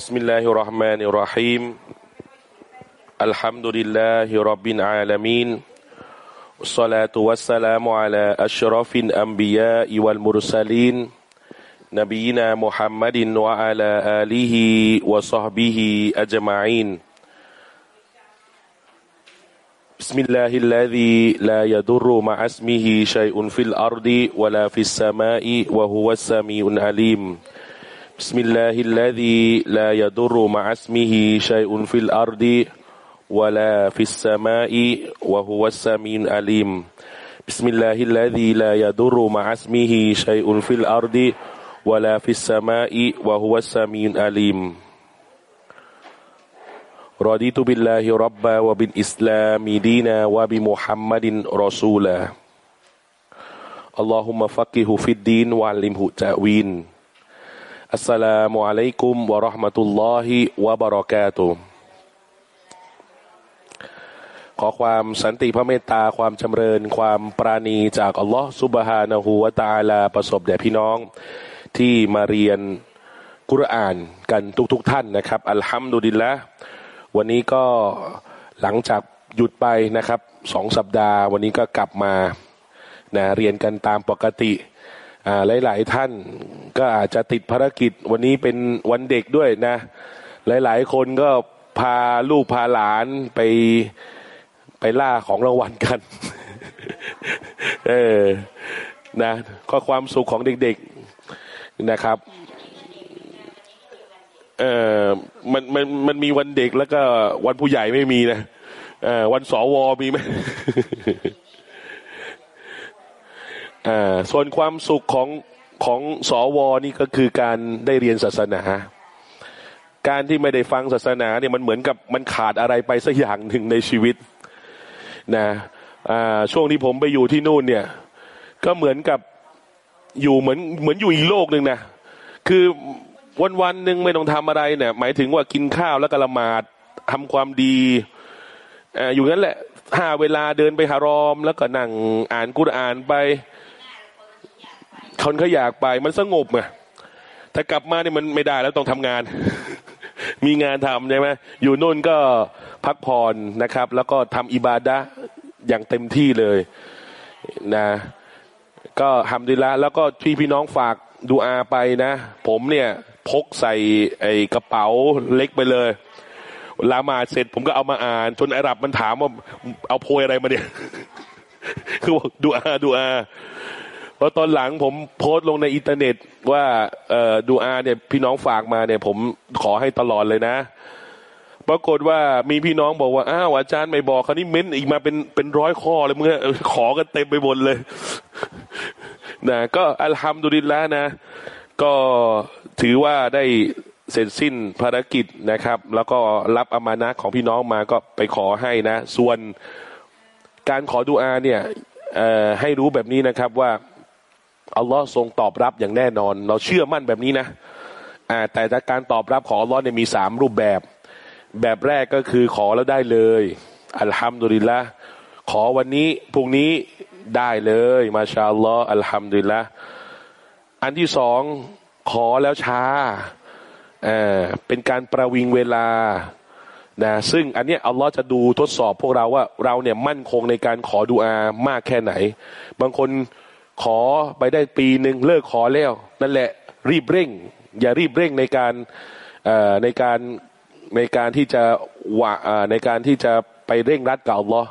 بسم الله الرحمن الرحيم. الحمد لله رب العالمين. والصلاة والسلام على أشرف الأنبياء والمرسلين. نبينا محمد وعلى آله وصحبه أجمعين. بسم الله الذي لا يضر مع اسمه شيء في الأرض ولا في السماء وهو السميع العليم. بسم الله الذي لا يضر مع اسمه شيء في الأرض ولا في السماء وهو السميع العليم. بسم الله الذي لا يضر مع اسمه شيء في الأرض ولا في السماء وهو السميع العليم. رضيت بالله ربا وبالإسلام دينا وبمحمد رسولا. اللهم فقه في الدين وعلمه تأوين อัสสลามุอะลัยกุมวะราะห์มะตุลลอฮิวะบะเราะกาตุขอความสันติพระเมตตาความจำเริญ ความปราณีจากอัลลอฮ์ซุบฮานะฮูวะตาลาประสบแด่พี่น้องที่มาเรียนกุรอานกันทุกๆทท่านนะครับ อัลฮัมดุลิลละวันนี้ก็หลังจากหยุดไปนะครับสองสัปดาห์ วันนี้ก็กลับมานะเรียนกันตามปกติ หลาย ๆ ท่านก็อาจจะติดภารกิจวันนี้เป็นวันเด็กด้วยนะ หลาย ๆ คนก็พาลูกพาหลานไปไปล่าของรางวัลกัน เออนะก็ความสุขของเด็ก ๆนะครับเออมันมันมันมีวันเด็กแล้วก็วันผู้ใหญ่ไม่มีนะเออวันสวมีไหม อ่าส่วนความสุขของของสอวอนี่ก็คือการได้เรียนศาสนา การที่ไม่ได้ฟังศาสนาเนี่ยมันเหมือนกับมันขาดอะไรไปสักอย่างหนึ่งในชีวิตนะอ่าช่วงที่ผมไปอยู่ที่นู่นเนี่ย ก็เหมือนกับอยู่เหมือนเหมือนอยู่อีกโลกหนึ่งนะคือวันวันหนึ่งไม่ต้องทำอะไรเนี่ย หมายถึงว่ากินข้าวแล้วก็ละหมาดทำความดีอ่าอยู่นั้นแหละห้าเวลาเดินไปหารอม แล้วก็นั่งอ่านกุรอานไป คนเขาอยากไปมันสงบไงถ้ากลับมาเนี่ยมันไม่ได้แล้วต้องทำงาน มีงานทำใช่ไหมอยู่นู่นก็พักผ่อนนะครับ แล้วก็ทำอิบาดะอย่างเต็มที่เลยนะก็ทำดีละแล้วก็พี่พี่น้องฝากดูอาไปนะ ผมเนี่ยพกใส่ไอ้กระเป๋าเล็กไปเลยลามาเสร็จผมก็เอามาอ่านจนอาหรับมันถามว่าเอาโพยอะไรมาเนี่ย คือดูอาดูอา พราะตอนหลังผมโพสต์ลงในอินเทอร์เน็ต ว่าดูอาเนี่ยพี่น้องฝากมาเนี่ย ผมขอให้ตลอดเลยนะ ปรากฏว่ามีพี่น้องบอกว่าอ้าวอาจารย์ไม่บอกคราวนี้เม้นอีกมาเป็นเป็นร้อยข้อเลยเมื่อขอกันเต็มไปหมดเลยนะก็อัลฮัมดุลิลละนะ ก็ถือว่าได้เสร็จสิ้นภารกิจนะครับ แล้วก็รับอามานะของพี่น้องมาก็ไปขอให้นะ ส่วนการขอดูอาเนี่ยให้รู้แบบนี้นะครับว่า อัลลอฮ์ทรงตอบรับอย่างแน่นอน เราเชื่อมั่นแบบนี้นะแต่กการตอบรับของอัลลอฮ์เนี่ยมีสามรูปแบบ แบบแรกก็คือขอแล้วได้เลย อัลฮัมดุลิลละขอวันนี้พรุ่งนี้ได้เลย มาชาอัลลอฮ์อัลฮัมดุลิลละอันที่สองขอแล้วช้าเออเป็นการประวิงเวลานะซึ่งอันนี้อัลลอฮ์จะดูทดสอบพวกเราว่าเราเนี่ยมั่นคงในการขอดุอามากแค่ไหน บางคน ขอไปได้ปีหนึ่งเลิกขอแล้ว นั่นแหละรีบเร่ง อย่ารีบเร่งในการในการในการที่จะว่าในการที่จะไปเร่งรัดกับอัลลอฮ์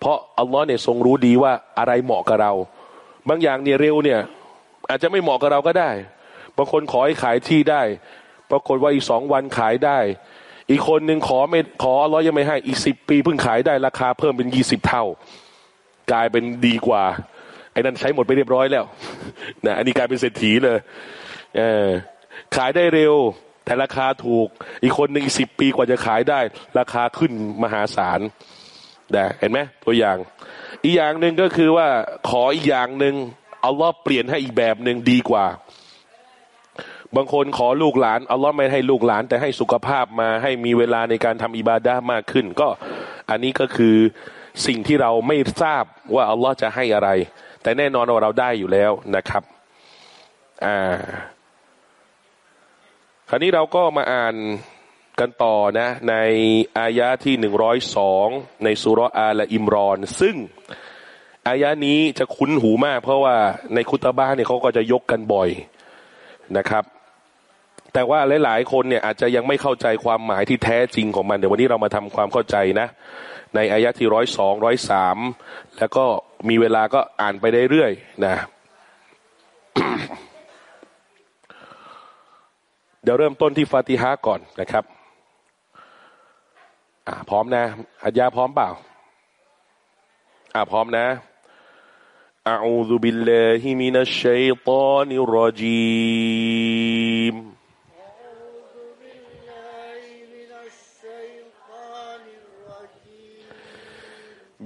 เพราะอัลลอฮ์เนี่ยทรงรู้ดีว่าอะไรเหมาะกับเรา บางอย่างเนี่ยเร็วเนี่ย อาจจะไม่เหมาะกับเราก็ได้บางคนขอให้ขายที่ได้ปรากฏว่าอีกสองวันขายได้ อีกคนหนึ่งขอไม่ขออัลลอฮ์ยังไม่ให้อีกสิบปีเพิ่งขายได้ราคาเพิ่มเป็นยี่สิบเท่า กลายเป็นดีกว่า ไอ้นั่นใช้หมดไปเรียบร้อยแล้วนะอันนี้กลายเป็นเศรษฐีเลยเออขายได้เร็ว แต่ราคาถูก อีกคนหนึ่งสิบปีกว่าจะขายได้ ราคาขึ้นมหาศาลนะเห็นไหมตัวอย่าง อีกอย่างหนึ่งก็คือว่าขออีกอย่างหนึ่งอัลลอฮ์เปลี่ยนให้อีกแบบหนึ่งดีกว่า บางคนขอลูกหลานอัลลอฮ์ไม่ให้ลูกหลาน แต่ให้สุขภาพมาให้มีเวลาในการทำอิบาดะมากขึ้น ก็อันนี้ก็คือสิ่งที่เราไม่ทราบว่าอัลลอฮ์จะให้อะไร แต่แน่นอนว่าเราได้อยู่แล้วนะครับอ่าคราวนี้เราก็มาอ่านกันต่อนะในอายะที่หนึ่งร้อยสองในสุรอาละอิมรอน ซึ่งอายะนี้จะคุ้นหูมาก เพราะว่าในคุตบ้านเนี่ยเขาก็จะยกกันบ่อยนะครับ แต่ว่าหลาย ๆ คนเนี่ยอาจจะยังไม่เข้าใจความหมายที่แท้จริงของมัน เดี๋ยววันนี้เรามาทำความเข้าใจนะ ในอายะที่ร้อยสองร้อยสามแล้วก็มีเวลาก็อ่านไปเรื่อยๆนะเดี๋ยวเริ่มต้นที่ฟาติฮะก่อนนะครับ อ่าพร้อมนะอัจยาพร้อมเปล่า อ่าพร้อมนะ أعوذ بالله من الشيطان الرجيم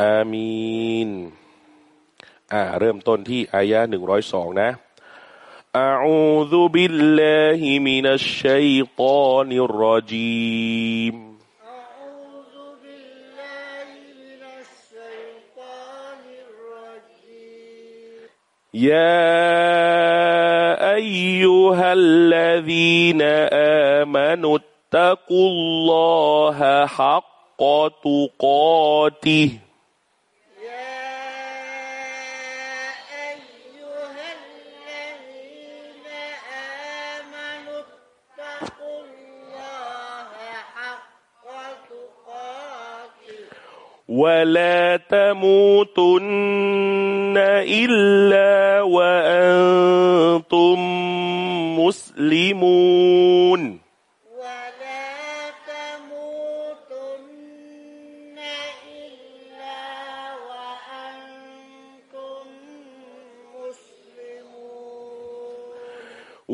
อามีน อ่า เริ่มต้นที่อายะหนึ่งร้อยสองนะ أعوذ بالله من الشيطان الرجيم أعوذ بالله من الشيطان الرجيم يا أيها الذين آمنوا اتقوا الله حق تقاته ولا تموتن إلا وأنتم مسلمون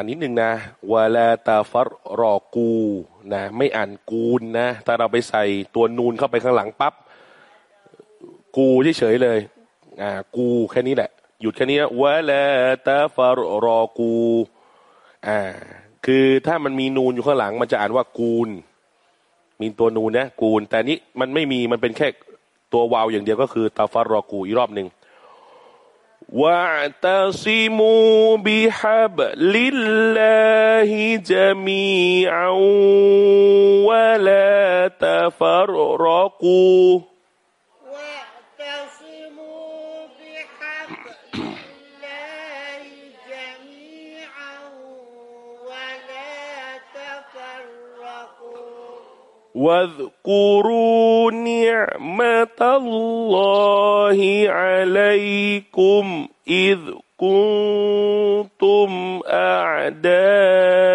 อันนี้หนึ่งนะวาลาตาฟัรรอกูนะไม่อ่านกูนนะถ้าเราไปใส่ตัวนูนเข้าไปข้างหลังปั๊บกูเฉยๆเลยอ่ากูแค่นี้แหละ หยุดแค่นี้วะลาตาฟัรรอกูอ่าคือถ้ามันมีนูนอยู่ข้างหลัง มันจะอ่านว่ากูนมีตัวนูนนะกูนแต่นี้มันไม่มีมันเป็นแค่ตัววาวอย่างเดียวก็คือตาฟัรรอกูอีกรอบหนึ่ง واعتصموا بحبل الله جميعا ولا تفرقوا. واذكروا نعمة الله عليكم إذ كنتم أعداء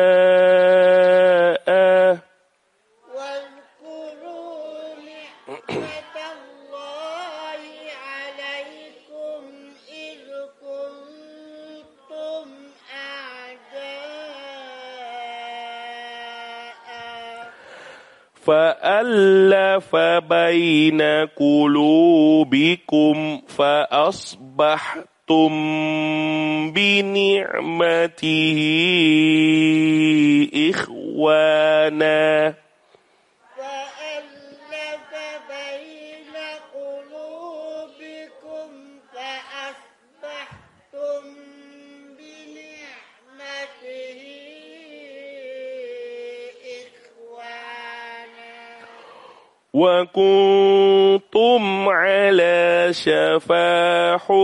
بين قلوبكم فأصبحتم بنعمته إخوانا.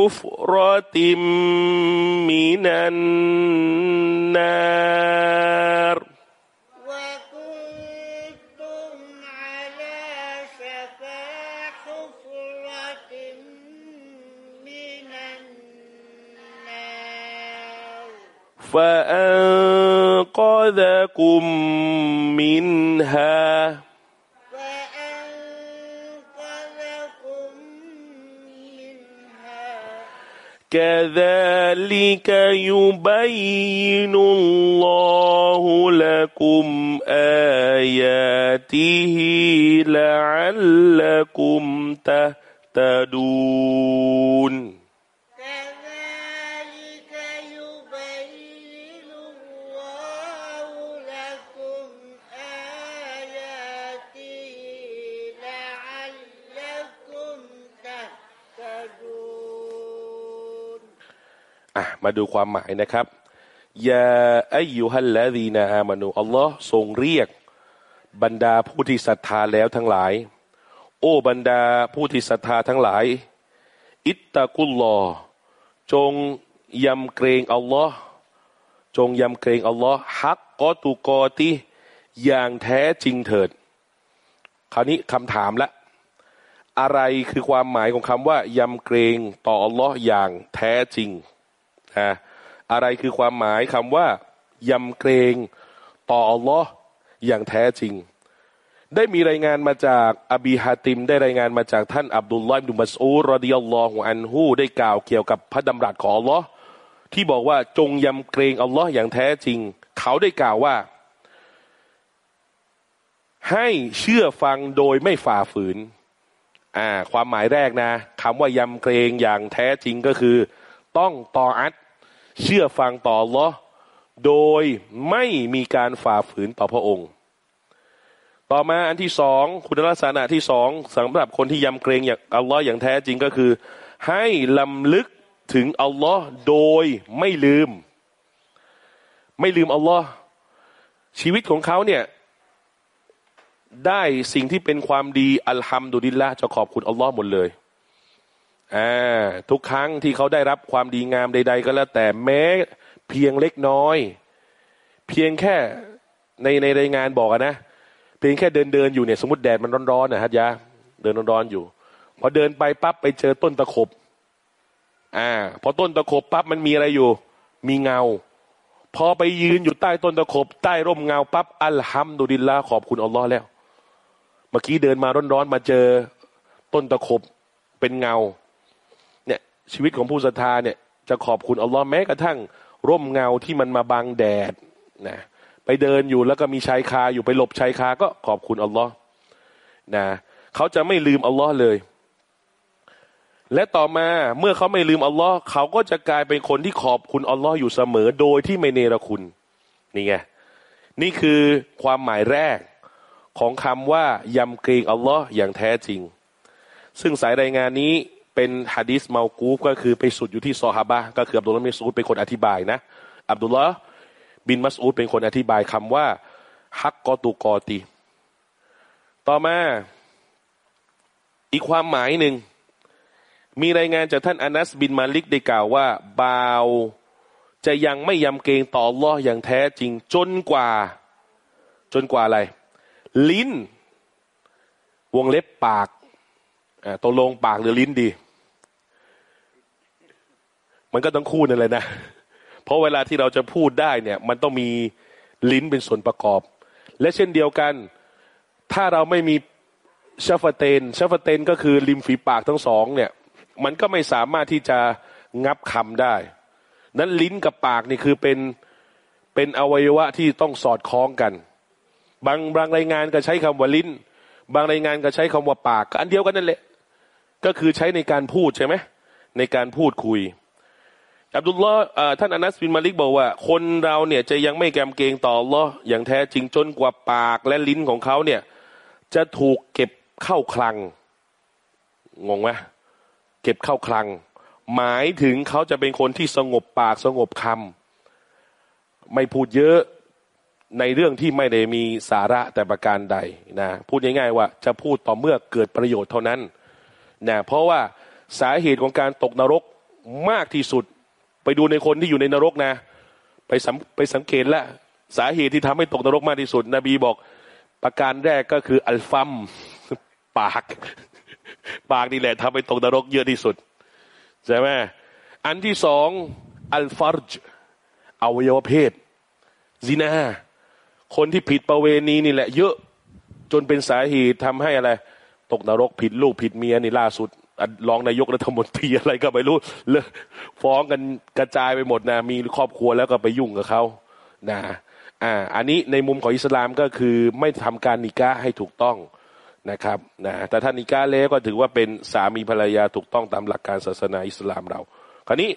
حفرة من النار كذلك يبين الله لكم آياته لعلكم تهتدون. มาดูความหมายนะครับยาอายุฮัลละดีนาอามานูอัลลอฮ์ทรงเรียก บรรดาผู้ที่ศรัทธาแล้วทั้งหลาย โอ้บรรดาผู้ที่ศรัทธาทั้งหลาย อิตตะกุลลอจงยำเกรงอัลลอฮ์จงยำเกรงอัลลอฮ์ฮักกอตุกอติอย่างแท้จริงเถิด คราวนี้คำถามละ อะไรคือความหมายของคำว่ายำเกรงต่ออัลลอฮ์อย่างแท้จริง อะไรคือความหมายคำว่ายำเกรงต่ออัลลอฮ์อย่างแท้จริง ได้มีรายงานมาจากอบีฮาติม ได้รายงานมาจากท่านอับดุลลอฮ์อิบนุมัสอูรดิยัลลอฮุอันฮูได้กล่าวเกี่ยวกับพระดำรัสของอัลลอฮ์ที่บอกว่าจงยำเกรงอัลลอฮ์อย่างแท้จริง เขาได้กล่าวว่า ให้เชื่อฟังโดยไม่ฝ่าฝืนอ่าความหมายแรกนะคำว่ายำเกรงอย่างแท้จริงก็คือ ต้องต่ออัด เชื่อฟังต่ออัลลอฮ์โดยไม่มีการฝ่าฝืนต่อพระองค์ ต่อมาอันที่สองคุณลักษณะที่สองสำหรับคนที่ยำเกรงอย่างอัลลอฮ์อย่างแท้จริงก็คือ ให้ลำลึกถึงอัลลอฮ์โดยไม่ลืม ไม่ลืมอัลลอฮ์ชีวิตของเขาเนี่ยได้สิ่งที่เป็นความดีอัลฮัมดุลิลละจะขอบคุณอัลลอฮ์หมดเลย อ่าทุกครั้งที่เขาได้รับความดีงามใด ๆ ก็แล้วแต่แม้เพียงเล็กน้อย เพียงแค่ในในรายงานบอกนะเพียงแค่เดินเดินอยู่เนี่ยสมมติแดดมันร้อนๆนะฮัทยาเดินร้อนๆอยู่ พอเดินไปปั๊บไปเจอต้นตะขบอ่าพอต้นตะขบปั๊บมันมีอะไรอยู่ มีเงา พอไปยืนอยู่ใต้ต้นตะขบ ใต้ร่มเงาปั๊บอัลฮัมดุลิลละขอบคุณอัลลอฮ์แล้ว เมื่อกี้เดินมาร้อนๆมาเจอต้นตะขบเป็นเงา ชีวิตของผู้ศรัทธาเนี่ยจะขอบคุณอัลลอฮ์แม้กระทั่งร่มเงาที่มันมาบังแดดนะไปเดินอยู่แล้วก็มีชายคาอยู่ไปหลบชายคาก็ขอบคุณอัลลอฮ์นะเขาจะไม่ลืมอัลลอฮ์เลย และต่อมาเมื่อเขาไม่ลืมอัลลอฮ์เขาก็จะกลายเป็นคนที่ขอบคุณอัลลอฮ์อยู่เสมอโดยที่ไม่เนรคุณนี่ไงนี่คือความหมายแรกของคำว่ายำเกรงอัลลอฮ์อย่างแท้จริง ซึ่งสายรายงานนี้ เป็นฮะดิษเมากูฟก็คือไปสุดอยู่ที่ซอฮาบะก็คืออับดุลลาห์บินมัสอูดเป็นคนอธิบายนะ อับดุลลาห์บินมัสอูดเป็นคนอธิบายคำว่าฮักกอตุกอตี ต่อมาอีกความหมายหนึ่ง มีรายงานจากท่านอานัสบินมาลิกได้กล่าวว่าบาวจะยังไม่ยำเกรงต่ออัลลออย่างแท้จริงจนกว่า จนกว่าอะไร ลิ้น วงเล็บปากตกลงปากหรือลิ้นดี มันก็ต้องคู่นั่นเลยนะ เพราะเวลาที่เราจะพูดได้เนี่ย มันต้องมีลิ้นเป็นส่วนประกอบ และเช่นเดียวกัน ถ้าเราไม่มีشفتين شفتين ก็คือริมฝีปากทั้งสองเนี่ย มันก็ไม่สามารถที่จะงับคำได้ นั้นลิ้นกับปากนี่คือเป็นเป็นอวัยวะที่ต้องสอดคล้องกัน บางบางรายงานก็ใช้คำว่าลิ้น บางรายงานก็ใช้คำว่าปากก็อันเดียวกันนั่นแหละ ก็คือใช้ในการพูดใช่ไหมในการพูดคุย อับดุลลอฮ์ท่านอานัสบินมาลิกบอกว่า คนเราเนี่ยจะยังไม่แกมเกงต่อลออย่างแท้จริงจนกว่าปากและลิ้นของเขาเนี่ย จะถูกเก็บเข้าคลัง งงไหมเก็บเข้าคลัง หมายถึงเขาจะเป็นคนที่สงบปากสงบคำไม่พูดเยอะในเรื่องที่ไม่ได้มีสาระแต่ประการใดนะพูดง่ายๆว่าจะพูดต่อเมื่อเกิดประโยชน์เท่านั้นนะเพราะว่าสาเหตุของการตกนรกมากที่สุด ไปดูในคนที่อยู่ในนรกนะ ไปสังไปสังเกตแล้วสาเหตุที่ทำให้ตกนรกมากที่สุด นบีบอกประการแรกก็คืออัลฟัมปาก ปากนี่แหละทำให้ตกนรกเยอะที่สุดใช่ไหมอันที่สองอัลฟาร์จอวัยวะเพศซินาคนที่ผิดประเวณีนี่แหละ เยอะจนเป็นสาเหตุทำให้อะไร ตกนรกผิดลูกผิดเมียนี่ล่าสุด รองนายกรัฐมนตรีอะไรก็ไม่รู้เลยฟ้องกันกระจายไปหมดนะ มีครอบครัวแล้วก็ไปยุ่งกับเขานะอ่าอันนี้ในมุมของอิสลามก็คือไม่ทำการนิกะให้ถูกต้องนะครับนะแต่ถ้านิกะแล้วก็ถือว่าเป็นสามีภรรยาถูกต้องตามหลักการศาสนาอิสลามเรา คราวนี้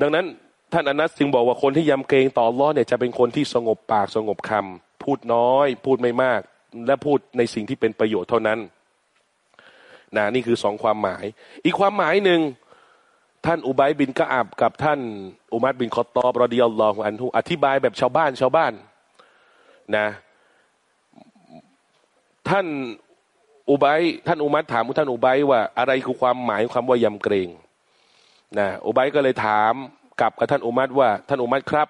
ดังนั้นท่านอนัสจึงบอกว่าคนที่ยำเกรงต่อล้อเนี่ยจะเป็นคนที่สงบปากสงบคำพูดน้อย พูดไม่มาก และพูดในสิ่งที่เป็นประโยชน์เท่านั้น นะนี่คือสองความหมาย อีกความหมายหนึ่งท่านอุบัยบินกะอับกับท่านอุมัดบินคอตอบรอดิยัลลอฮุอันฮุอธิบายแบบชาวบ้านชาวบ้านนะท่านอุบัยท่านอุมัดถามท่านอุบัยว่าอะไรคือความหมายความว่ายำเกรงนะอุบัยก็เลยถามกับกับท่านอุมัดว่า ท่านอุมัดครับ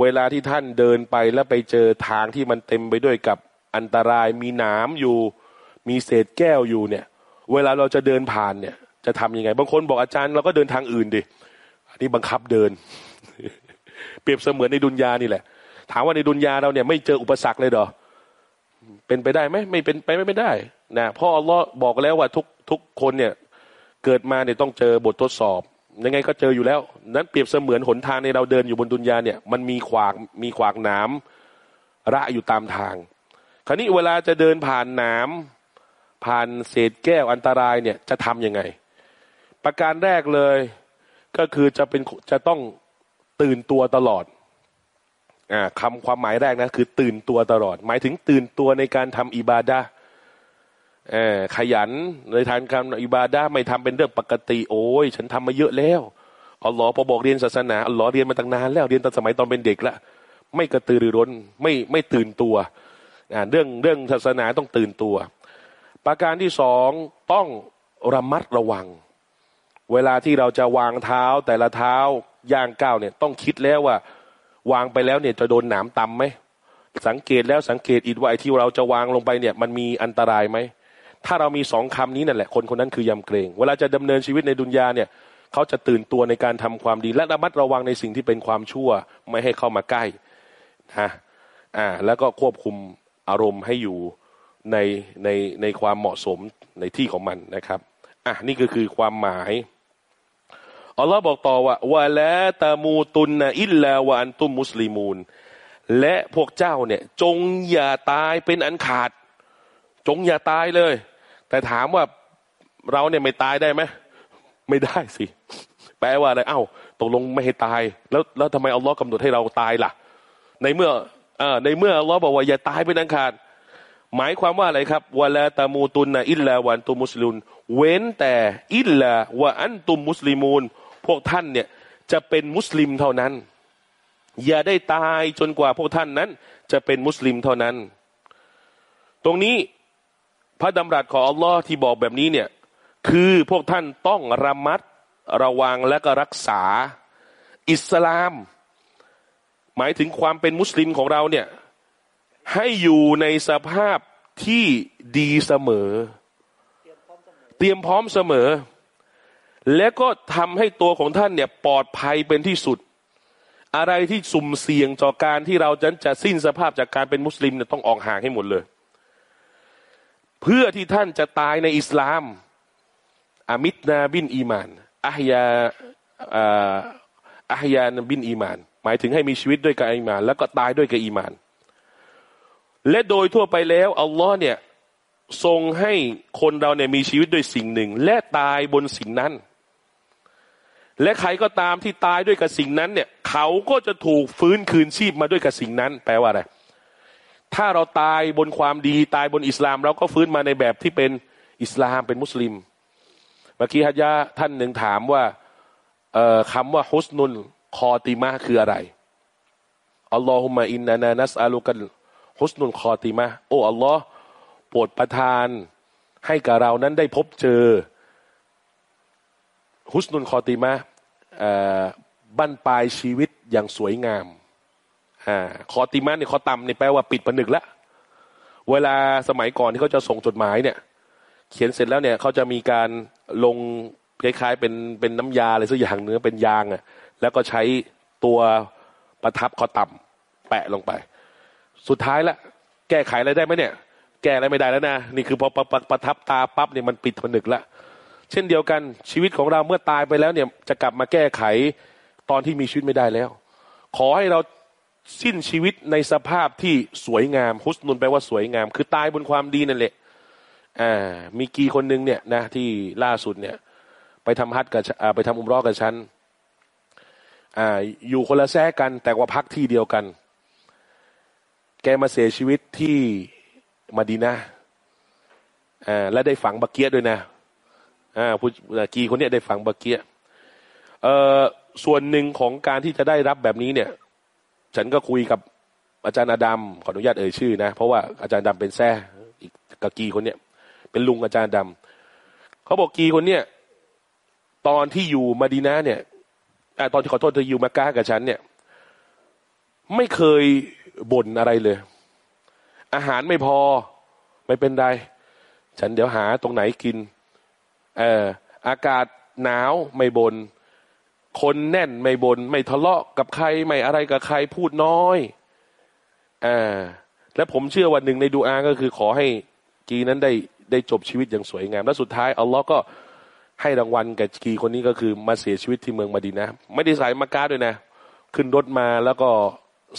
เวลาที่ท่านเดินไปแล้วไปเจอทางที่มันเต็มไปด้วยกับอันตรายมีหนามอยู่ มีเศษแก้วอยู่เนี่ย เวลาเราจะเดินผ่านเนี่ย จะทํำยังไง บางคนบอกอาจารย์เราก็เดินทางอื่นดิอันนี้บังคับเดิน เปรียบเสมือนในดุนยานี่แหละ ถามว่าในดุนยาเราเนี่ยไม่เจออุปสรรคเลยเหรอเป็นไปได้ไหมไม่เป็นไปไม่ได้นะพ่ออัลลอฮ์บอกแล้วว่าทุกทุกคนเนี่ย เกิดมาเนี่ยต้องเจอบททดสอบ ยังไงก็เจออยู่แล้ว นั้นเปรียบเสมือนหนทางในเราเดินอยู่บนดุนยาเนี่ย มันมีขวากมีขวากหนามระอยู่ตามทาง คราวนี้เวลาจะเดินผ่านหนาม ผ่านเศษแก้วอันตรายเนี่ยจะทำยังไง ประการแรกเลยก็คือจะเป็นจะต้องตื่นตัวตลอดอ่าคำความหมายแรกนะคือตื่นตัวตลอด หมายถึงตื่นตัวในการทำอิบาดาเออขยันในทานคำอิบาดาไม่ทำเป็นเรื่องปกติ โอ้ยฉันทำมาเยอะแล้วอัลลอฮ์พอบอกเรียนศาสนาอัลลอฮ์เรียนมาตั้งนานแล้วเรียนตั้งสมัยตอนเป็นเด็กละไม่กระตือรือร้นไม่ไม่ตื่นตัวอ่าเรื่องเรื่องศาสนาต้องตื่นตัว ประการที่สองต้องระมัดระวัง เวลาที่เราจะวางเท้าแต่ละเท้าย่างก้าวเนี่ยต้องคิดแล้วว่า วางไปแล้วเนี่ยจะโดนหนามตำไหมสังเกตแล้วสังเกตอีกว่าไอ้ที่เราจะวางลงไปเนี่ย มันมีอันตรายไหมถ้าเรามีสองคำนี้นั่นแหละคนคนนั้นคือยำเกรง เวลาจะดำเนินชีวิตในดุนยาเนี่ยเขาจะตื่นตัวในการทำความดี และระมัดระวังในสิ่งที่เป็นความชั่วไม่ให้เข้ามาใกล้นะอ่าแล้วก็ควบคุมอารมณ์ให้อยู่ ในในในความเหมาะสมในที่ของมันนะครับอะนี่ก็คือความหมายอัลลอฮ์บอกต่อว่าولا تموتن إلا وأنتم مسلمونและพวกเจ้าเนี่ย จงอย่าตายเป็นอันขาด จงอย่าตายเลย แต่ถามว่าเราเนี่ยไม่ตายได้ไหมไม่ได้สิ แปลว่าอะไรเอ้าตกลงไม่ให้ตาย แล้วแล้วทำไมอัลลอฮ์กำหนดให้เราตายล่ะ ในเมื่อเออในเมื่ออัลลอฮ์บอกว่าอย่าตายเป็นอันขาด หมายความว่าอะไรครับวะลาตามูตุนนะอิลลาวันตุมุสลิมเว้นแต่อิลลาวะอันตุมมุสลิมูนพวกท่านเนี่ยจะเป็นมุสลิมเท่านั้น อย่าได้ตายจนกว่าพวกท่านนั้น จะเป็นมุสลิมเท่านั้น ตรงนี้พระดำรัสของอัลลอฮ์ที่บอกแบบนี้เนี่ยคือพวกท่านต้องระมัดระวังและก็รักษาอิสลาม หมายถึงความเป็นมุสลิมของเราเนี่ย ให้อยู่ในสภาพที่ดีเสมอ เตรียมพร้อมเสมอ และก็ทำให้ตัวของท่านเนี่ยปลอดภัยเป็นที่สุด อะไรที่สุ่มเสี่ยงต่อการที่เราจะจะสิ้นสภาพจากการเป็นมุสลิมเนี่ยต้องออกห่างให้หมดเลย เพื่อที่ท่านจะตายในอิสลามอามิดนาบินอีมานอัฮยาอัฮยานบินอีมาน หมายถึงให้มีชีวิตด้วยกับอีมาน แล้วก็ตายด้วยกับอีมาน และโดยทั่วไปแล้วอัลลอฮ์เนี่ยทรงให้คนเราเนี่ยมีชีวิตด้วยสิ่งหนึ่ง และตายบนสิ่งนั้น และใครก็ตามที่ตายด้วยกับสิ่งนั้นเนี่ย เขาก็จะถูกฟื้นคืนชีพมาด้วยกับสิ่งนั้น แปลว่าอะไรถ้าเราตายบนความดีตายบนอิสลามเราก็ฟื้นมาในแบบที่เป็นอิสลามเป็นมุสลิม เมื่อกี้ฮัจยะท่านหนึ่งถามว่าคำว่าฮุสนุนคอติมะคืออะไรอัลลอฮุมะอินนานานัสอาลุกัน ฮุสนุนคอติมะโอ้อัลลอฮ์โปรดประทาน ให้กับเรานั้นได้พบเจอฮุสนุนคอติมะบั้นปลายชีวิตอย่างสวยงามอคอติมะเนี่ยคอต่ำเนี่ยแปลว่าปิดผนึกแล้วเวลาสมัยก่อนที่เขาจะส่งจดหมายเนี่ย เขียนเสร็จแล้วเนี่ยเขาจะมีการลงคล้ายๆเป็นเป็นน้ำยาอะไรสักอย่างเนื้อเป็นยางอะ่ะ แล้วก็ใช้ตัวประทับคอต่ำแปะลงไป สุดท้ายละแก้ไขอะไรได้ไหมเนี่ย แก้อะไรไม่ได้แล้วนะนี่คือพอประประประทับตาปั๊บเนี่ยมันปิดผนึกละเช่นเดียวกันชีวิตของเราเมื่อตายไปแล้วเนี่ยจะกลับมาแก้ไขตอนที่มีชีวิตไม่ได้แล้ว ขอให้เราสิ้นชีวิตในสภาพที่สวยงาม ฮุสนุนแปลว่าสวยงาม คือตายบนความดีนั่นแหละอ่ามีกีคนหนึ่งเนี่ยนะที่ล่าสุดเนี่ย ไปทำฮัทกับไปทำอุมรอกับฉันอ่าอยู่คนละแท้กันแต่ว่าพักที่เดียวกัน แกมาเสียชีวิตที่มาดีนาอ่าและได้ฝังบักเกียด้วยนะอ่าผู้กีคนนี้ได้ฝังบักเกียเอ่อส่วนหนึ่งของการที่จะได้รับแบบนี้เนี่ย ฉันก็คุยกับอาจารย์อดัมขออนุญาตเอ่ยชื่อนะ เพราะว่าอาจารย์ดำเป็นแท้อีกกกีคนเนี้ยเป็นลุงอาจารย์ดำเขาบอกกีคนเนี้ยตอนที่อยู่มาดีนาเนี่ยอตอนที่ขอโทษเธออยู่มากากับฉันเนี่ย ไม่เคย บ่นอะไรเลย อาหารไม่พอไม่เป็นไร ฉันเดี๋ยวหาตรงไหนกิน เอออากาศหนาวไม่บน่นคนแน่นไม่บน่นไม่ทะเลาะกับใครไม่อะไรกับใครพูดน้อยอ่าและผมเชื่อวันหนึ่งในดูอาก็คือขอให้กีนั้นได้ได้จบชีวิตอย่างสวยงาม และสุดท้ายอัลลอฮ์ก็ให้รางวัลกับกีคนนี้ก็คือมาเสียชีวิตที่เมืองมาดีนะ ไม่ได้ใส่มากาด้วยนะ ขึ้นรถมาแล้วก็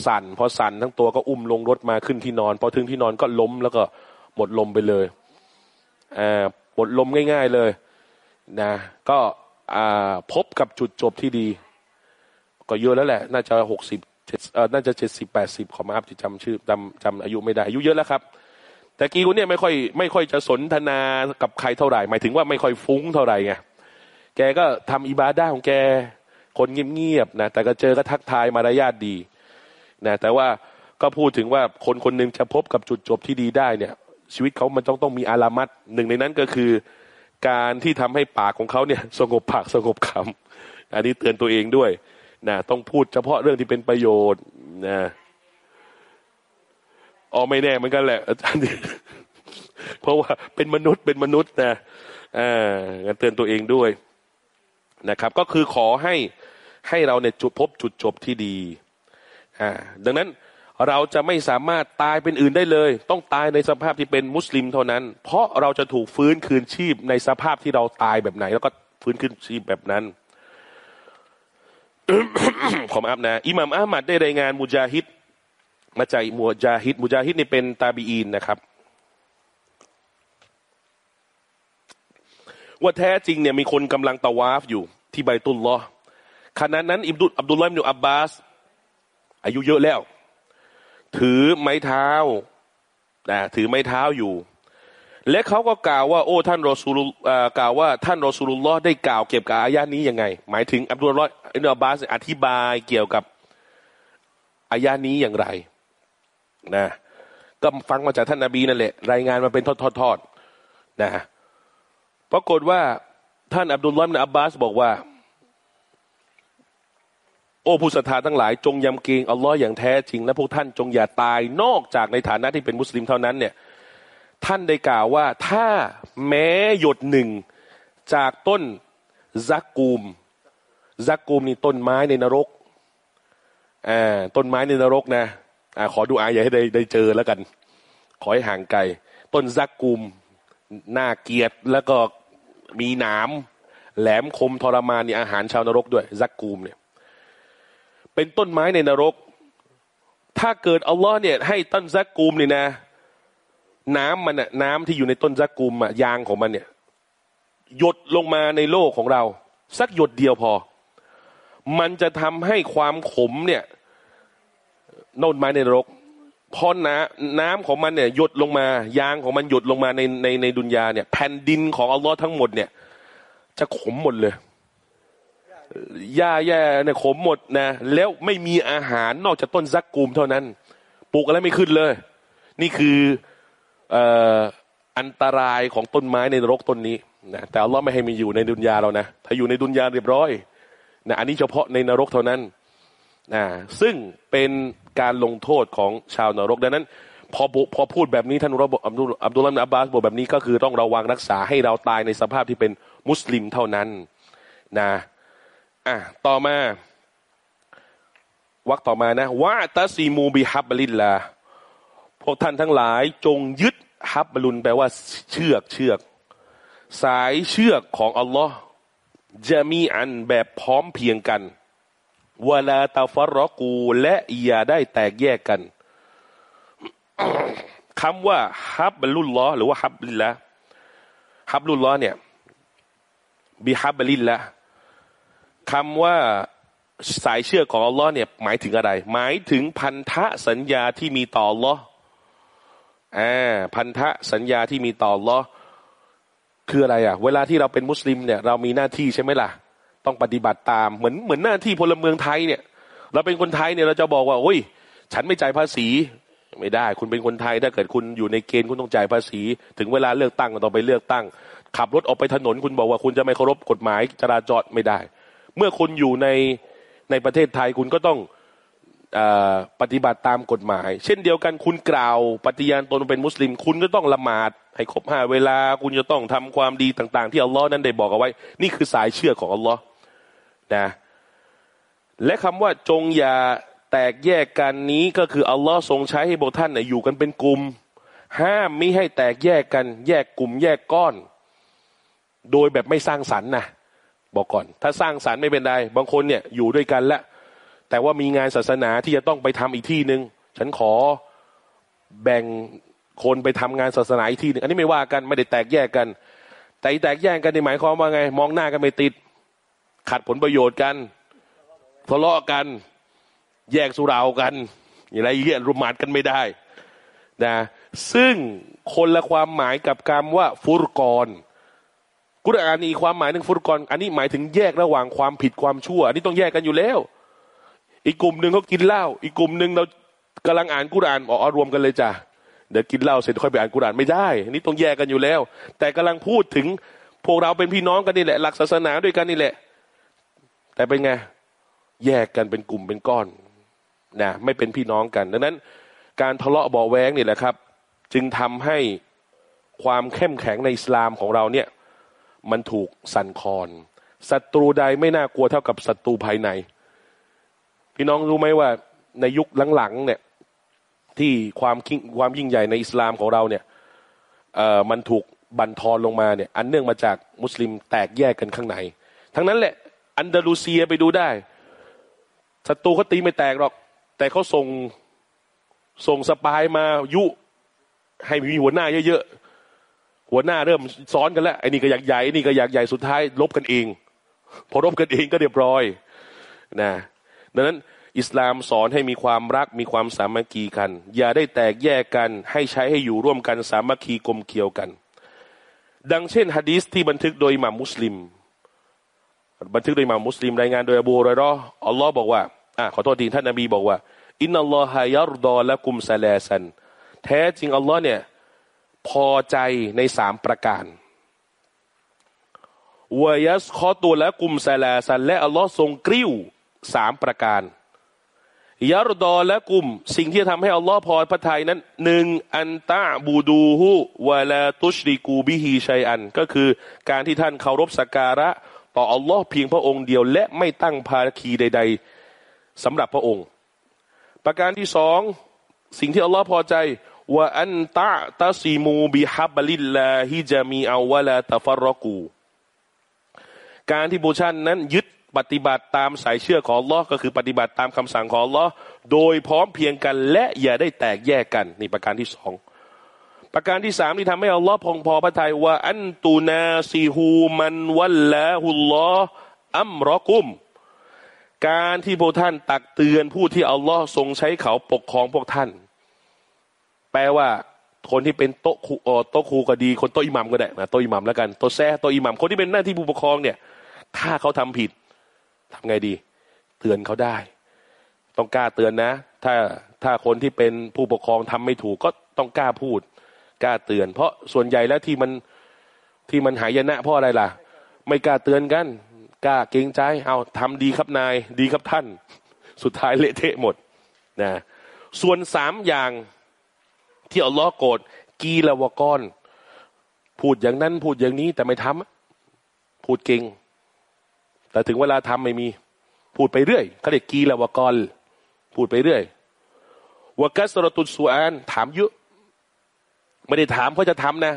สั่นพอสั่นทั้งตัวก็อุ้มลงรถมาขึ้นที่นอน พอถึงที่นอนก็ล้มแล้วก็หมดลมไปเลยอ่าหมดลมง่าย ๆเลยนะก็อ่าพบกับจุดจบที่ดี ก็เยอะแล้วแหละ น่าจะหกสิบเออน่าจะเจ็ดสิบแปดสิบขอมาครับจำชื่อจำจำอายุไม่ได้อายุเยอะแล้วครับ แต่กีคนเนี้ยไม่ค่อยไม่ค่อยจะสนทนากับใครเท่าไหร่ หมายถึงว่าไม่ค่อยฟุ้งเท่าไหร่ไงแกก็ทำอิบาดาของแกคนเงียบๆนะแต่ก็เจอก็ทักทายมารยาทดี นะแต่ว่าก็พูดถึงว่าคนคนหนึ่งจะพบกับจุดจบที่ดีได้เนี่ย ชีวิตเขามันต้องต้องมีอารามัดหนึ่งในนั้นก็คือ การที่ทำให้ปากของเขาเนี่ย สงบปากสงบคำอันนี้เตือนตัวเองด้วยนะต้องพูดเฉพาะเรื่องที่เป็นประโยชน์นะอ๋อไม่แน่เหมือนกันแหละอาจารย์เพราะว่าเป็นมนุษย์เป็นมนุษย์นะอ่าเตือนตัวเองด้วยนะครับ ก็คือขอให้ให้เราเนี่ยจุดพบจุดจบที่ดี อ่าดังนั้นเราจะไม่สามารถตายเป็นอื่นได้เลย ต้องตายในสภาพที่เป็นมุสลิมเท่านั้น เพราะเราจะถูกฟื้นคืนชีพในสภาพที่เราตายแบบไหน แล้วก็ฟื้นคืนชีพแบบนั้นขอมาอับนะอิหม่ามอามัดได้รายงานมุจาฮิดมาจากมูจาฮิดมูจาฮิดนี่เป็นตาบีอีนนะครับ ว่าแท้จริงเนี่ยมีคนกำลังตะวาฟอยู่ที่ใบตุลลอขณะนั้นอิบดุลอับดุลลอฮ์มิอับบาส อายุเยอะแล้ว ถือไม้เท้านะถือไม้เท้าอยู่ และเขาก็กล่าวว่า โอ้ท่านรอซูลุกล่าวว่าท่านรอซูลุลลอฮ์ได้กล่าวเกี่ยวกับอายะนี้ยังไง หมายถึงอับดุลลอฮ์อินอับบาสอธิบายเกี่ยวกับอายะนี้อย่างไรนะก็ฟังมาจากท่านนาบีนั่นแหละ รายงานมาเป็นทอดๆนะปรากฏว่าท่านอับดุลลอฮ์นอับบาสบอกว่า โอ้ผู้ศรัทธาทั้งหลายจงยำเกรงอัลลอฮ์อย่างแท้จริง และพวกท่านจงอย่าตายนอกจากในฐานะที่เป็นมุสลิมเท่านั้นเนี่ยท่านได้กล่าวว่าถ้าแม้หยดหนึ่งจากต้นซักกูมซักกูมนี่ต้นไม้ในนรกอ่าต้นไม้ในนรกนะอ่าขอดูอายอย่าให้ได้ได้เจอแล้วกัน ขอให้ห่างไกล ต้นซักกูมน่าเกลียดแล้วก็มีหนามแหลมคมทรมานนี่อาหารชาวนรกด้วยซักกูมเนี่ย เป็นต้นไม้ในนรก ถ้าเกิดอัลลอฮ์เนี่ยให้ต้นซักกูมเนี่ยนะ น้ำมันอะน้ำที่อยู่ในต้นซักกูมอะยางของมันเนี่ย หยดลงมาในโลกของเรา สักหยดเดียวพอ มันจะทำให้ความขมเนี่ยน่นไม้ในนรกพอน้ำน้ำของมันเนี่ยหยดลงมายางของมันหยดลงมาในในในดุนยาเนี่ย แผ่นดินของอัลลอฮ์ทั้งหมดเนี่ย จะขมหมดเลย หญ้าแย่เนี่ยขมหมดนะ แล้วไม่มีอาหารนอกจากต้นซักกูมเท่านั้น ปลูกอะไรไม่ขึ้นเลย นี่คืออันตรายของต้นไม้ในนรกต้นนี้นะแต่อัลลอฮ์ไม่ให้มีอยู่ในดุนยาเรานะถ้าอยู่ในดุนยาเรียบร้อยนะอันนี้เฉพาะในนรกเท่านั้นนะซึ่งเป็นการลงโทษของชาวนรกดังนั้น พอพอพูดแบบนี้ท่านรบอับดุลอับดุลลาห์อับบาสบอกแบบนี้ก็คือต้องระวังรักษาให้เราตายในสภาพที่เป็นมุสลิมเท่านั้นนะ อะต่อมาวักต่อมานะวะตัซีมูบิฮับบลิลลาพวกท่านทั้งหลายจงยึดฮับบลุนแปลว่าเชือกเชือก สายเชือกของอัลลอฮ์จะมีอันแบบพร้อมเพียงกันเวลาตาฟรอกูและอย่าได้แตกแยกกันคำว่าฮับบลุลลอหรือว่าฮับลิลละฮับลุลลอเนี่ยบิฮับบลิลละ คำว่าสายเชื่อของอัลลอฮ์เนี่ยหมายถึงอะไร หมายถึงพันธะสัญญาที่มีต่ออัลลอฮ์อ่าพันธะสัญญาที่มีต่ออัลลอฮ์คืออะไรอะ เวลาที่เราเป็นมุสลิมเนี่ย เรามีหน้าที่ใช่ไหมล่ะ ต้องปฏิบัติตามเหมือนเหมือนหน้าที่พลเมืองไทยเนี่ย เราเป็นคนไทยเนี่ยเราจะบอกว่าโอ้ย ฉันไม่จ่ายภาษีไม่ได้ คุณเป็นคนไทยถ้าเกิดคุณอยู่ในเกณฑ์คุณต้องจ่ายภาษี ถึงเวลาเลือกตั้งก็ต้องไปเลือกตั้ง ขับรถออกไปถนนคุณบอกว่าคุณจะไม่เคารพกฎหมายจราจรไม่ได้ เมื่อคุณอยู่ในในประเทศไทยคุณก็ต้องอปฏิบัติตามกฎหมาย เช่นเดียวกันคุณกล่าว ปฏิญาณตนเป็นมุสลิม คุณก็ต้องละหมาด ให้ครบห้าเวลา คุณจะต้องทำความดีต่าง ๆ ที่อัลลอฮ์นั้นได้บอกเอาไว้ นี่คือสายเชื่อของอัลลอฮ์นะและคำว่าจงอย่าแตกแยกกันนี้ก็คืออัลลอฮ์ทรงใช้ให้พวกท่านนี่ยอยู่กันเป็นกลุ่มห้ามมิให้แตกแยกกัน แยกกลุ่มแยกก้อน โดยแบบไม่สร้างสรรค์นะ บอกก่อน ถ้าสร้างสรรค์ไม่เป็นไรบางคนเนี่ยอยู่ด้วยกันแล้วแต่ว่ามีงานศาสนาที่จะต้องไปทำอีกที่หนึ่งฉันขอแบ่งคนไปทำงานศาสนาอีกที่หนึ่งอันนี้ไม่ว่ากันไม่ได้แตกแยกกัน แต่แตกแยกกันในหมายความว่าไง มองหน้ากันไม่ติด ขัดผลประโยชน์กันทะเลาะกัน แยกสุรากันอะไรเงี้ยรุมมาดกันไม่ได้นะซึ่งคนละความหมายกับคำว่าฟุรกร กุรอานอีกความหมายหนึ่งฟุรกรอันนี้หมายถึงแยกระหว่างความผิดความชั่ว อันนี้ต้องแยกกันอยู่แล้ว อีกกลุ่มหนึ่งเขากินเหล้าอีกกลุ่มหนึ่งเรากำลังอ่านกุรอานอ๋อรวมกันเลยจ้ะเดี๋ยวกินเหล้าเสร็จค่อยไปอ่านกุรอานไม่ได้อันนี้ต้องแยกกันอยู่แล้ว แต่กำลังพูดถึงพวกเราเป็นพี่น้องกันนี่แหละ หลักศาสนาด้วยกันนี่แหละ แต่เป็นไงแยกกันเป็นกลุ่มเป็นก้อนนะไม่เป็นพี่น้องกันดังนั้น การทะเลาะเบาแวงนี่แหละครับ จึงทำให้ความเข้มแข็งในอิสลามของเราเนี่ย มันถูกสั่นคลอนศัตรูใดไม่น่ากลัวเท่ากับศัตรูภายใน พี่น้องรู้ไหมว่าในยุคหลังๆเนี่ยที่ความความยิ่งใหญ่ในอิสลามของเราเนี่ยเอ่อมันถูกบันทอนลงมาเนี่ย อันเนื่องมาจากมุสลิมแตกแยกกันข้างใน ทั้งนั้นแหละ อันดาลูเซียไปดูได้ศัตรูเขาตีไม่แตกหรอก แต่เขาส่งส่งสปายมายุ ให้มีหัวหน้าเยอะๆ หัวหน้าเริ่มซ้อนกันแล้วไอ้นี่ก็อยากใหญ่ไอ้นี่ก็อยากใหญ่สุดท้ายลบกันเอง พอรบกันเองก็เรียบร้อยนะดังนั้นอิสลามสอนให้มีความรักมีความสามัคคีกัน อย่าได้แตกแยกกันให้ใช้ให้อยู่ร่วมกันสามัคคีกลมเกลียวกัน ดังเช่นฮะดีสที่บันทึกโดยอิหม่ามมุสลิม บันทึกโดยอิหม่ามมุสลิมรายงานโดยอบูฮุรอยเราะฮ์อัลลอฮ์บอกว่าอ่าขอโทษทีท่านนบีบอกว่า إن الله يرضى لكم ثلاثا แท้จริงอัลลอฮ์เนี่ย พอใจในสามประการวายัสขอตัวและกลุ่มซาลาซันและอัลลอฮ์ทรงกริ้วสามประการยารดอและกลุ่ม สิ่งที่ทำให้อัลลอฮ์พอพระทัยนั้นหนึ่งอันตะบูดูฮูวะลาตุชริกูบิฮีชัยอัน ก็คือการที่ท่านเคารพสักการะ ต่ออัลลอฮ์เพียงพระองค์เดียว และไม่ตั้งภาคีใด ๆสำหรับพระองค์ ประการที่สองสิ่งที่อัลลอฮ์พอใจ وأن تعتصموا بحبل الله جميعا ولا تفرقوا การที่พวกท่านนั้นยึดปฏิบัติตามสายเชือกของอัลลอฮ์ก็คือปฏิบัติตามคำสั่งของอัลลอฮ์โดยพร้อมเพรียงกันและอย่าได้แตกแยกกันนี่ประการที่สองประการที่สามที่ทำให้อัลลอฮ์พึงพอพระทัยوأن تناصحوا من ولاه الله أمركم การที่พวกท่านตักเตือนผู้ที่อัลลอฮ์ทรงใช้เขาปกครองพวกท่าน แปลว่าคนที่เป็นโต๊ะครูโต๊ะครูก็ดี คนโต๊ะอิหมัมก็ได้นะโต๊ะอิหมัมแล้วกันโต๊ะแซ่โต๊ะอิหมัมคนที่เป็นหน้าที่ผู้ปกครองเนี่ย ถ้าเขาทำผิดทำไงดี เตือนเขาได้ ต้องกล้าเตือนนะ ถ้าถ้าคนที่เป็นผู้ปกครองทำไม่ถูกก็ต้องกล้าพูด กล้าเตือน เพราะส่วนใหญ่แล้วที่มันที่มันหายนะเพราะอะไรล่ะ ไม่กล้าเตือนกันกล้าเกรงใจ เอาทำดีครับนาย ดีครับท่าน สุดท้ายเละเทะหมดนะส่วนสามอย่าง ที่อัลลอฮ์โกรธกีละวกอน พูดอย่างนั้นพูดอย่างนี้แต่ไม่ทำพูดเก่ง แต่ถึงเวลาทำไม่มี พูดไปเรื่อยเขาเรียกกีละวกอลพูดไปเรื่อยวกัสรตุสุอานถามเยอะไม่ได้ถามเพื่อจะทำนะ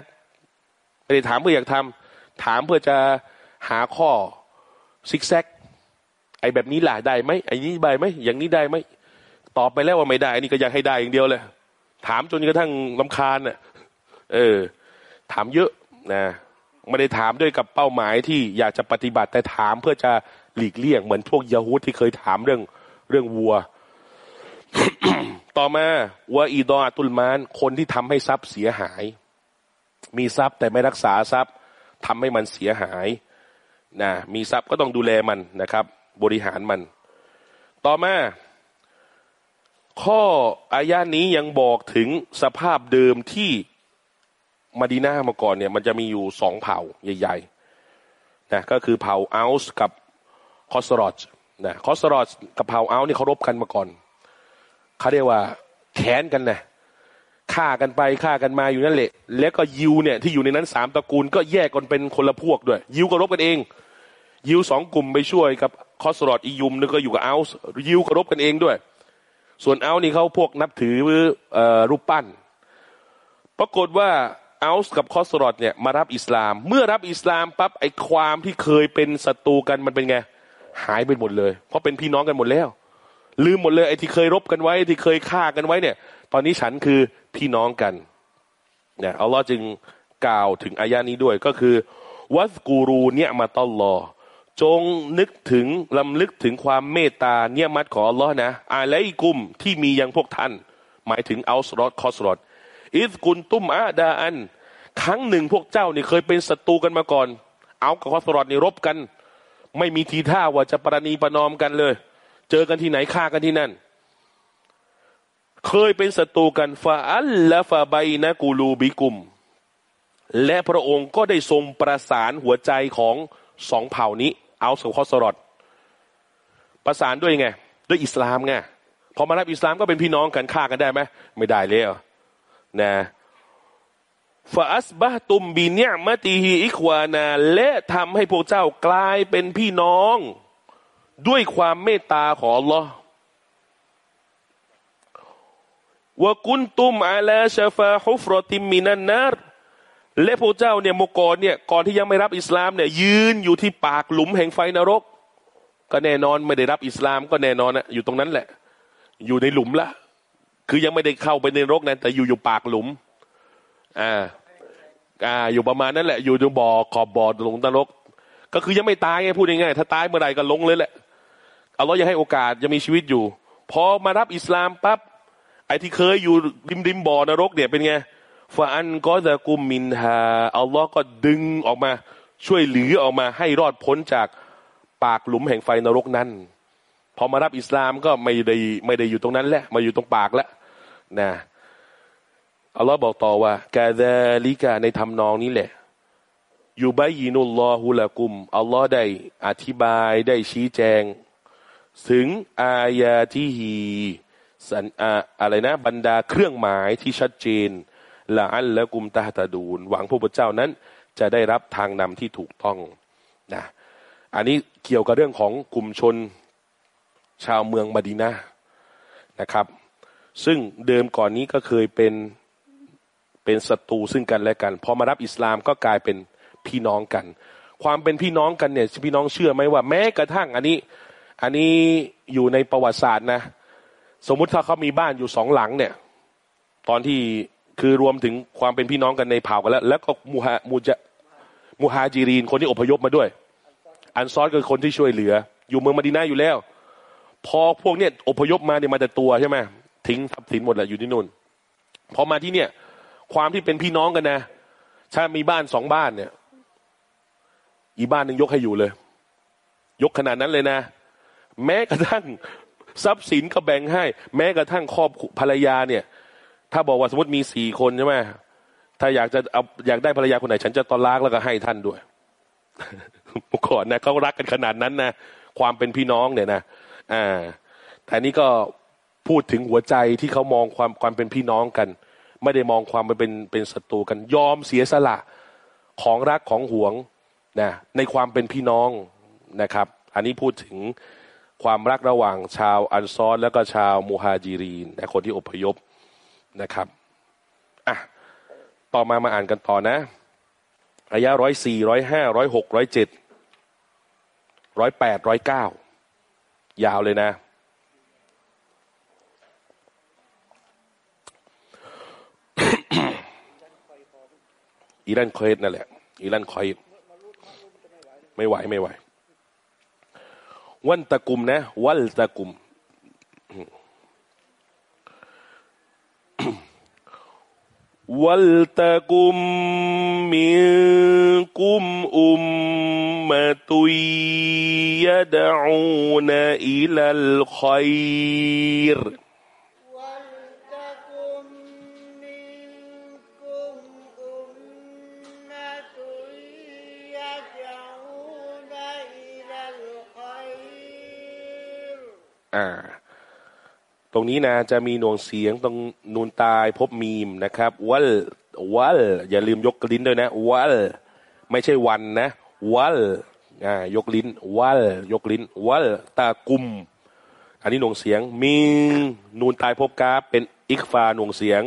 ไม่ได้ถามเพื่ออยากทำถามเพื่อจะหาข้อซิกแซกไอ้แบบนี้ล่ะได้ไหมไอ้นี้ได้ไหมอย่างนี้ได้ไหมตอบไปแล้วว่าไม่ได้อันี่ก็อยากให้ได้อย่างเดียวเลย ถามจนกระทั่งลำคาญน่ะ เออ ถามเยอะนะไม่ได้ถามด้วยกับเป้าหมายที่อยากจะปฏิบัติแต่ถามเพื่อจะหลีกเลี่ยง เหมือนพวกยาฮูดที่เคยถามเรื่องเรื่องวัว ต่อมาว่าอีดอตุลมาน คนที่ทำให้ทรัพย์เสียหาย มีทรัพย์แต่ไม่รักษาทรัพย์ทำให้มันเสียหายนะมีทรัพย์ก็ต้องดูแลมันนะครับ บริหารมัน ต่อมา ข้ออายานี้ยังบอกถึงสภาพเดิมที่มาดีนามาก่อนเนี่ย มันจะมีอยู่สองเผ่าใหญ่ๆนะก็คือเผ่าอัลส์กับคอสรอชนะคอสรอชกับเผ่าอัลส์นี่เขารบกันมาก่อนเขาเรียกว่าแค้นกันนะฆ่ากันไปฆ่ากันมาอยู่นั่นแหละ แล้วก็ยิวเนี่ยที่อยู่ในนั้นสามตระกูลก็แยกกันเป็นคนละพวกด้วย ยิวก็รบกันเอง ยิวสองกลุ่มไปช่วยกับคอสรอดอียุมนึกก็อยู่กับอัลส์ยิวก็รบกันเองด้วย ส่วนอัลนี่เขาพวกนับถือรูปปั้น ปรากฏว่าอัลส์กับคอสรอดเนี่ยมารับอิสลาม เมื่อรับอิสลามปั๊บไอ้ความที่เคยเป็นศัตรูกันมันเป็นไง หายไปหมดเลย เพราะเป็นพี่น้องกันหมดแล้ว ลืมหมดเลยไอ้ที่เคยรบกันไว้ที่เคยฆ่ากันไว้เนี่ย ตอนนี้ฉันคือพี่น้องกันเนี่ยอัลลอฮ์จึงกล่าวถึงอายานี้ด้วยก็คือวัสกูรูเนี่ยมาตลอ จงนึกถึงลำลึกถึงความเมตตาเนี่ยมัดของอัลลอฮ์นะอาลัยกุมที่มียังพวกท่าน หมายถึงอัลสรอดคอสรอดอิสกุนตุมอาดาอัน ครั้งหนึ่งพวกเจ้านี่เคยเป็นศัตรูกันมาก่อน เอากับคอสรอดนี่รบกัน ไม่มีทีท่าว่าจะประนีประนอมกันเลย เจอกันที่ไหนฆ่ากันที่นั่น เคยเป็นศัตรูกันฟาอัลละฟาไบนะกูลูบิกุม และพระองค์ก็ได้ทรงประสานหัวใจของสองเผ่านี้ เอาสุคอสรอดประสานด้วยไง ด้วยอิสลามไงพอมารับอิสลามก็เป็นพี่น้องกันฆ่ากันได้ไหมไม่ได้แล้วนะฟาอัสบะตุมบีเนียมตีฮีอิควานาและทำให้พวกเจ้ากลายเป็นพี่น้อง ด้วยความเมตตาของ Allah วกุนตุมอาลาชฟาฮุฟรติมินันนาร และพวกเจ้าเนี่ยโมกรเนี่ยก่อนที่ยังไม่รับอิสลามเนี่ยยืนอยู่ที่ปากหลุมแห่งไฟนรก ก็แน่นอนไม่ได้รับอิสลามก็แน่นอนนะอยู่ตรงนั้นแหละ อยู่ในหลุมละคือยังไม่ได้เข้าไปในรกนะแต่อยู่อยู่ปากหลุมอ่าอ่าอยู่ประมาณนั้นแหละ อยู่ตรงบ่อขอบบ่อหลุมนรก ก็คือยังไม่ตายไงพูดง่ายๆถ้าตายเมื่อไหร่ก็ลงเลยแหละเอาล้อยังให้โอกาสยังมีชีวิตอยู่พอมารับอิสลามปั๊บไอ้ที่เคยอยู่ริมริมบ่อนรกเนี่ยเป็นไง ฟาอันก็จะกุมมินฮาอัลลอฮ์ก็ดึงออกมา ช่วยเหลือออกมาให้รอดพ้นจากปากหลุมแห่งไฟนรกนั้นพอมารับอิสลามก็ไม่ได้ไม่ได้อยู่ตรงนั้นแหละมาอยู่ตรงปากแล้วนะอัลลอฮ์บอกต่อว่ากาดาลิกาในทำนองนี้แหละยูบายินุลลอฮุละกุมอัลลอฮ์ได้อธิบายได้ชี้แจง ถึงอายาที่ฮีสันอาอะไรนะ บรรดาเครื่องหมายที่ชัดเจน ละอันและกุมตาตาดูนหวังพระพุทธเจ้านั้น จะได้รับทางนำที่ถูกต้องนะอันนี้เกี่ยวกับเรื่องของกลุ่มชนชาวเมืองมาดีนานะครับ ซึ่งเดิมก่อนนี้ก็เคยเป็นเป็นศัตรูซึ่งกันและกันพอมารับอิสลามก็กลายเป็นพี่น้องกัน ความเป็นพี่น้องกันเนี่ยพี่น้องเชื่อไหมว่าแม้กระทั่งอันนี้ อันนี้อยู่ในประวัติศาสตร์นะ สมมุติถ้าเขามีบ้านอยู่สองหลังเนี่ย ตอนที่ คือรวมถึงความเป็นพี่น้องกันในเผ่ากันแล้ว แล้วก็มูฮามูจะมูฮาจีรีนคนที่อพยพมาด้วย อันซอสคือคนที่ช่วยเหลือ อยู่เมืองมาดีนาอยู่แล้ว พอพวกเนี้ยอพยพมาเนี่ยมาแต่ตัวใช่ไหมทิ้งทรัพย์สินหมดแหละอยู่ที่นู่นพอมาที่เนี่ย ความที่เป็นพี่น้องกันนะถ้ามีบ้านสองบ้านเนี่ย อีบ้านหนึ่งยกให้อยู่เลย ยกขนาดนั้นเลยนะ แม้กระทั่งทรัพย์สินก็แบ่งให้ แม้กระทั่งครอบภรรยาเนี่ย ถ้าบอกว่าสมมติมีสี่คนใช่ไหมถ้าอยากจะเอาอยากได้ภรรยาคนไหน ฉันจะตอนลากแล้วก็ให้ท่านด้วยเมื่อก่อนนะเขารักกันขนาดนั้นนะความเป็นพี่น้องเนี่ยนะอ่าแต่นี้ก็พูดถึงหัวใจที่เขามองความความเป็นพี่น้องกัน ไม่ได้มองความเป็นเป็นศัตรูกัน ยอมเสียสละของรักของหวงนะในความเป็นพี่น้องนะครับ อันนี้พูดถึงความรักระหว่างชาวอันซอนแล้วก็ชาวมูฮาจีรีนนะคนที่อพยพ นะครับอะต่อมามาอ่านกันต่อนะอายะร้อยสี่ร้อยห้าร้อยหกร้อยเจ็ดร้อยแปดร้อยเก้ายาวเลยนะอีรันคอยนั่นแหละอีรันคอยไม่ไหวไม่ไหววันตะกุมนะ วัลตะกุม ولتكن منكم أمة يدعون إلى الخير ولتكن ตรงนี้นะจะมีหน่วงเสียงตรงนูนตายพบมีมนะครับวัลวัลอย่าลืมยกลิ้นด้วยนะวัลไม่ใช่วันนะวัลอ่ายกลิ้นวัลยกลิ้นวัลตากุม อันนี้หน่วงเสียงมีนูนตายพบกาเป็นอิกฟาหน่วงเสียง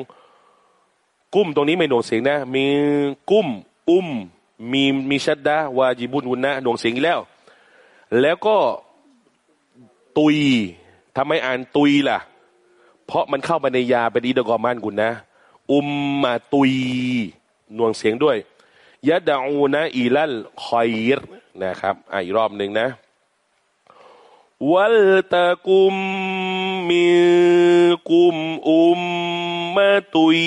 กุ้มตรงนี้ไม่หน่วงเสียงนะ มีกุ้ม อุ้ม มีมีชัดดาวาจิบุนวุนนะหน่วงเสียงอีกแล้ว แล้วก็ตุยทำไมอ่านตุยล่ะ เพราะมันเข้ามาในยาเป็นอิดกอมานกุลนะ อุมมาตุยนวงเสียงด้วยยะดาอูนะอีลัลคอยร์นะครับอะอีกรอบหนึ่งนะวัลตะกุมมิกุมอุมมาตุย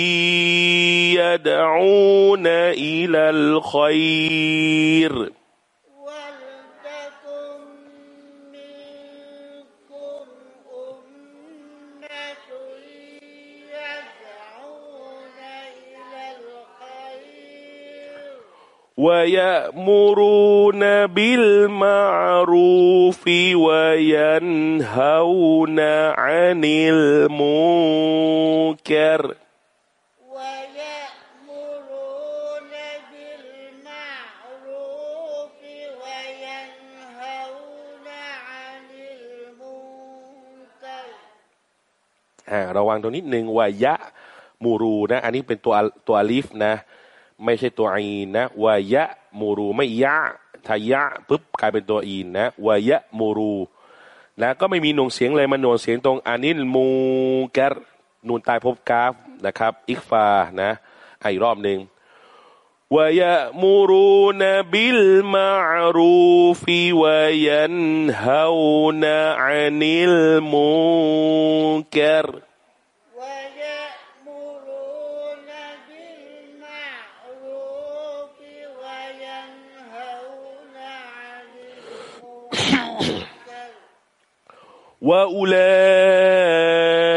ยะดาอูนะอีลัลคอยร์ ويأمرون بالمعروف وينهون عن المنكر ويأمرون بالمعروف وينهون عن المنكر อ่าระวังตรงนิดหนึ่งว่ายะมูรูนะ อันนี้เป็นตัวตัวอลิฟนะ ไม่ใช่ตัวอีนนะวายะมูรูไม่ยะทายะปุ๊บกลายเป็นตัวอีนนะวายะมูรูนะก็ไม่มีหนวงเสียงเลยมันหนวงเสียงตรงอานิลมูกรนูนตายพบกาฟนะครับ อิกฟานะอีกรอบหนึ่งวายะมูรูนบิลมารูฟีวายันฮาวนะอานิลมูกร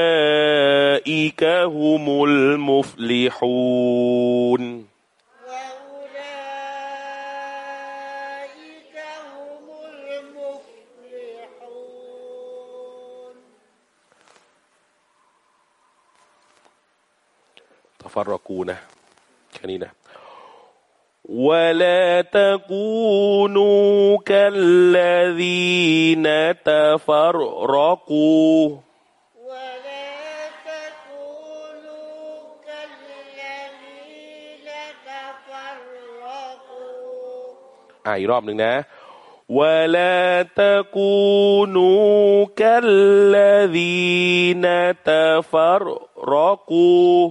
واولئك هم المفلحون واولئك هم المفلحون تفرقونا كنينه ولا تكونوا كالذين تفرقوا ولا تكونوا كالذين تفرقوا อ่าอีกรอบหนึ่งนะ ولا تكونوا كالذين تفرقوا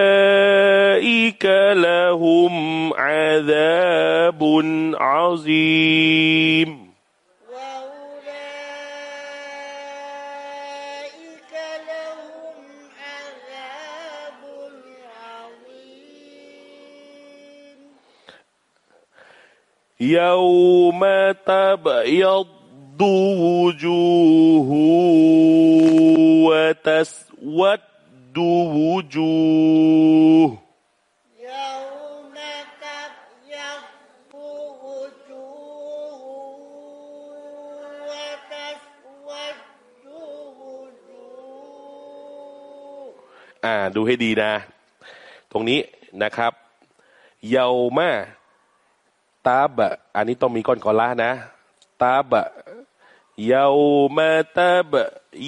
لهم عذاب عظيم. وأولئك لهم عذاب عظيم. يوم تبيض وجوه وتسود وجوه. อ่า ดูให้ดีนะ ตรงนี้นะครับเยามาตาบะ อันนี้ต้องมีก้อนกอละนะตาบะเยามาตาบะ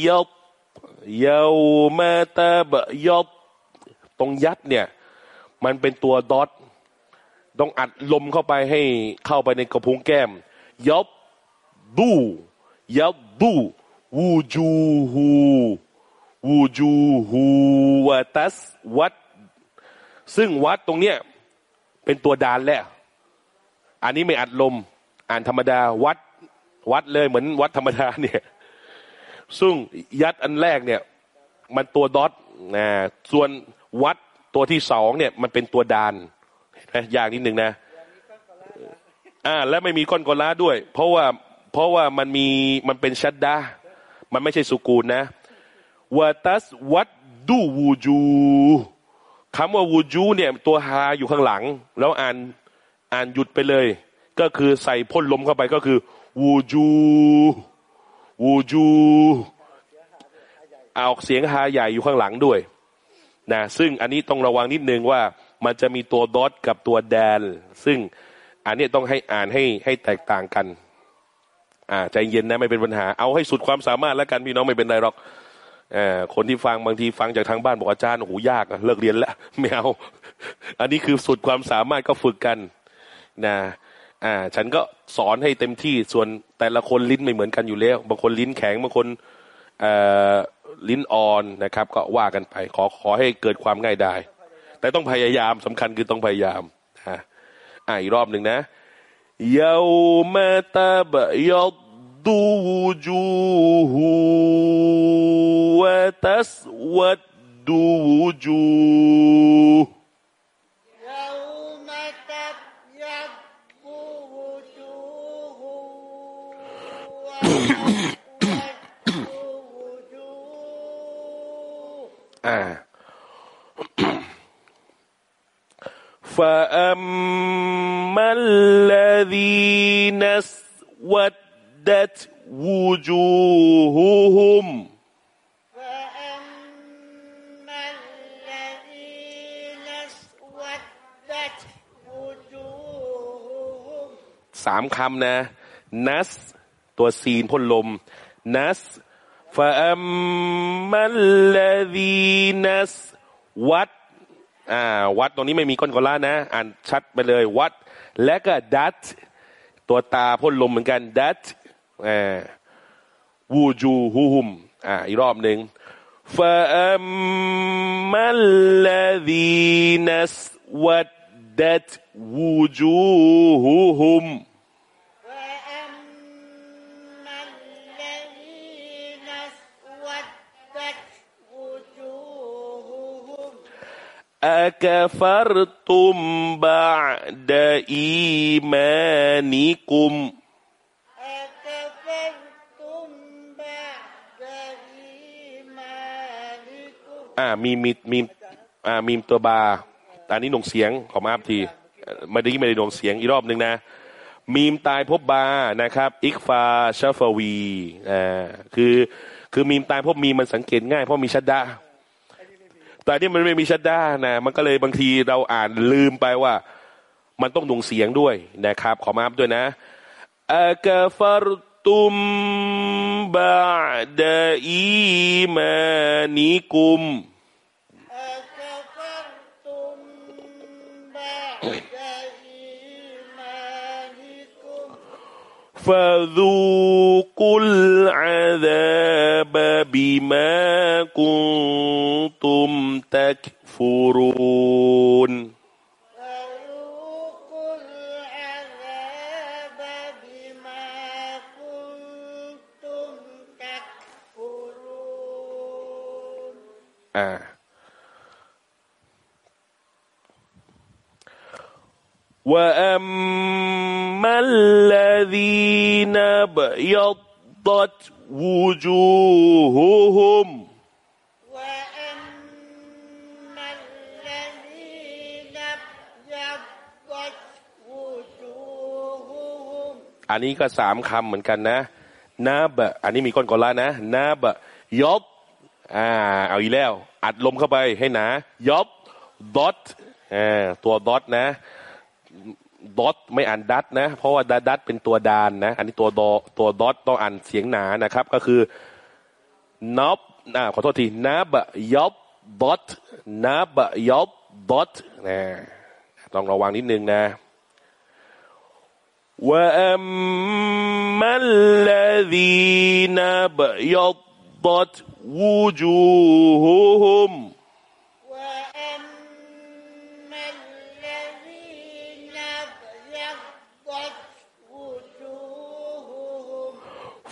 ยบเยามาตาบะยบตรงยัดเนี่ย มันเป็นตัวดอทต้องอัดลมเข้าไปให้เข้าไปในกระพุ้งแก้มยบดูยบดูวูจูฮู วูจูฮูวะตัสวัด ซึ่งวัดตรงเนี้ยเป็นตัวดานแหละอันนี้ไม่อัดลม อ่านธรรมดาวัด วัดเลยเหมือนวัดธรรมดาเนี่ย ซึ่งยัดอันแรกเนี่ย มันตัวดอทนะส่วนวัดตัวที่สองเนี่ย มันเป็นตัวดานนไหมยากนิดหนึ่งนะอ่า และไม่มีก้อนกอลาด้วย เพราะว่าเพราะว่ามันมีมันเป็นชัดดามันไม่ใช่สุกูลนะ วาตัสวัดดูวูจูคำว่าวูจูเนี่ยตัวฮาอยู่ข้างหลัง แล้วอ่านอ่านหยุดไปเลย ก็คือใส่พ่นลมเข้าไปก็คือวูจูวูจูเอาเสียงฮาใหญ่อยู่ข้างหลังด้วยนะซึ่งอันนี้ต้องระวังนิดนึงว่ามันจะมีตัวดอทกับตัวแดน ซึ่งอันนี้ต้องให้อ่านให้ให้แตกต่างกัน อ่าใจเย็นนะไม่เป็นปัญหา เอาให้สุดความสามารถแล้วกันพี่น้องไม่เป็นไรหรอก คนที่ฟังบางทีฟังจากทางบ้านบอกอาจารย์โอ้โหยากเลิกเรียนแล้วไม่เอาอันนี้คือสุดความสามารถก็ฝึกกันนะอ่าฉันก็สอนให้เต็มที่ส่วนแต่ละคนลิ้นไม่เหมือนกันอยู่แล้ว บางคนลิ้นแข็งบางคนลิ้นอ่อนนะครับ ก็ว่ากันไป ขอขอให้เกิดความง่ายได้แต่ต้องพยายามสำคัญคือต้องพยายามอ่าอีกรอบหนึ่งนะยาวมาตาบยด تبيض وجوه وتسود وجوه. يوم تبيض وجوه وتسود وجوه فأما الذين اسودت وجوههم فأما الذين اسودت وجوههم สามคำนะ นัส ตัวซีนพ่นลม นัสฟาอัมมัลลดีนัสวัด อ่า วัดตรงนี้ไม่มีก้นกอล่านะ อ่านชัดไปเลย วัด และก็ดัตตัวตาพ่นลมเหมือนกัน ดัตอ่า วูจูฮูฮุมอ่าอีกรอบหนึ่ง فأما الذين اسودت وجوههم أكفرتم بعد إيمانكم อ่ามีมีมีอ่ามีตัวบาอันนี้หนงเสียงขอมาอัพทีไม่ได้ไม่ได้หนงเสียงอีกรอบหนึ่งนะ มีมตายพบบานะครับ อิกฟาชาฟวีอ่าคือคือมีมตายพบมีมันสังเกตง่ายเพราะมีชัดดาแต่นี่มันไม่มีชัดดานะมันก็เลยบางทีเราอ่านลืมไปว่า มันต้องหนงเสียงด้วยนะครับ ขอมาอัพด้วยนะอักฟร كفرتم بعد إيمانكم أكفرتم بعد إيمانكم فذوقوا العذاب بما كنتم تكفرون وأما الذين ابيضت وجوههم وأما الذين ابيضت وجوههم อันนี้ก็สามคำเหมือนกันนะนาบะอันนี้มีก้อนกอละนะนาบะยอบอ่า เอาอีกแล้ว อัดลมเข้าไปให้หนายอบดอทอ่าตัวดอทนะ ดอทไม่อ่านดัตนะ เพราะว่าดัตดัตเป็นตัวดานนะ อันนี้ตัวดอตัวดอทต้องอ่านเสียงหนานะครับ ก็คือนอบอ่าขอโทษทีนาบะยอบดอทนาบะยอบดอทนะต้องระวังนิดนึงนะ وأما الذين ابيضت وجوههم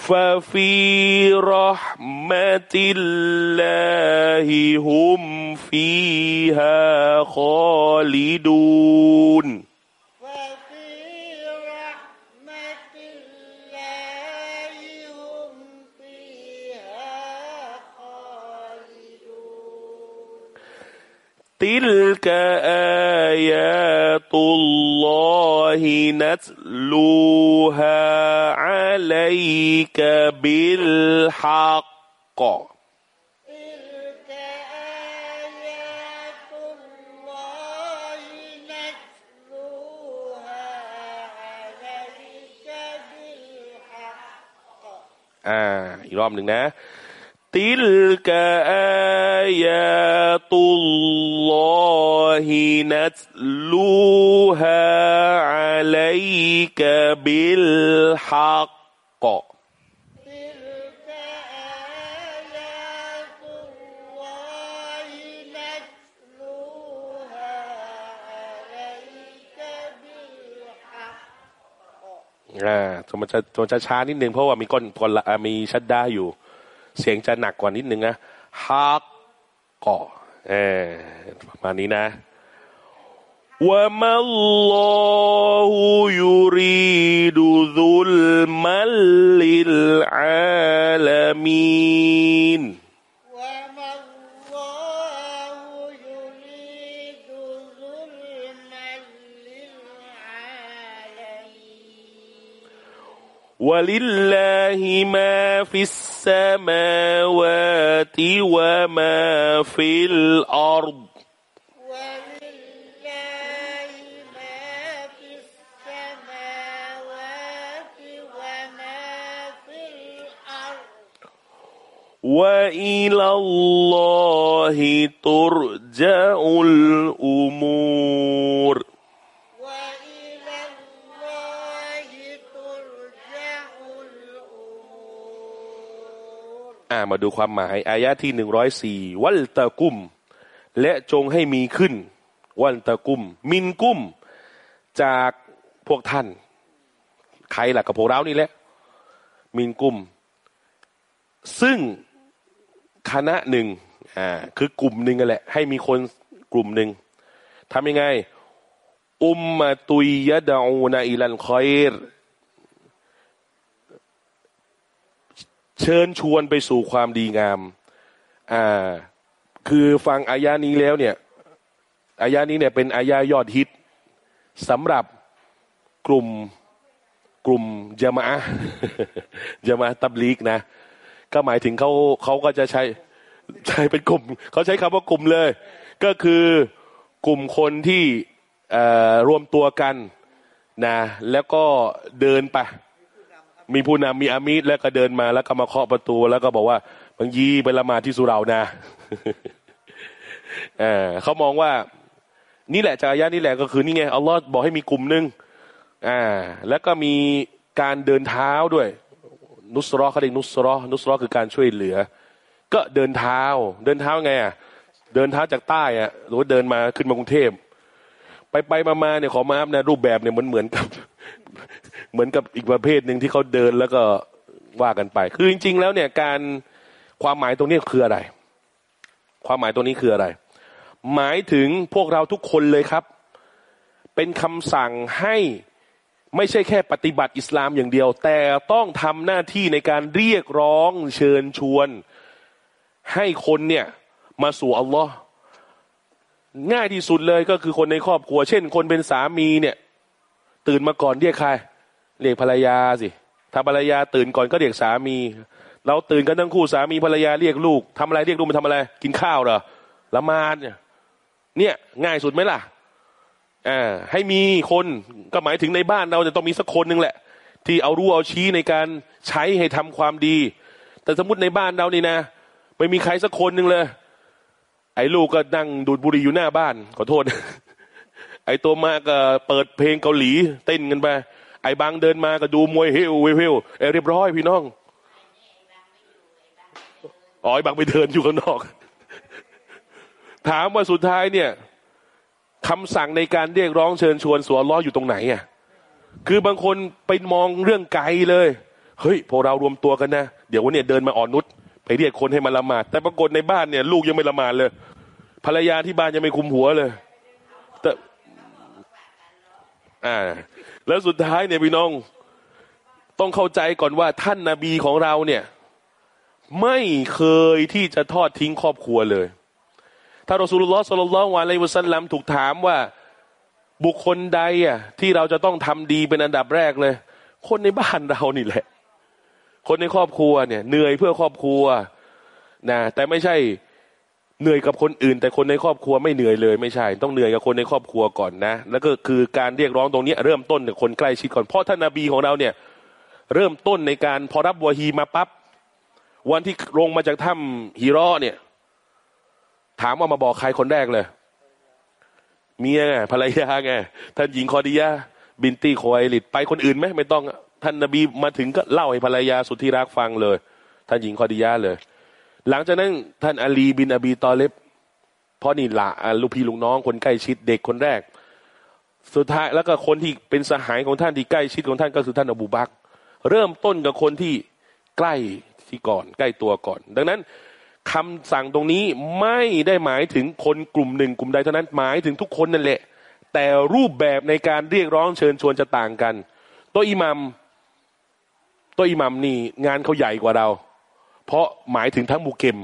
ففي رحمة الله هم فيها خالدون. تلك آيات الله نتلوها عليك بالحق تلك آيات الله نتلوها عليك بالحق อ่า อีกรอบหนึ่งนะ ติลกะอายาตุลลอฮินัตลูฮาอะลัยกะบิลฮักก تلك آيات الله نتلوها عليك بالحق อ่ามันจะมันจะช้านิดนึงเพราะว่ามีก้อนก้อนละอ่ามีชัดด้าอยู่ เสียงจะหนักกว่านิดนึงนะฮักกอเอประมาณนี้นะว่ามัลลอฮยูรีดุซุลมัลลิลอาลามีนวลิลลาฮิมาฟิส السماوات وما في الأرض. وإلى الله ترجع الأمور. มาดูความหมาย อายะที่หนึ่งร้อยสี่วัลตะกุม และจงให้มีขึ้น วัลตะกุม มินกุม จากพวกท่าน ใครล่ะกับพวกเรานี่แหละ มินกุม ซึ่งคณะหนึ่งอ่าคือกลุ่มหนึ่งกันแหละ ให้มีคนกลุ่มหนึ่งทำยังไง อุมมาตุยยะดาอูนาอิลันคอยร เชิญชวนไปสู่ความดีงาม อ่า คือฟังอายานี้แล้วเนี่ย อายานี้เนี่ยเป็นอายายอดฮิตสำหรับกลุ่มกลุ่มยามะยามะตับลีกนะ ก็หมายถึงเขาเขาก็จะใช้ใช้เป็นกลุ่ม เขาใช้คำว่ากลุ่มเลย ก็คือกลุ่มคนที่รวมตัวกันนะ แล้วก็เดินไป มีผู้นำมีอามิดแล้วก็เดินมาแล้วก็มาเคาะประตู แล้วก็บอกว่าบางยีไปละหมาดที่สุรานะเเขามองว่า นี่แหละจายะนี่แหละก็คือนี่ไงอัลลอฮ์บอกให้มีกลุ่มหนึ่งอ่า แล้วก็มีการเดินเท้าด้วย นุสรอเขาเรียกนุสรอนุสรอคือการช่วยเหลือ ก็เดินเท้า เดินเท้าไงอะเดินเท้าจากใต้อะหรือว่าเดินมาขึ้นมากรุงเทพไปไปมามาเนี่ยขอมาอัพนะรูปแบบเนี่ยมันเหมือนกับ เหมือนกับอีกประเภทหนึ่งที่เขาเดินแล้วก็ว่ากันไป คือจริง ๆ แล้วเนี่ยการความหมายตรงนี้คืออะไร ความหมายตรงนี้คืออะไร หมายถึงพวกเราทุกคนเลยครับ เป็นคำสั่งให้ไม่ใช่แค่ปฏิบัติอิสลามอย่างเดียว แต่ต้องทำหน้าที่ในการเรียกร้องเชิญชวน ให้คนเนี่ยมาสู่อัลลอฮ์ง่ายที่สุดเลยก็คือคนในครอบครัว เช่น คนเป็นสามีเนี่ย ตื่นมาก่อนเรียกใคร เรียกภรรยาสิถ้าภรรยาตื่นก่อนก็เรียกสามี เราตื่นกันทั้งคู่สามีภรรยาเรียกลูกทำอะไรเรียกลูกมาทำอะไร กินข้าวเหรอละมาดเนี่ยเนี่ยง่ายสุดไหมล่ะอ่าให้มีคนก็หมายถึงในบ้านเราจะต้องมีสักคนหนึ่งแหละ ที่เอารู้เอาชี้ในการใช้ให้ทำความดี แต่สมมติในบ้านเรานี่นะ ไม่มีใครสักคนหนึ่งเลย ไอ้ลูกก็นั่งดูดบุหรี่อยู่หน้าบ้านขอโทษ ไอ้ตัวมาก็เปิดเพลงเกาหลีเต้นกันไป ไอ้บางเดินมาก็ดูมวยเฮลเวเฮลเรียบร้อยพี่น้องอ๋อไอ้บางไปเดินอยู่ข้างนอก ถามว่าสุดท้ายเนี่ยคำสั่งในการเรียกร้องเชิญชวนสวนล้ออยู่ตรงไหนอะคือบางคนไปมองเรื่องไกลเลย เฮ้ยพวกเรารวมตัวกันนะ เดี๋ยววันนี้เดินมาอ่อนนุชไปเรียกคนให้มาละหมาด แต่ปรากฏในบ้านเนี่ย ลูกยังไม่ละหมาดเลย ภรรยาที่บ้านยังไม่คุมหัวเลย แต่ อ่า แล้วสุดท้ายเนี่ยพี่น้อง ต้องเข้าใจก่อนว่าท่านนาบีของเราเนี่ย ไม่เคยที่จะทอดทิ้งครอบครัวเลย ถ้ารอสูลุลลอฮ์สุลลัลลอฮุอะลัยฮิวสัลลัมถูกถามว่าบุคคลใดอะที่เราจะต้องทำดีเป็นอันดับแรกเลย คนในบ้านเรานี่แหละ คนในครอบครัวเนี่ย เหนื่อยเพื่อครอบครัวนะแต่ไม่ใช่ เหนื่อยกับคนอื่น แต่คนในครอบครัวไม่เหนื่อยเลยไม่ใช่ ต้องเหนื่อยกับคนในครอบครัวก่อนนะ แล้วก็คือการเรียกร้องตรงนี้เริ่มต้นจากคนใกล้ชิดก่อนเพราะท่านนาบีของเราเนี่ยเริ่มต้นในการพอรับวะฮีมาปับ๊บวันที่ลงมาจากถ้ำฮีรอเนี่ย ถามว่ามาบอกใครคนแรกเลยเมียไงภรรยาไงท่านหญิงคอดียาบินตี้คไอลิดไปคนอื่นไหมไม่ต้องท่านนบีมาถึงก็เล่าให้ภรรยาสุดที่รักฟังเลย ท่านหญิงคอดียาเลย หลังจากนั้นท่านอาลีบินอบีตอเลบเพราะนี่ละลูกพี่ลูกน้องคนใกล้ชิดเด็กคนแรก สุดท้ายแล้วก็คนที่เป็นสหายของท่านที่ใกล้ชิดของท่านก็คือท่านอบูบักเริ่มต้นกับคนที่ใกล้ที่ก่อน ใกล้ตัวก่อน ดังนั้นคำสั่งตรงนี้ไม่ได้หมายถึงคนกลุ่มหนึ่งกลุ่มใดเท่านั้นหมายถึงทุกคนนั่นแหละ แต่รูปแบบในการเรียกร้องเชิญชวนจะต่างกัน ตัวอิหมัมตัวอิหมัมนี่งานเขาใหญ่กว่าเรา เพราะหมายถึงทั้งมุเกม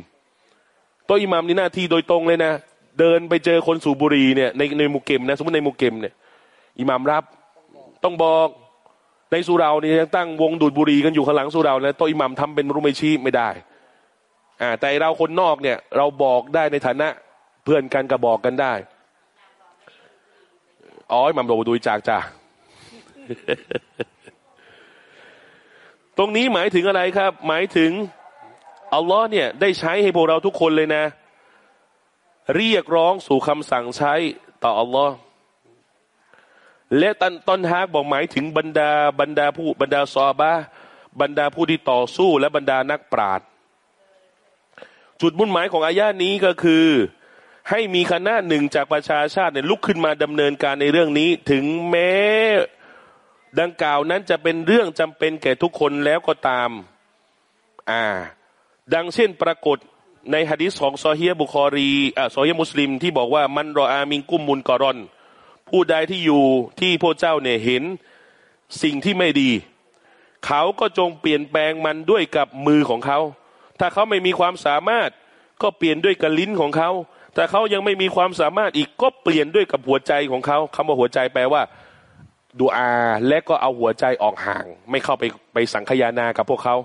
ตัวอิหมัมนี่หน้าที่โดยตรงเลยนะ เดินไปเจอคนสูบบุหรี่เนี่ยในในมุเกมนะสมมติในมุเกมเนี่ยอิหมัมรับต้องบอกในสุราเนี่ยังตั้งวงดูดบุหรี่กันอยู่ข้างหลังสุราแล้วตัวอิหมัมทำเป็นรุมชีไม่ได้อ่าแต่เราคนนอกเนี่ย เราบอกได้ในฐานะเพื่อนกันก็บอกกันได้อ๋อมัมโดดูจากจ้าตรงนี้หมายถึงอะไรครับ หมายถึง อัลลอฮ์เนี่ยได้ใช้ให้พวกเราทุกคนเลยนะ เรียกร้องสู่คำสั่งใช้ต่ออัลลอฮ์และตอนตอนฮากบอกหมายถึงบรรดาบรรดาผู้บรรดาซอบะบรรดาผู้ที่ต่อสู้และบรรดานักปราชญ์จุดมุ่งหมายของอาย่านี้ก็คือ ให้มีคณะหนึ่งจากประชาชาติเนี่ยลุกขึ้นมาดำเนินการในเรื่องนี้ ถึงแม้ดังกล่าวนั้นจะเป็นเรื่องจำเป็นแก่ทุกคนแล้วก็ตาม อ่า ดังเช่นปรากฏในฮะดิษของซอฮียบุคอรีอ่าซอฮียมุสลิมที่บอกว่ามันรออามิงกุมมุนกอรอน ผู้ใดที่อยู่ที่พระเจ้าเนี่ยเห็นสิ่งที่ไม่ดี เขาก็จงเปลี่ยนแปลงมันด้วยกับมือของเขา ถ้าเขาไม่มีความสามารถก็เปลี่ยนด้วยกับลิ้นของเขา แต่เขายังไม่มีความสามารถอีกก็เปลี่ยนด้วยกับหัวใจของเขาคำว่าหัวใจแปลว่าดูอาและก็เอาหัวใจออกห่าง ไม่เข้าไปไปสังคายนากับพวกเขา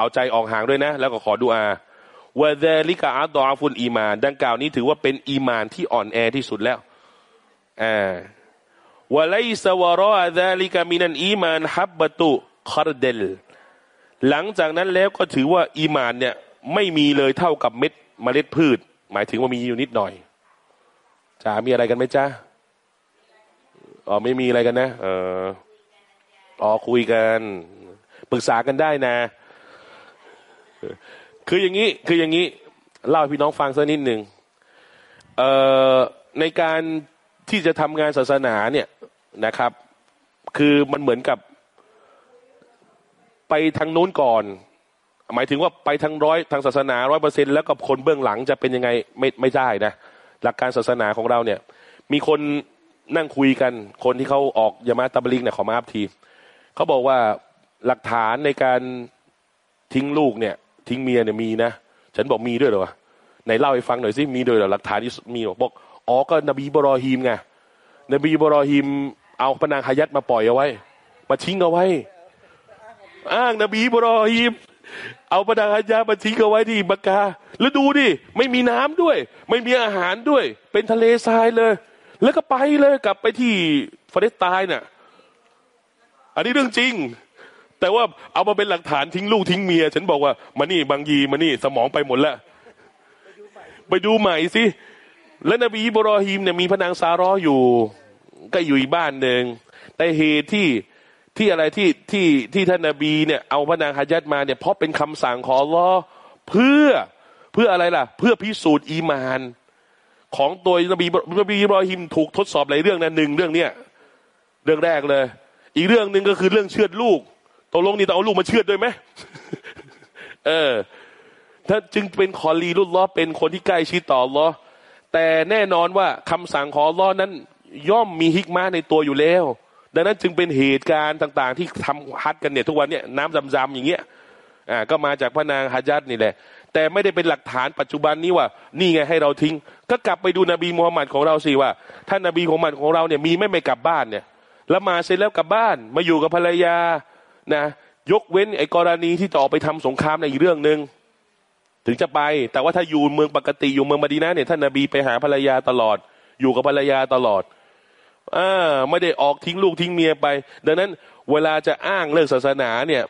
เอาใจออกห่างด้วยนะ แล้วก็ขอดูอา وذلك أضعف الإيمان ดังกล่าวนี้ถือว่าเป็นอีมานที่อ่อนแอที่สุดแล้วอ่าوليس وراء ذلك من الإيمان حبة خردل หลังจากนั้นแล้วก็ถือว่าอีมานเนี่ยไม่มีเลยเท่ากับเม็ดเมล็ดพืช หมายถึงว่ามีอยู่นิดหน่อยจ๋ามีอะไรกันไหมจ้าอ๋อไม่มีอะไรกันนะ เอออ๋อคุยกัน ปรึกษากันได้นะ คืออย่างนี้คืออย่างนี้เล่าให้พี่น้องฟังสักนิดหนึ่งเอ่อในการที่จะทำงานศาสนาเนี่ยนะครับ คือมันเหมือนกับ ไปทางนู้นก่อน หมายถึงว่าไปทางร้อยทางศาสนาร้อยเปอร์เซ็นแล้วกับคนเบื้องหลังจะเป็นยังไงไม่ไม่ได้นะหลักการศาสนาของเราเนี่ย มีคนนั่งคุยกัน คนที่เขาออกยามาตาบลิงเนี่ยขอมาอัพทีเขาบอกว่าหลักฐานในการทิ้งลูกเนี่ย ทิ้งเมียเนี่ยมีนะ ฉันบอกมีด้วยเหรอวะไหนเล่าให้ฟังหน่อยสิมีด้วยเหรอหลักฐานที่มีบอกอ๋อก็นบีบรอฮีมไงนบีบรอฮีมเอาพนางฮายัดมาปล่อยเอาไว้ มาทิ้งเอาไว้ อ้างนบีบรอฮีมเอาพนางฮายัดมาทิ้งเอาไว้ที่บักกาแล้วดูดิไม่มีน้ำด้วย ไม่มีอาหารด้วย เป็นทะเลทรายเลย แล้วก็ไปเลยกลับไปที่ฟาเลสไตน์น่ะ อันนี้เรื่องจริง แต่ว่าเอามาเป็นหลักฐานทิ้งลูกทิ้งเมีย ฉันบอกว่ามานี่บางยีมานี่สมองไปหมดแล้วไปดูใหม่สิแล้วนบีอิบรอฮิมเนี่ยมีพนางซารออยู่ก็อยู่อีกบ้านหนึ่งแต่เหตุที่ที่อะไรที่ที่ที่ท่านนบีเนี่ยเอาพนางฮะยัดมาเนี่ยเพราะเป็นคำสั่งของลอเพื่อเพื่ออะไรล่ะ เพื่อพิสูจน์อีมาน ของตัวนบีนบีอิบรอฮิมถูกทดสอบหลายเรื่องนะหนึ่งเรื่องเนี้ยเรื่องแรกเลย อีกเรื่องหนึ่งก็คือเรื่องเชือดลูก ตกลงนี่ต้องเอาลูกมาเชือดด้วยไหมเออถ้าจึงเป็นคอลีรุ่นล้อเป็นคนที่ใกล้ชิดต่อล้อแต่แน่นอนว่าคำสั่งของล้อนั้น ย่อมมีฮิกมาในตัวอยู่แล้ว ดังนั้นจึงเป็นเหตุการณ์ต่าง ๆ ที่ทำฮัดกันเนี่ยทุกวันเนี่ยน้ำจำๆอย่างเงี้ยอ่าก็มาจากพระนางฮัจัดนี่แหละ แต่ไม่ได้เป็นหลักฐานปัจจุบันนี้ว่า นี่ไงให้เราทิ้ง ก็กลับไปดูนบีมูฮัมมัดของเราสิว่าท่านนบีของมันของเราเนี่ยมีไม่ไม่กลับบ้านเนี่ยแล้วมาเสร็จแล้วกลับบ้าน มาอยู่กับภรรยา นะยกเว้นไอ้กรณีที่จะออกไปทำสงครามในอีกเรื่องหนึ่งถึงจะไป แต่ว่าถ้าอยู่เมืองปกติอยู่เมืองมาดีนะเนี่ยท่านนาบีไปหาภรรยาตลอด อยู่กับภรรยาตลอดอ่าไม่ได้ออกทิ้งลูกทิ้งเมียไป ดังนั้นเวลาจะอ้างเรื่องศาสนาเนี่ย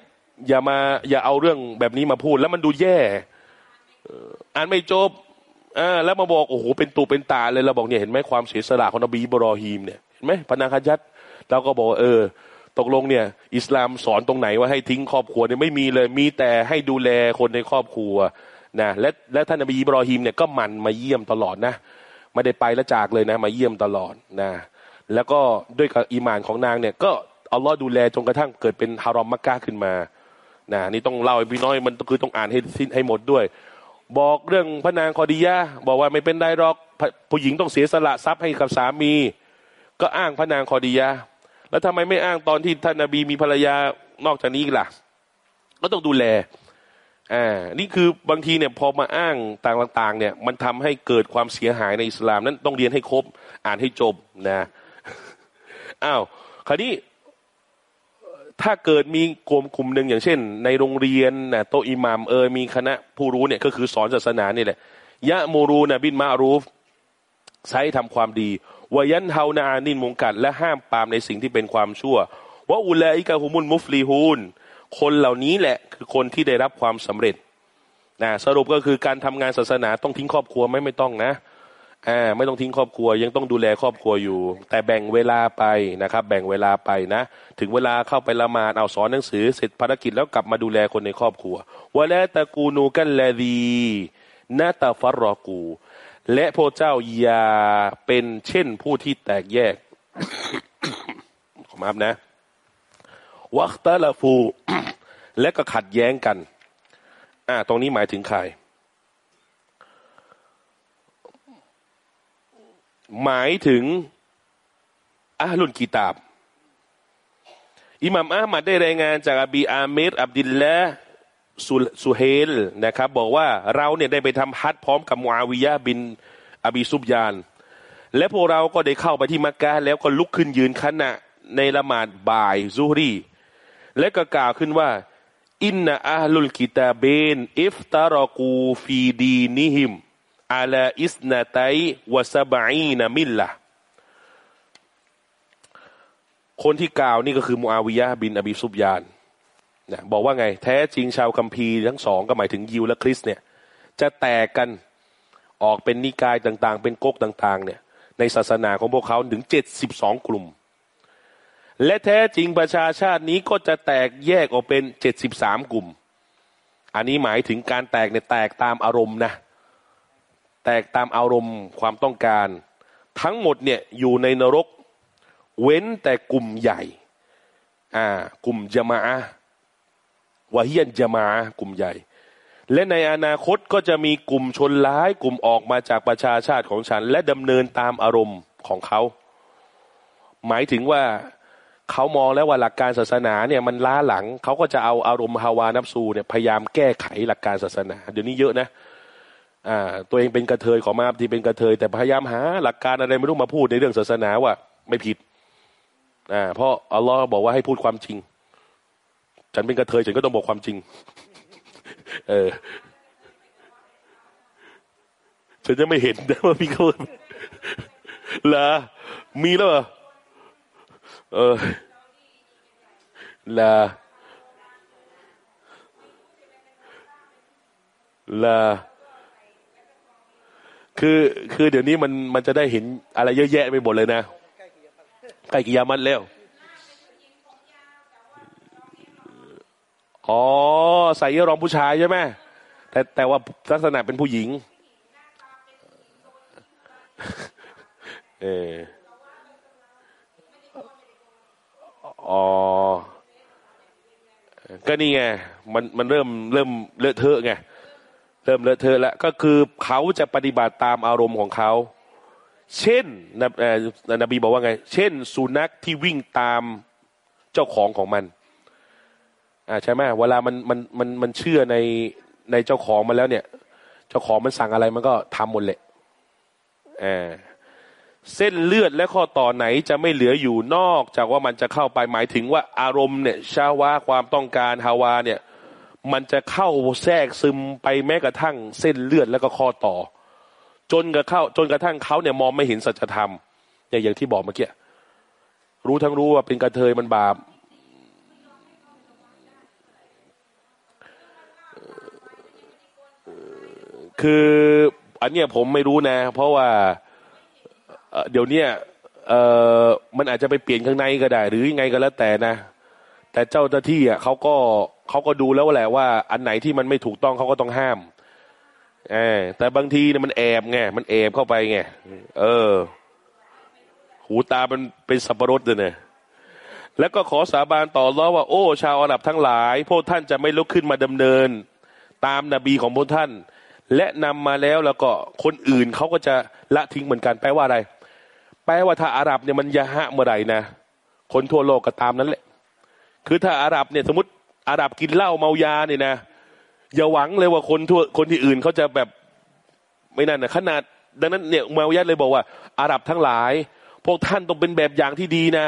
อย่ามาอย่าเอาเรื่องแบบนี้มาพูด แล้วมันดูแย่อ่านไม่จบอ่าแล้วมาบอกโอ้โหเป็นตูเป็นตาเลยเราบอกเนี่ยเห็นไหมความเสียสละของนบีบรอฮีมเนี่ยเห็นไหมพนักยัดเราก็บอกเออ ตกลงเนี่ย อิสลามสอนตรงไหนว่าให้ทิ้งครอบครัวเนี่ยไม่มีเลยมีแต่ให้ดูแลคนในครอบครัวนะและและท่านนบีอิบรอฮิมเนี่ยก็มันมาเยี่ยมตลอดนะไม่ได้ไปแล้วจากเลยนะ มาเยี่ยมตลอดนะแล้วก็ด้วยกับอีมานของนางเนี่ย ก็อัลลอฮ์ดูแลจนกระทั่งเกิดเป็นฮารอมมักกะขึ้นมานะนี่ต้องเล่าให้พี่น้อยมันคือต้องอ่านให้สิ้นให้หมดด้วย บอกเรื่องพระนางคอดียะบอกว่าไม่เป็นได้หรอกผู้หญิงต้องเสียสละทรัพย์ให้กับสามี ก็อ้างพระนางคอดียะ แล้วทำไมไม่อ้างตอนที่ท่านนาบีมีภรรยานอกจากนี้ล่ะ ก็ต้องดูแลอ่านี่คือบางทีเนี่ยพอมาอ้างต่างๆ เนี่ย มันทำให้เกิดความเสียหายในอิสลามนั้นต้องเรียนให้ครบ อ่านให้จบนะอ้าวคราวนี้ถ้าเกิดมีกลุ่มกลุ่มหนึ่งอย่างเช่น ในโรงเรียนนะโตอิหมามเออมีคณะผู้รู้เนี่ยก็คือสอนศาสนาเนี่ยแหละยะโมรูนะบินมารูฟใช้ทำความดี วยันเฮานาอานินมุงกัดและห้ามปามในสิ่งที่เป็นความชั่วว่าอุลัยกะฮุมุนมุฟลีฮูนคนเหล่านี้แหละคือคนที่ได้รับความสำเร็จนะสรุปก็คือการทำงานศาสนาต้องทิ้งครอบครัวไหมไม่ต้องนะอ่าไม่ต้องทิ้งครอบครัวยังต้องดูแลครอบครัวอยู่ แต่แบ่งเวลาไปนะครับ แบ่งเวลาไปนะ ถึงเวลาเข้าไปละหมาดเอาสอนหนังสือเสร็จภารกิจแล้วกลับมาดูแลคนในครอบครัววะแลตะกูนูกันแลดีนาตาฟารอกู และพระเจ้าอย่าเป็นเช่นผู้ที่แตกแยก ขอมาบนะ วัคตะละฟู และก็ขัดแย้งกัน อ่า ตรงนี้หมายถึงใคร หมายถึงอาลุนกีตาบ อิหมัมอามัดได้รายงานจากอบีอาเมรอับดิลละ สุเฮลนะครับ บอกว่าเราเนี่ยได้ไปทำฮัจญ์พร้อมกับมูอาวิยะบินอบีซุฟยาน และพวกเราก็ได้เข้าไปที่มักกะแล้วก็ลุกขึ้นยืนขณะในละหมาดบ่ายซูฮรี และก็กล่าวขึ้นว่า إن أهل الكتابين افترقوا في دينهم على ثنتين وسبعين ملة คนที่กล่าวนี่ก็คือมูอาวิยะบินอบีซุฟยาน นะบอกว่าไง แท้จริงชาวคัมภีร์ทั้งสองก็หมายถึงยิวและคริสเนี่ย จะแตกกันออกเป็นนิกายต่างๆ เป็นก๊กต่าง ๆ เนี่ย ในศาสนาของพวกเขาถึงเจ็ดสิบสองกลุ่ม และแท้จริงประชาชาตินี้ก็จะแตกแยกออกเป็นเจ็ดสิบสามกลุ่ม อันนี้หมายถึงการแตกเนี่ยแตกตามอารมณ์นะแตกตามอารมณ์ความต้องการ ทั้งหมดเนี่ยอยู่ในนรก เว้นแต่กลุ่มใหญ่ อ่ากลุ่มจมาอ วะเฮียนจะมากลุ่มใหญ่ และในอนาคตก็จะมีกลุ่มชนร้าย กลุ่มออกมาจากประชาชาติของฉัน และดำเนินตามอารมณ์ของเขา หมายถึงว่าเขามองแล้วว่าหลักการศาสนาเนี่ยมันล้าหลัง เขาก็จะเอาอารมณ์ฮาวานับซูเนี่ยพยายามแก้ไขหลักการศาสนา เดี๋ยวนี้เยอะนะอ่าตัวเองเป็นกระเทยขอมาที่เป็นกระเทย แต่พยายามหาหลักการอะไรไม่รู้มาพูดในเรื่องศาสนาว่า ไม่ผิดอ่าเพราะอัลลอฮ์บอกว่าให้พูดความจริง ฉันเป็นกระเทยฉันก็ต้องบอกความจริง เออ ฉันจะไม่เห็นนะว่ามีเขาเหรอมีแล้วเหรอเออละละคือคือเดี๋ยวนี้มันมันจะได้เห็นอะไรเยอะแยะไปหมดเลยนะ ใกล้กิยามัดแล้ว อ๋อใส่เยรองผู้ชายใช่ไหมแต่แต่ว่าลักษณะเป็นผู้หญิง เอออ๋อก็นี่ไงมันมันเริ่มเริ่มเลอะเทอะไงเริ่มเลอะเทอะแล้วก็คือเขาจะปฏิบัติตามอารมณ์ของเขา เช่นนนบีบอกว่าไง เช่น สุนัขที่วิ่งตามเจ้าของของมัน อ่าใช่ไหมเวลามันมันมันมันเชื่อในในเจ้าของมันแล้วเนี่ย เจ้าของมันสั่งอะไรมันก็ทำหมดแหละอ่าเส้นเลือดและข้อต่อไหนจะไม่เหลืออยู่นอกจากว่ามันจะเข้าไปหมายถึงว่าอารมณ์เนี่ยชาวาความต้องการฮาวาเนี่ย มันจะเข้าแทรกซึมไปแม้กระทั่งเส้นเลือดแล้วก็ข้อต่อ จนกระเข้าจนกระทั่งเขาเนี่ยมองไม่เห็นสัจธรรมอย่างอย่างที่บอกเมื่อกี้รู้ทั้งรู้ว่าเป็นกระเทยมันบาป คืออันเนี้ยผมไม่รู้นะ เพราะว่าเดี๋ยวเนี้ยเออมันอาจจะไปเปลี่ยนข้างในก็ได้ หรือยังไงก็แล้วแต่นะ แต่เจ้าหน้าที่อะเขาก็เขาก็ดูแล้วแหละว่า อันไหนที่มันไม่ถูกต้องเขาก็ต้องห้ามเออแต่บางทีเนี่ยมันแอบไงมันแอบเข้าไปไงเออ หูตามันเป็นสับปะรดเลยเนี่ยแล้วก็ขอสาบานต่อร้อว่า โอ้ ชาวอาหรับทั้งหลาย พวกท่านจะไม่ลุกขึ้นมาดำเนิน ตามนาบีของพวกท่าน และนำมาแล้วแล้วก็คนอื่นเขาก็จะละทิ้งเหมือนกันแปลว่าอะไร แปลว่าถ้าอาหรับเนี่ยมันยะฮะเมื่อไหร่นะคนทั่วโลกก็ตามนั้นแหละ คือถ้าอาหรับเนี่ยสมมติอาหรับกินเหล้าเมายาเนี่ยนะอย่าหวังเลยว่าคนทั่วคนที่อื่นเขาจะแบบไม่นั่นนะขนาด ดังนั้นเนี่ยมาวิยัดเลยบอกว่า อาหรับทั้งหลาย พวกท่านต้องเป็นแบบอย่างที่ดีนะ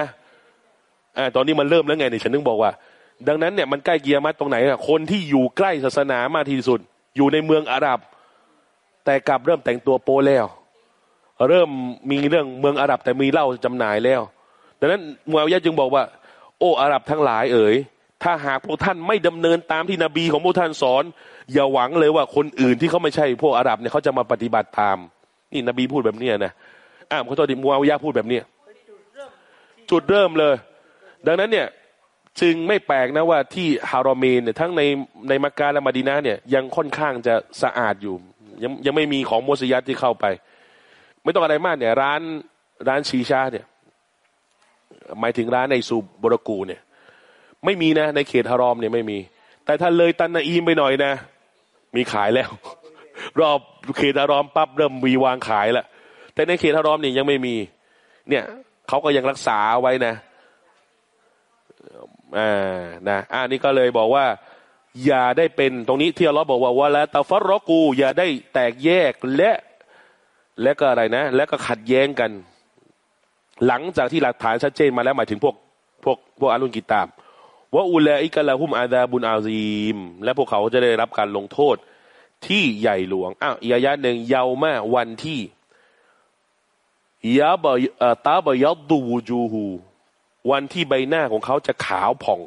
อ่าตอนนี้มันเริ่มแล้วไงเนี่ยฉันนึกบอกว่า ดังนั้นเนี่ยมันใกล้เกียร์มัดตรงไหนอะคนที่อยู่ใกล้ศาสนามากที่สุด อยู่ในเมืองอาหรับ แต่กลับเริ่มแต่งตัวโปแล้ว เริ่มมีเรื่องเมืองอาหรับแต่มีเหล้าจำหน่ายแล้วดังนั้นมูอาวิยะจึงบอกว่า โอ้อาหรับทั้งหลายเอ๋ยถ้าหากพวกท่านไม่ดำเนินตามที่นบีของพวกท่านสอน อย่าหวังเลยว่าคนอื่นที่เขาไม่ใช่พวกอาหรับเนี่ยเขาจะมาปฏิบัติตาม นี่นบีพูดแบบนี้นะอ่าขอโทษดิมูอาวิยะพูดแบบนี้จุดเริ่มเลย ดังนั้นเนี่ยจึงไม่แปลกนะว่าที่ฮารอเมนเนี่ยทั้งในในมักกะและมาดีนาเนี่ยยังค่อนข้างจะสะอาดอยู่ ยังยังไม่มีของโมสยัดที่เข้าไป ไม่ต้องอะไรมากเนี่ย ร้านร้านชีชาเนี่ย หมายถึงร้านในซูบบรกูเนี่ย ไม่มีนะในเขตฮารอมเนี่ยไม่มี แต่ถ้าเลยตันนาอีมไปหน่อยนะ มีขายแล้ว รอบเขตฮารอมปั๊บเริ่มมีวางขายแล้วแต่ในเขตฮารอมเนี่ยังไม่มี เนี่ยเขาก็ยังรักษาไว้นะอ่านะอันนี้ก็เลยบอกว่า อย่าได้เป็นตรงนี้ที่เราบอกว่าว่าแล้วตาฟัรกู อย่าได้แตกแยกและและก็อะไรนะ และก็ขัดแย้งกัน หลังจากที่หลักฐานชัดเจนมาแล้วหมายถึงพวกพวกพวกอาลุนกิตามว่าอุลาอิกะละหุมอาดาบุนอาซีม และพวกเขาจะได้รับการลงโทษที่ใหญ่หลวงอ้าวอีกยะหนึ่งเยาวมาวันที่ยาบตาบยัดดูวูจูฮูวันที่ใบหน้าของเขาจะขาวผ่อง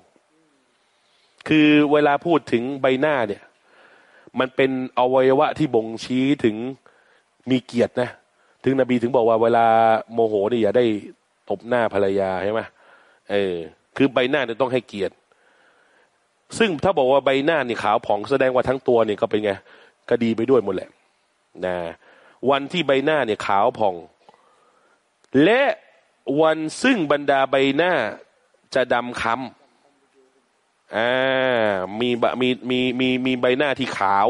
คือเวลาพูดถึงใบหน้าเนี่ย มันเป็นอวัยวะที่บ่งชี้ถึงมีเกียรตินะ ถึงนบีถึงบอกว่าเวลาโมโหนี่อย่าได้ตบหน้าภรรยาใช่ไหมเออ คือใบหน้าเนี่ยต้องให้เกียรติ ซึ่งถ้าบอกว่าใบหน้านี่ขาวผ่องแสดงว่าทั้งตัวเนี่ยก็เป็นไงก็ดีไปด้วยหมดแหละนะวันที่ใบหน้าเนี่ยขาวผ่อง และวันซึ่งบรรดาใบหน้าจะดำค้ำ อ่ามีมีมีมีมีใบหน้าที่ขาว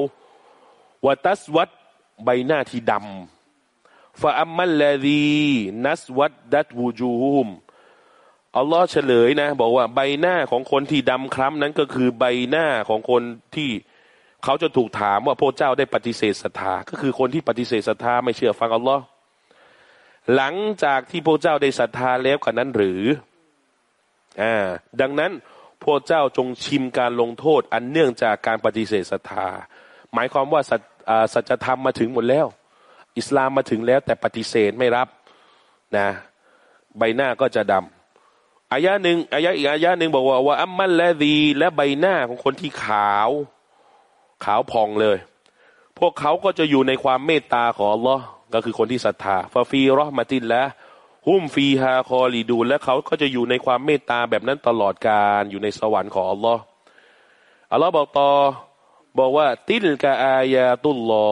วัตัสวัดใบหน้าที่ดำฟาอัมมัลลดีนัสวัดดัตวูจูฮุมอัลลอฮ์เฉลยนะ บอกว่าใบหน้าของคนที่ดำคล้ำนั้นก็คือใบหน้าของคนที่เขาจะถูกถามว่าพระเจ้าได้ปฏิเสธศรัทธาก็คือคนที่ปฏิเสธศรัทธาไม่เชื่อฟังอัลลอฮ์หลังจากที่พระเจ้าได้ศรัทธาแล้วกันนั้นหรืออ่าดังนั้น พระเจ้าจงชิมการลงโทษอันเนื่องจากการปฏิเสธศรัทธา หมายความว่าสัจธรรมมาถึงหมดแล้ว อิสลามมาถึงแล้วแต่ปฏิเสธไม่รับนะใบหน้าก็จะดำอายะหนึ่งอายะอีกอายะหนึ่งบอกว่าว่าอัมมัลและดีและใบหน้าของคนที่ขาว ขาวพองเลย พวกเขาก็จะอยู่ในความเมตตาของอัลลอฮ์ก็คือคนที่ศรัทธาฟาฟีรอมาตินและ หุ้มฟีฮาคอลีดูและเขาก็จะอยู่ในความเมตตาแบบนั้นตลอดการอยู่ในสวรรค์ของอัลลอฮ์อัลลอฮ์บอกต่อบอกว่า ติลกาอายาตุลลอ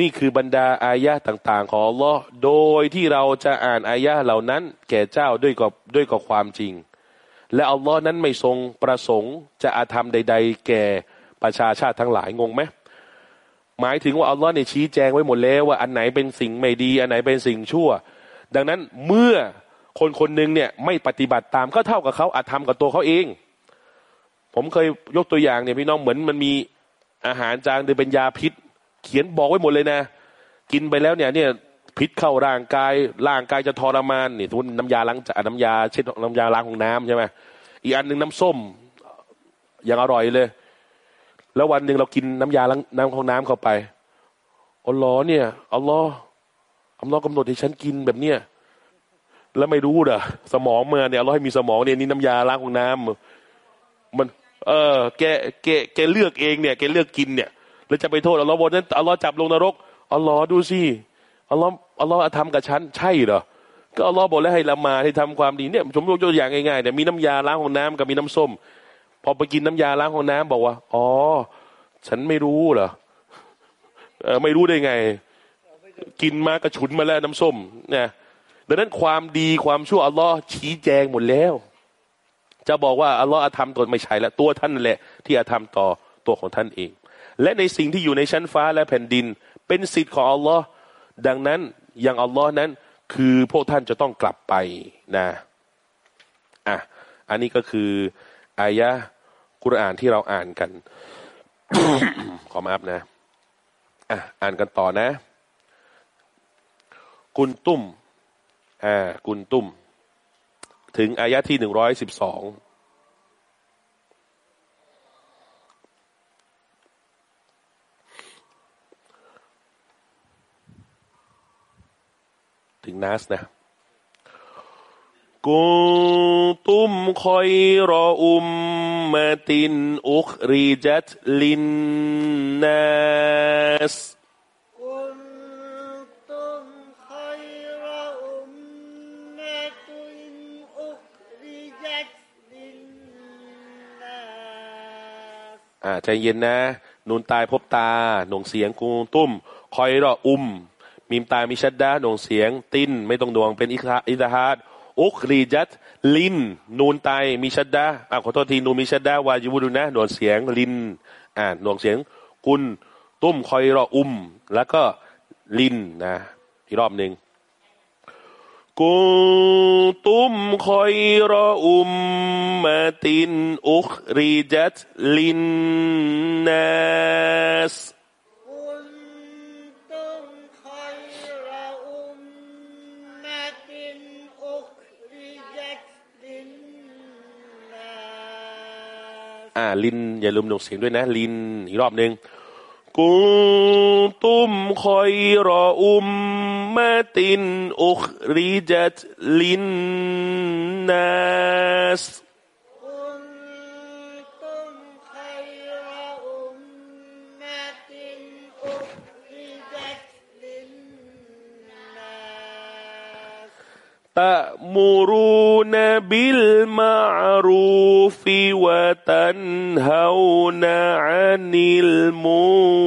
นี่คือบรรดาอายะต่าง ๆ ของอัลลอฮ์โดยที่เราจะอ่านอายะเหล่านั้น แก่เจ้าด้วยกับด้วยกับความจริง และอัลลอฮ์นั้นไม่ทรงประสงค์จะอาธรรมใด ๆ แก่ประชาชาติทั้งหลายงงไหมหมายถึงว่าอัลลอฮ์เนี่ยชี้แจงไว้หมดแล้วว่าอันไหนเป็นสิ่งไม่ดี อันไหนเป็นสิ่งชั่ว ดังนั้นเมื่อคนคนหนึ่งเนี่ยไม่ปฏิบัติตามก็เท่ากับเขาอาจทำกับตัวเขาเอง ผมเคยยกตัวอย่างเนี่ยพี่น้องเหมือนมันมีอาหารจางหรือเป็นยาพิษ เขียนบอกไว้หมดเลยนะ กินไปแล้วเนี่ยเนี่ยพิษเข้าร่างกายร่างกายจะทรมานนี่ทุนน้ำยาล้างน้ำยาเช็ดน้ำยาล้างของน้ำใช่ไหมอีกอันหนึ่งน้ำส้มยังอร่อยเลย แล้ววันหนึ่งเรากินน้ำยาล้างน้ำของน้ำเข้าไปอัลลอเนี่ยอัลลอฮ์ ลลอฮ์กำหนดให้ฉันกินแบบเนี้ยแล้วไม่รู้เด้อสมองเมื่อเนี่ยอัลลอฮ์ให้มีสมองเนี่ยนี่น้ำยาล้างของน้ำมัน เออแกแกแกเลือกเองเนี่ยแกเลือกกินเนี่ยแล้วจะไปโทษอัลลอฮ์วันนั้นอัลลอฮ์จับลงนรกอัลลอฮ์ดูสิอัลลอฮ์อัลลอฮ์ทำกับฉันใช่เหรอก็อัลลอฮ์บอกแล้วให้ละมาให้ทำความดีเนี่ยผมยกตัวอย่างง่ายๆเนี่ยมีน้ำยาล้างของน้ำกับมีน้ำส้ม พอไปกินน้ำยาล้างห้องน้ำบอกว่า อ๋อ ฉันไม่รู้เหรอเออไม่รู้ได้ไง กินมากระฉุนมาแล้วน้ำส้มเนี่ยดังนั้นความดีความชั่วอัลลอฮ์ชี้แจงหมดแล้ว จะบอกว่าอัลลอฮ์อาธรรมตัวไม่ใช่แล้วตัวท่านแหละ ที่อาธรรมต่อตัวของท่านเอง และในสิ่งที่อยู่ในชั้นฟ้าและแผ่นดิน เป็นสิทธิ์ของอัลลอฮ์ดังนั้นอย่างอัลลอฮ์นั้น คือพวกท่านจะต้องกลับไปนะอะอันนี้ก็คืออายะกุรอานที่เราอ่านกัน ขอมาอับนะอะอ่านกันต่อนะ กุนตุ้มอ่ากุนตุ้ม ถึงอายะที่หนึ่งร้อยสิบสองถึงนัสนะกุตุมคอยรออุมมาตินอุคริจัตลินนัส อ่าใจเย็นนะนูนตายพบตา หน่งเสียงกูตุ้ม คอยรออุ้ม มีมตายมีชัดดาหน่งเสียง ติ้น ไม่ต้องดวงเป็นอิคาอิทฮาดอุครีจัตลิน นูนตายมีชัดดาอ่าขอโทษทีนูนมีชัดดาวาจิบุดุนะ หน่วงเสียงลิน อ่าหน่วงเสียงกุลตุ้มคอยรออุ้ม แล้วก็ลินนะอีกรอบหนึ่ง กุตุมคอยรออุมมาตินอุคริจัตลินนัส كنتم خير أمة أخرجت للناس อ่าลิน อย่าลืมหนุกเสียงด้วยนะ ลิน อีกรอบหนึ่ง กุตุมคอ تأمرون بالمعروف وتنهون عن المنكر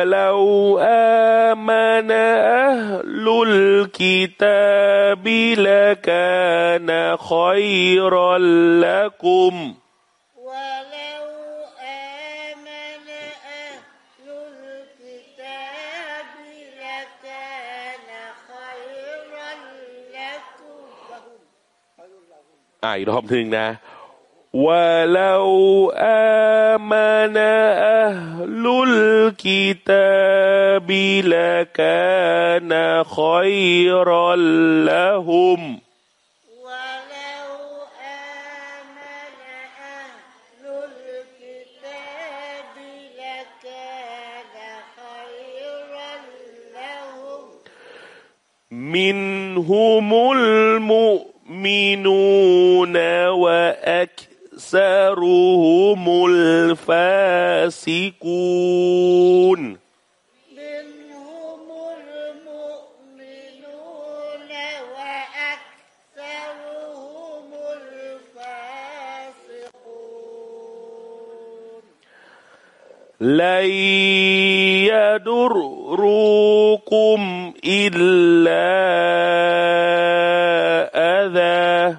ولو آمن أهل الكتاب لكان خيرا لكم ولو آمن أهل الكتاب لكان خيرا لكم آه อีกรอบหนึ่งนะ ولو آمن أهل الكتاب لكان خيرا لهم. ولو آمن أهل الكتاب لكان خيرا لهم. منهم المؤمنون وأكثرهم الفاسقون. منهم المؤمنون وأكثرهم الفاسقون. لن يضروكم إلا أذى.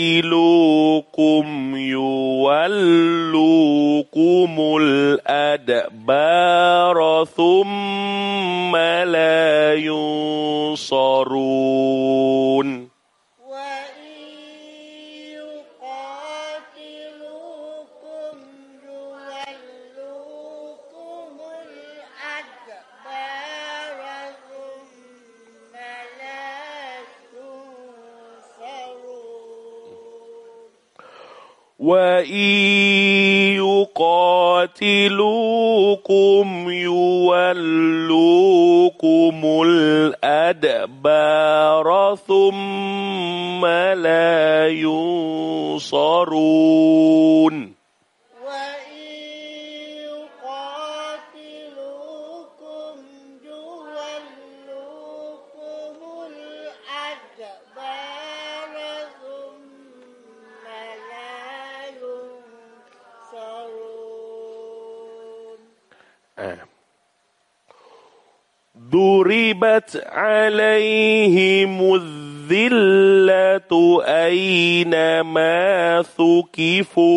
يقاتلوكم يولوكم الأدبار ثم لا ينصرون يقاتلوكم يولوكم الأدبار ثم لا ينصرون. ضربت عليهم الذلة أينما ثقفوا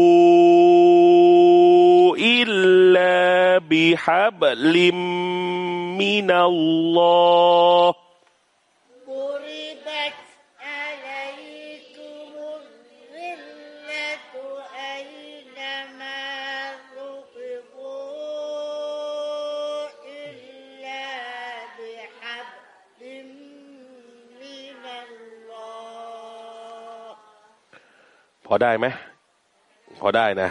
إلا بحبل من الله พอได้ไหมพอได้นะ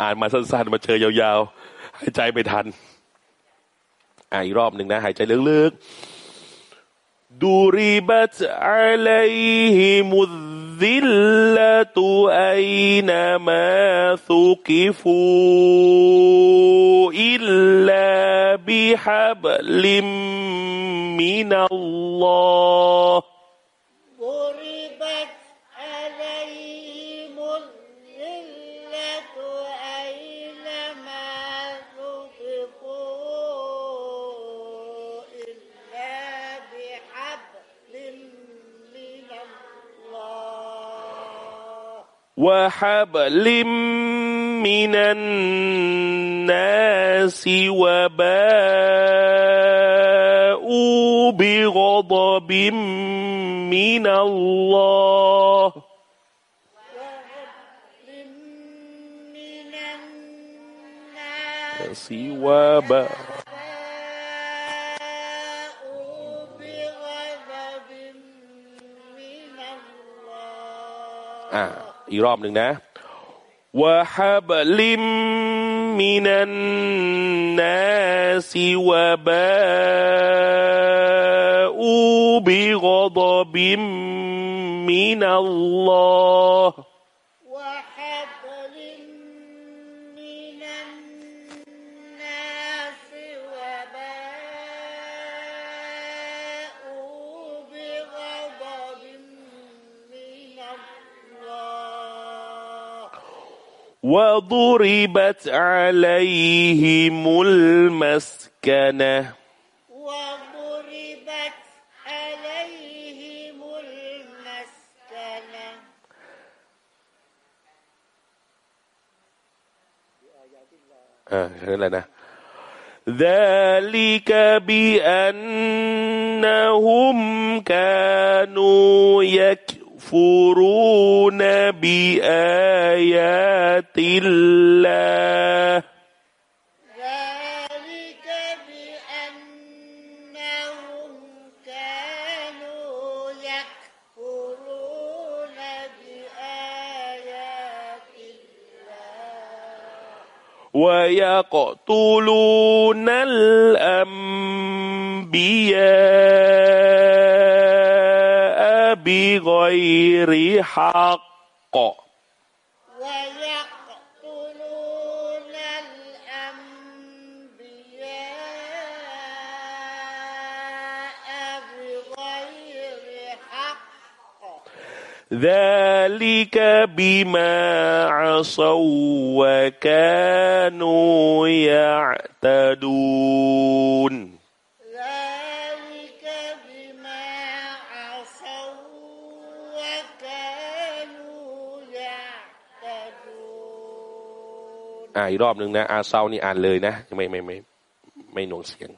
อ่านมาสั้นๆ มาเจอยาวๆ หายใจไม่ทัน อ่านอีกรอบหนึ่งนะ หายใจลึกๆดูริบัตอะลัยฮิมุซิลละตุอัยนามาสุกิฟูอิลลาบิฮับลิมมินัลลอฮ وحبل من الناس وباءوا بغضب من الله. وحبل من الناس وباء อีกรอบหนึ่งนะวะฮับลิมมินันนาสิวะบาอูบิกรดบิมมินัลลอฮ์ وضربت عليهم المسكنة. وضربت عليهم المسكنة. آه ذلك بأنهم كانوا يكفرون بآيات الله ذلك بأنهم كانوا يكفرون بآيات الله ويقتلون الأنبياء بغير حق. ويقتلون الأنبياء بغير حق. ذلك بما عصوا وكانوا يعتدون. อ่าอีกรอบหนึ่งนะ อาเซานี่อ่านเลยนะไม่ไม่ไม่ไม่หน่วงเสียง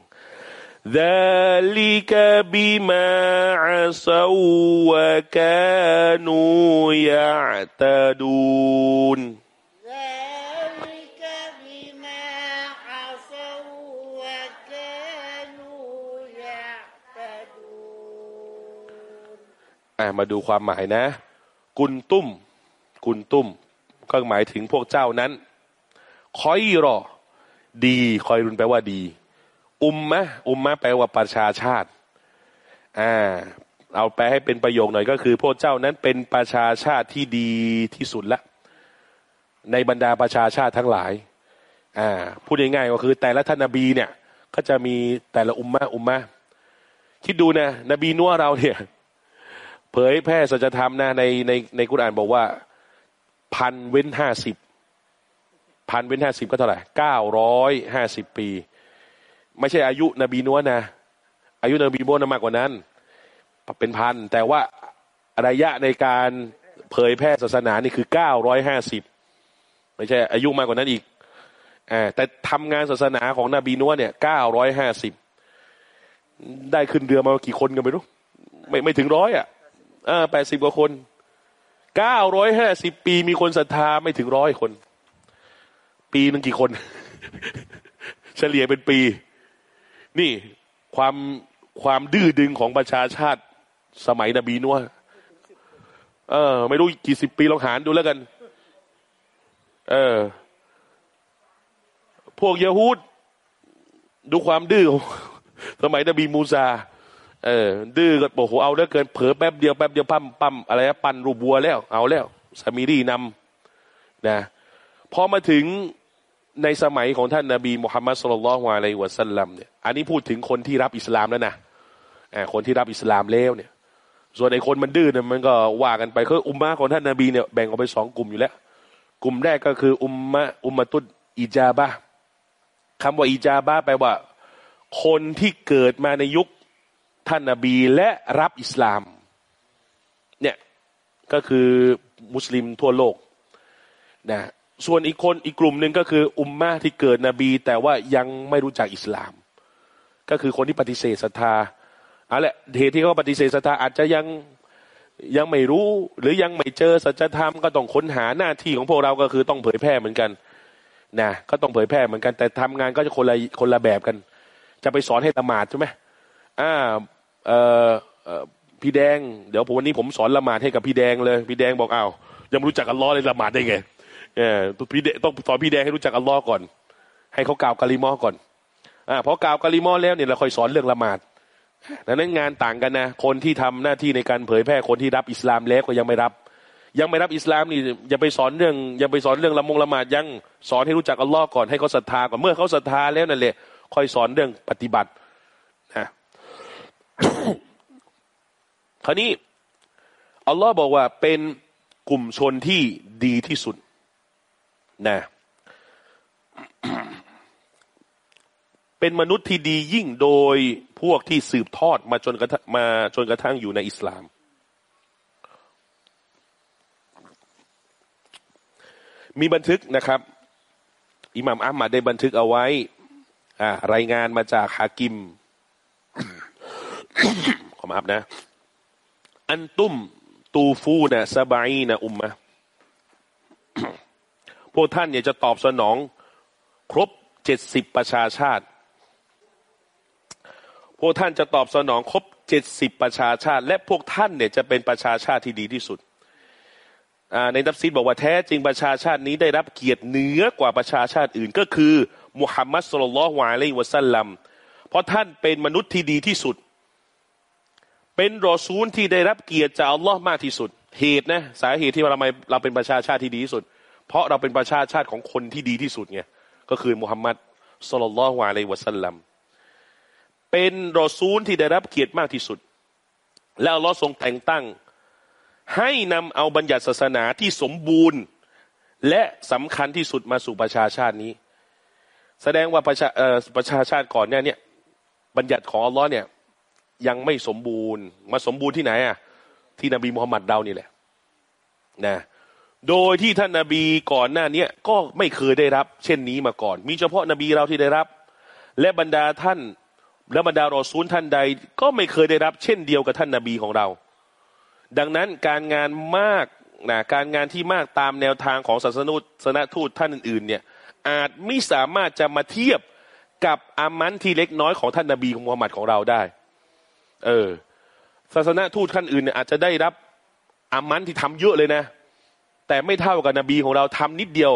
ذلك بما عصوا وكانوا يعتدون ذلك بما عصوا وكانوا يعتدون อ่ามาดูความหมายนะ กุนตุ้ม กุนตุ้ม ก็หมายถึงพวกเจ้านั้น คอยรอ ดีคอยรุนแปลว่าดี อุมมะอุมมะแปลว่าประชาชาติอ่าเอาแปลให้เป็นประโยคหน่อยก็คือพวกเจ้านั้นเป็นประชาชาติที่ดีที่สุดละ ในบรรดาประชาชาติทั้งหลายอ่าพูดง่ายๆก็คือ แต่ละท่านนบีเนี่ย ก็จะมีแต่ละอุมมะอุมมะคิดดูนะนบีนัวเราเนี่ย เผยแพร่สัจธรรมนะในในในกุรอานบอกว่าพันเว้นห้าสิบ พันเว้นห้าสิบก็เท่าไหร่เก้าร้อยห้าสิบปี ไม่ใช่อายุนบีนัวนะ อายุนบีโมนะมากกว่านั้น เป็นพัน แต่ว่าระยะในการเผยแพร่ศาสนานี่คือเก้าร้อยห้าสิบไม่ใช่อายุมากกว่านั้นอีกอแต่ทำงานศาสนาของนบีนัวเนี่ยเก้าร้อยห้าสิบได้ขึ้นเรือมากี่คนกันไม่รู้ ไม่ไม่ถึงร้อยอะแปดสิบกว่าคนเก้าร้อยห้าสิบปีมีคนศรัทธาไม่ถึงร้อยคน ปีหนึงกี่คน เฉลี่ยเป็นปี นี่ความความดื้อดึงของประชาชาติสมัยนบีนัวเออ ไม่รู้กี่สิบปีลองหารดูแล้วกัน เออ พวกยะฮูดดูความดื้อของสมัยนบีมูซา เออ ดื้อก็โอ้โหเอาแล้วเกินเผลอแป๊บเดียวแป๊บเดียวปั๊มปั๊มอะไรนะปั่นรูปบัวแล้ว เอาแล้วสามีรีนำนะพอมาถึง ในสมัยของท่านนาบีมุฮัมมัดสุลลัลฮวาอะลัยฮิวะสัลลัมเนี่ยอันนี้พูดถึงคนที่รับอิสลามแล้วนะอคนที่รับอิสลามแล้วเนี่ย ส่วนไอ้คนมันดื้อเนี่ยมันก็ว่ากันไปคืออุมมะของท่านนาบีเนี่ยแบ่งออกไปสองกลุ่มอยู่แล้ว กลุ่มแรกก็คืออุมมะอุมมะตุดอิจาบะห์คำว่าอิจาบะแปลว่า คนที่เกิดมาในยุคท่านนาบีและรับอิสลาม เนี่ยก็คือมุสลิมทั่วโลกนะ ส่วนอีกคนอีกกลุ่มหนึ่งก็คืออุมมะที่เกิดนบี แต่ว่ายังไม่รู้จักอิสลาม ก็คือคนที่ปฏิเสธศรัทธาเอาละเหตุที่เขาปฏิเสธศรัทธาอาจจะยังยังไม่รู้ หรือยังไม่เจอสัจธรรมก็ต้องค้นหาหน้าที่ของพวกเราก็คือต้องเผยแพร่เหมือนกันนะก็ต้องเผยแพร่เหมือนกัน แต่ทำงานก็จะคนละคนละแบบกัน จะไปสอนให้ละหมาดใช่ไหมอ่าเอ่อเอ่อพี่แดง เดี๋ยวผมวันนี้ผมสอนละหมาดให้กับพี่แดงเลย พี่แดงบอกอ้าวยังไม่รู้จักอัลลอฮ์เลยละหมาดได้ไง เออพี่แดต้องสอนพี่แดงให้รู้จักอัลลอฮ์ก่อน ให้เขากล่าวกะลิมอก่อนอ่าพอกล่าวกะลิมอแล้วเนี่ยเราค่อยสอนเรื่องละหมาดดังนั้นงานต่างกันนะคนที่ทำหน้าที่ในการเผยแพร่คนที่รับอิสลามแล้วก็ยังไม่รับ ยังไม่รับอิสลามนี่อย่าไปสอนเรื่องอย่าไปสอนเรื่องละมงละหมาดยังสอนให้รู้จักอัลลอฮ์ก่อนให้เขาศรัทธาก่อนเมื่อเขาศรัทธาแล้วนั่นแหละค่อยสอนเรื่องปฏิบัตินะคราวนี้อัลลอฮ์บอกว่าเป็นกลุ่มชนที่ดีที่สุด นะเป็นมนุษย์ที่ดียิ่งโดยพวกที่สืบทอดมาจนกระทั่งมาจนกระทั่งอยู่ในอิสลาม มีบันทึกนะครับ อิหม่ามอัมมัดได้บันทึกเอาไว้รายงานมาจากฮากิม ขอมาครับนะ อันตุมตูฟูนะสบายนะอุมมะ พวกท่านเนี่ยจะตอบสนองครบเจ็ดสิบประชาชาติ พวกท่านจะตอบสนองครบเจ็ดสิบประชาชาติ และพวกท่านเนี่ยจะเป็นประชาชาติที่ดีที่สุดในนับซีดบอกว่าแท้จริงประชาชาตินี้ได้รับเกียรติเหนือกว่าประชาชาติอื่น ก็คือมุฮัมมัดสุลลัลฮวาเลวะสัลลัมเพราะท่านเป็นมนุษย์ที่ดีที่สุด เป็นรอซูลที่ได้รับเกียรติจากอัลลอฮ์มากที่สุด เหตุนะสาเหตุที่เราไม่เราเป็นประชาชาติที่ดีที่สุด เพราะเราเป็นประชาชาติของคนที่ดีที่สุดไงก็คือมุฮัมมัดสุลลัลฮวาเลวะสัลลัมเป็นรอซูลที่ได้รับเกียรติมากที่สุด แล้วลอทรงแต่งตั้ง ให้นำเอาบัญญัติศาสนาที่สมบูรณ์ และสำคัญที่สุดมาสู่ประชาชาตินี้ แสดงว่าประชาประชาชาติก่อนเนี่ยเนี่ยบัญญัติของอัลลอฮ์เนี่ยยังไม่สมบูรณ์ มาสมบูรณ์ที่ไหนอะที่นบีมุฮัมมัดเรานี่แหละนะ โดยที่ท่านนาบีก่อนหน้านี้ก็ไม่เคยได้รับ เช่นนี้มาก่อน มีเฉพาะนบีเราที่ได้รับ และบรรดาท่าน และบรรดารอซูลท่านใด ก็ไม่เคยได้รับ เช่นเดียวกับท่านนาบีของเรา ดังนั้นการงานมากนะการงานที่มากตามแนวทางของศาสนุศนทูตท่านอื่นๆเนี่ยอาจไม่สามารถจะมาเทียบกับอามันที่เล็กน้อยของท่านนาบีของมุฮัมมัดของเราได้ เออ ศาสนาทูตท่านอื่นเนี่ยอาจจะได้รับอามันที่ทำเยอะเลยนะ แต่ไม่เท่ากับนบีของเราทำนิดเดียว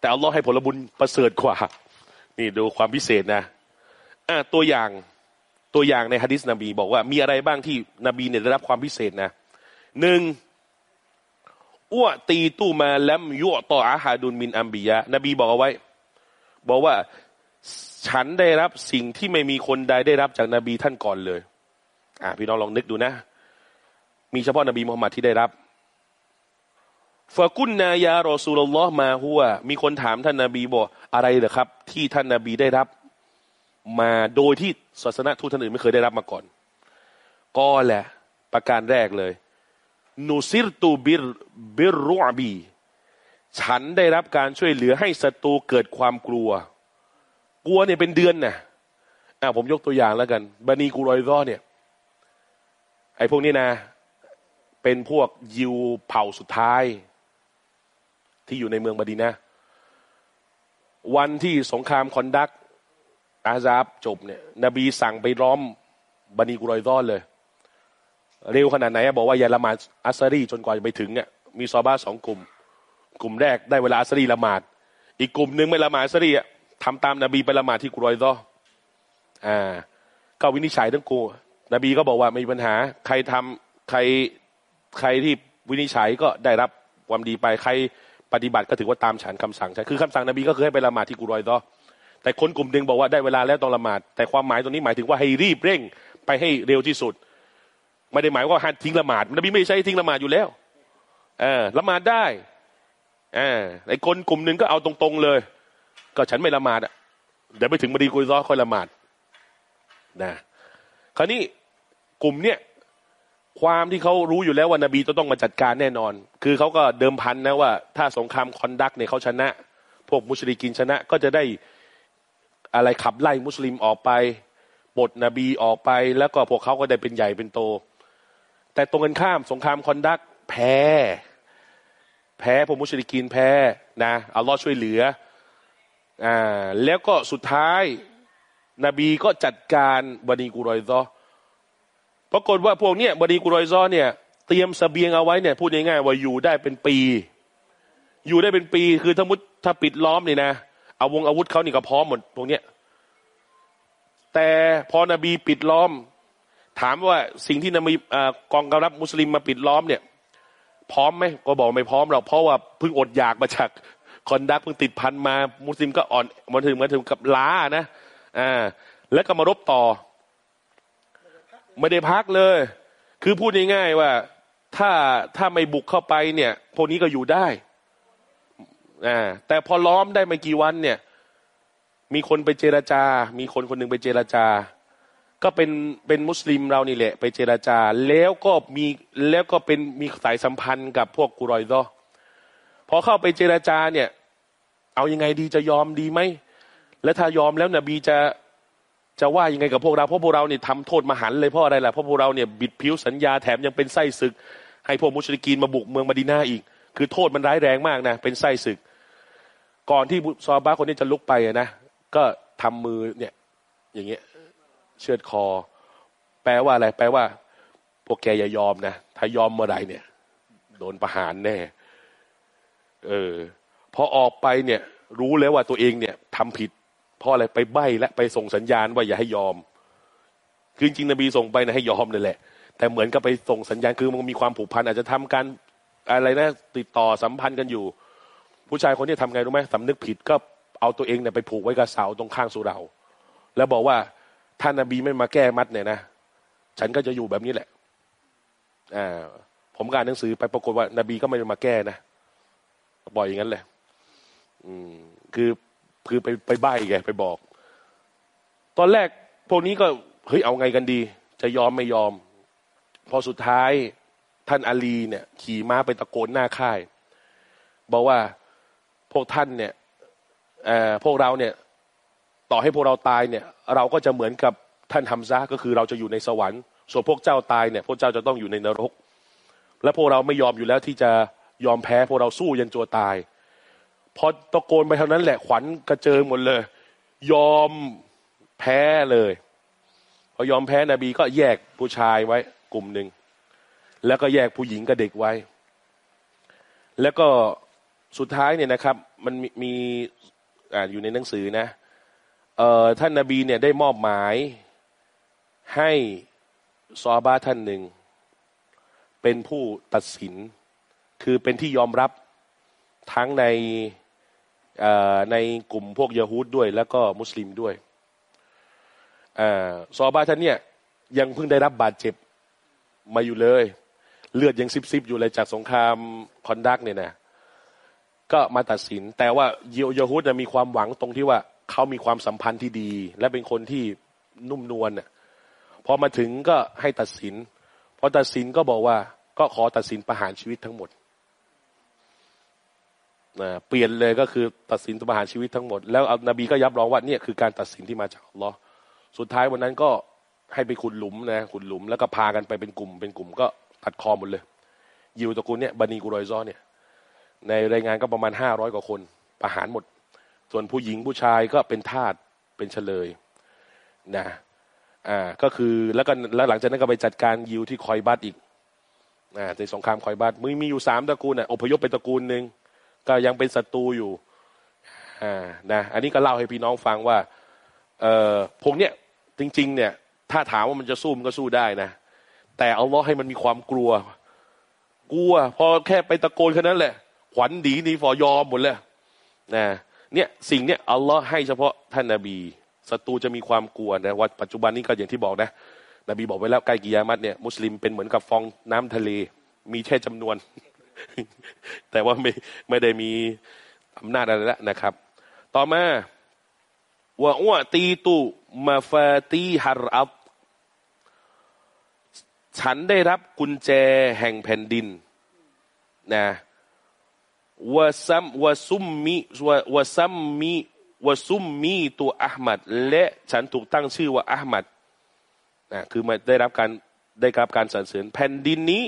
แต่อัลลอฮ์ให้ผลบุญประเสริฐกว่า นี่ดูความพิเศษนะอะตัวอย่างตัวอย่างในฮะดิษนบีบอกว่ามีอะไรบ้างที่นบีเนี่ยได้รับความพิเศษนะหนึ่งอ้วตีตู้มาแล้วยั่วต่ออาหาดุลมินอัมบียะนบีบอกเอาไว้ บอกว่าฉันได้รับสิ่งที่ไม่มีคนใดได้รับจากนบีท่านก่อนเลย อ่าพี่น้องลองนึกดูนะ มีเฉพาะนบีมุฮัมมัดที่ได้รับ ฟากุนนายารอซูลลอฮ์มาหัวมีคนถามท่านนาบีบอกอะไรเหรอครับ ที่ท่านนาบีได้รับ มาโดยที่ศาสนาทูตท่านอื่นไม่เคยได้รับมาก่อน ก็แหละ ประการแรกเลยนูซิรตูบิรบิรรุอบี ฉันได้รับการช่วยเหลือให้ศัตรูเกิดความกลัว กลัวเนี่ยเป็นเดือนนะอ่าผมยกตัวอย่างแล้วกันบานีกูรอยก็เนี่ย ไอ้พวกนี้นะ เป็นพวกยิวเผ่าสุดท้าย ที่อยู่ในเมืองบาดีนะ วันที่สงครามคอนดักอาซาบจบเนี่ย นบีสั่งไปล้อมบานีกุรอยซอนเลย เร็วขนาดไหนบอกว่าอย่าละหมาดอัสซารีจนกว่าจะไปถึงเนี่ยมีซอบ้าสองกลุ่ม กลุ่มแรกได้เวลาอัสซารีละหมาด อีกกลุ่มหนึ่งไม่ละหมาดอัสซารีอะทำตามนบีไปละหมาดที่กุรอยซออ่าก็วินิจฉัยทั้งกูนบีก็บอกว่าไม่มีปัญหา ใครทำใครใครที่วินิจฉัยก็ได้รับความดีไปใคร ปฏิบัติก็ถือว่าตามฉันคำสั่งใช่คือคำสั่งนบีก็คือให้ไปละหมาดที่กุรอยซอแต่คนกลุ่มหนึ่งบอกว่าได้เวลาแล้วต้องละหมาด แต่ความหมายตรงนี้หมายถึงว่าให้รีบเร่งไปให้เร็วที่สุด ไม่ได้หมายว่าห้ามทิ้งละหมาดนบีไม่ใช้ทิ้งละหมาดอยู่แล้วเออละหมาดได้เออไอ้คนกลุ่มหนึ่งก็เอาตรงๆเลย ก็ฉันไม่ละหมาดอะเดี๋ยวไปถึงมาดีกุยซอค่อยละหมาดนะคราวนี้กลุ่มเนี้ย ความที่เขารู้อยู่แล้วว่านบีจะต้องมาจัดการแน่นอน คือเขาก็เดิมพันนะว่า ถ้าสงครามคอนดักเนี่ยเขาชนะ พวกมุชริกินชนะก็จะได้อะไรขับไล่มุสลิมออกไปปลดนบีออกไป แล้วก็พวกเขาก็ได้เป็นใหญ่เป็นโต แต่ตรงกันข้ามสงครามคอนดักแพ้ แพ้พวกมุชริกินแพ้นะอัลลอฮ์ช่วยเหลืออ่าแล้วก็สุดท้ายนบีก็จัดการบันีกุรอยซอ ปรากฏว่าพวกเนี้ยบันีกุรอยซอเนี่ยเตรียมสเสบียงเอาไว้เนี่ยพูดง่ายๆว่าอยู่ได้เป็นปี อยู่ได้เป็นปีคือถ้ามุดถ้าปิดล้อมนี่นะเอาวงอาวุธเขานี่ก็พร้อมหมดพวกเนี้ยแต่พอนบีปิดล้อม ถามว่าสิ่งที่นบีกองกำลังมุสลิมมาปิดล้อมเนี่ย พร้อมไหมก็บอกไม่พร้อมหรอกเพราะว่าเพิ่งอดอยากมาจากคอนดักเพิ่งติดพันมา มุสลิมก็อ่อนมาถึงมาถึงกับล้านะอ่าแล้วก็มารบต่อ ไม่ได้พักเลย คือพูดง่ายๆว่า ถ้าถ้าไม่บุกเข้าไปเนี่ย พวกนี้ก็อยู่ได้อ่าแต่พอล้อมได้ไม่กี่วันเนี่ย มีคนไปเจรจา มีคนคนหนึ่งไปเจรจา ก็เป็นเป็นมุสลิมเรานี่แหละ ไปเจรจา แล้วก็มีแล้วก็เป็นมีสายสัมพันธ์กับพวกกุรอยซอพอเข้าไปเจรจาเนี่ย เอายังไงดีจะยอมดีไหมและถ้ายอมแล้วนบีจะ จะว่ายังไงกับพวกเราเพราะพวกเราเนี่ยทำโทษมหันเลยเพราะอะไรล่ะเพราะพวกเราเนี่ยบิดผิวสัญญาแถมยังเป็นไส้ศึก ให้พวกมุชลิกีนมาบุกเมืองมาดีนาอีก คือโทษมันร้ายแรงมากนะเป็นไส้ศึก ก่อนที่ซอบ้าคนนี้จะลุกไปนะก็ทำมือเนี่ย อย่างเงี้ยเชือดคอ แปลว่าอะไร แปลว่า พวกแกอย่ายอมนะถ้ายอมเมื่อไรเนี่ย โดนประหารแน่ เออพอออกไปเนี่ย รู้แล้วว่าตัวเองเนี่ยทำผิด เพราะอะไรไปใบและไปส่งสัญญาณว่าอย่าให้ยอม คือจริงนบีส่งไปนะให้ยอมนั่แหละ แต่เหมือนกับไปส่งสัญญาณคือมันมีความผูกพันอาจจะทำการอะไรนะติดต่อสัมพันธ์กันอยู่ ผู้ชายคนนี้ทำไงรู้ไหมสำนึกผิดก็เอาตัวเองเนี่ยไปผูกไว้กับเสาตรงข้างสุเรา แล้วบอกว่าถ้านบีไม่มาแก้มัดเนี่ยนะฉันก็จะอยู่แบบนี้แหละอ่าผมการหนังสือไปปรากฏว่านบีก็ไม่มาแก้นะบ่อยอย่างนั้นเลยอืมคือ คือไปไปใบ้ไงไปบอก ตอนแรกพวกนี้ก็เฮ้ยเอาไงกันดี จะยอมไม่ยอม พอสุดท้ายท่านอาลีเนี่ย ขี่ม้าไปตะโกนหน้าค่าย บอกว่าพวกท่านเนี่ยพวกเราเนี่ย ต่อให้พวกเราตายเนี่ย เราก็จะเหมือนกับท่านทำซะก็คือเราจะอยู่ในสวรรค์ ส่วนพวกเจ้าตายเนี่ย พวกเจ้าจะต้องอยู่ในนรก และพวกเราไม่ยอมอยู่แล้วที่จะยอมแพ้พวกเราสู้ยันจัวตาย พอตะโกนไปเท่านั้นแหละขวัญกระเจิงหมดเลย ยอมแพ้เลย พอยอมแพ้นบีก็แยกผู้ชายไว้กลุ่มหนึ่ง แล้วก็แยกผู้หญิงกับเด็กไว้ แล้วก็สุดท้ายเนี่ยนะครับ มันมีอ่าอยู่ในหนังสือนะเอ่อท่านนาบีเนี่ยได้มอบหมายให้ซอบาท่านหนึ่ง เป็นผู้ตัดสิน คือเป็นที่ยอมรับทั้งใน ในกลุ่มพวกยาฮูดด้วย แล้วก็มุสลิมด้วยอซอบาท่านเนี่ยยังเพิ่งได้รับบาดเจ็บมาอยู่เลย เลือดยังซิบๆอยู่เลยจากสงครามคอนดักเนี่ยนะก็มาตัดสิน แต่ว่าเยาฮูดมีความหวังตรงที่ว่าเขามีความสัมพันธ์ที่ดี และเป็นคนที่นุ่มนวลเนี่ยพอมาถึงก็ให้ตัดสิน พอตัดสินก็บอกว่าก็ขอตัดสินประหารชีวิตทั้งหมด เปลี่ยนเลยก็คือตัดสินประหารชีวิตทั้งหมด แล้วนบีก็ยับรองว่าเนี่ยคือการตัดสินที่มาจากอัลลอฮ์สุดท้ายวันนั้นก็ให้ไปขุดหลุมนะขุดหลุมแล้วก็พากันไปเป็นกลุ่ม เป็นกลุ่มก็ตัดคอหมดเลย ยิวตระกูลเนี่ยบันีกุรอยซอเนี่ยในรายงานก็ประมาณห้าร้อยกว่าคนประหารหมด ส่วนผู้หญิงผู้ชายก็เป็นทาสเป็นเฉลยนะอ่าก็คือแล้วก็แล้วหลังจากนั้นก็ไปจัดการยิวที่คอยบัตอีกอ่าในสงครามคอยบัตมีมีอยู่สามตระกูลอะอพยพไปตระกูลหนึ่ง ก็ยังเป็นศัตรูอยู่อ่านะอันนี้ก็เล่าให้พี่น้องฟังว่าเออพวกเนี้ยจริง ๆ เนี่ย ถ้าถามว่ามันจะสู้มันก็สู้ได้นะ แต่เอาล้อให้มันมีความกลัว กลัว พอแค่ไปตะโกนแค่นั้นแหละ ขวัญดีนีฟอยอมหมดเลยนะเนี่ยสิ่งเนี้ยอัลลอฮ์ให้เฉพาะท่านนาบีศัตรูจะมีความกลัวนะว่าปัจจุบันนี้ก็อย่างที่บอกนะนบีบอกไว้แล้วใกล้กิยามัตเนี่ยมุสลิมเป็นเหมือนกับฟองน้ำทะเล มีแค่จำนวน แต่ว่าไม่ไม่ได้มีอำนาจอะไรแล้วนะครับ ต่อมาว่าอ้วตีตุมาฟาตีฮารอับฉันได้รับกุญแจแห่งแผ่นดินนะวะซัมวะซุมมีวะวะซัมมีวะซุมมีตัวอัลมัดและฉันถูกตั้งชื่อว่าอัลมัดนะคือมาได้รับการได้รับการสรรเสริญแผ่นดินนี้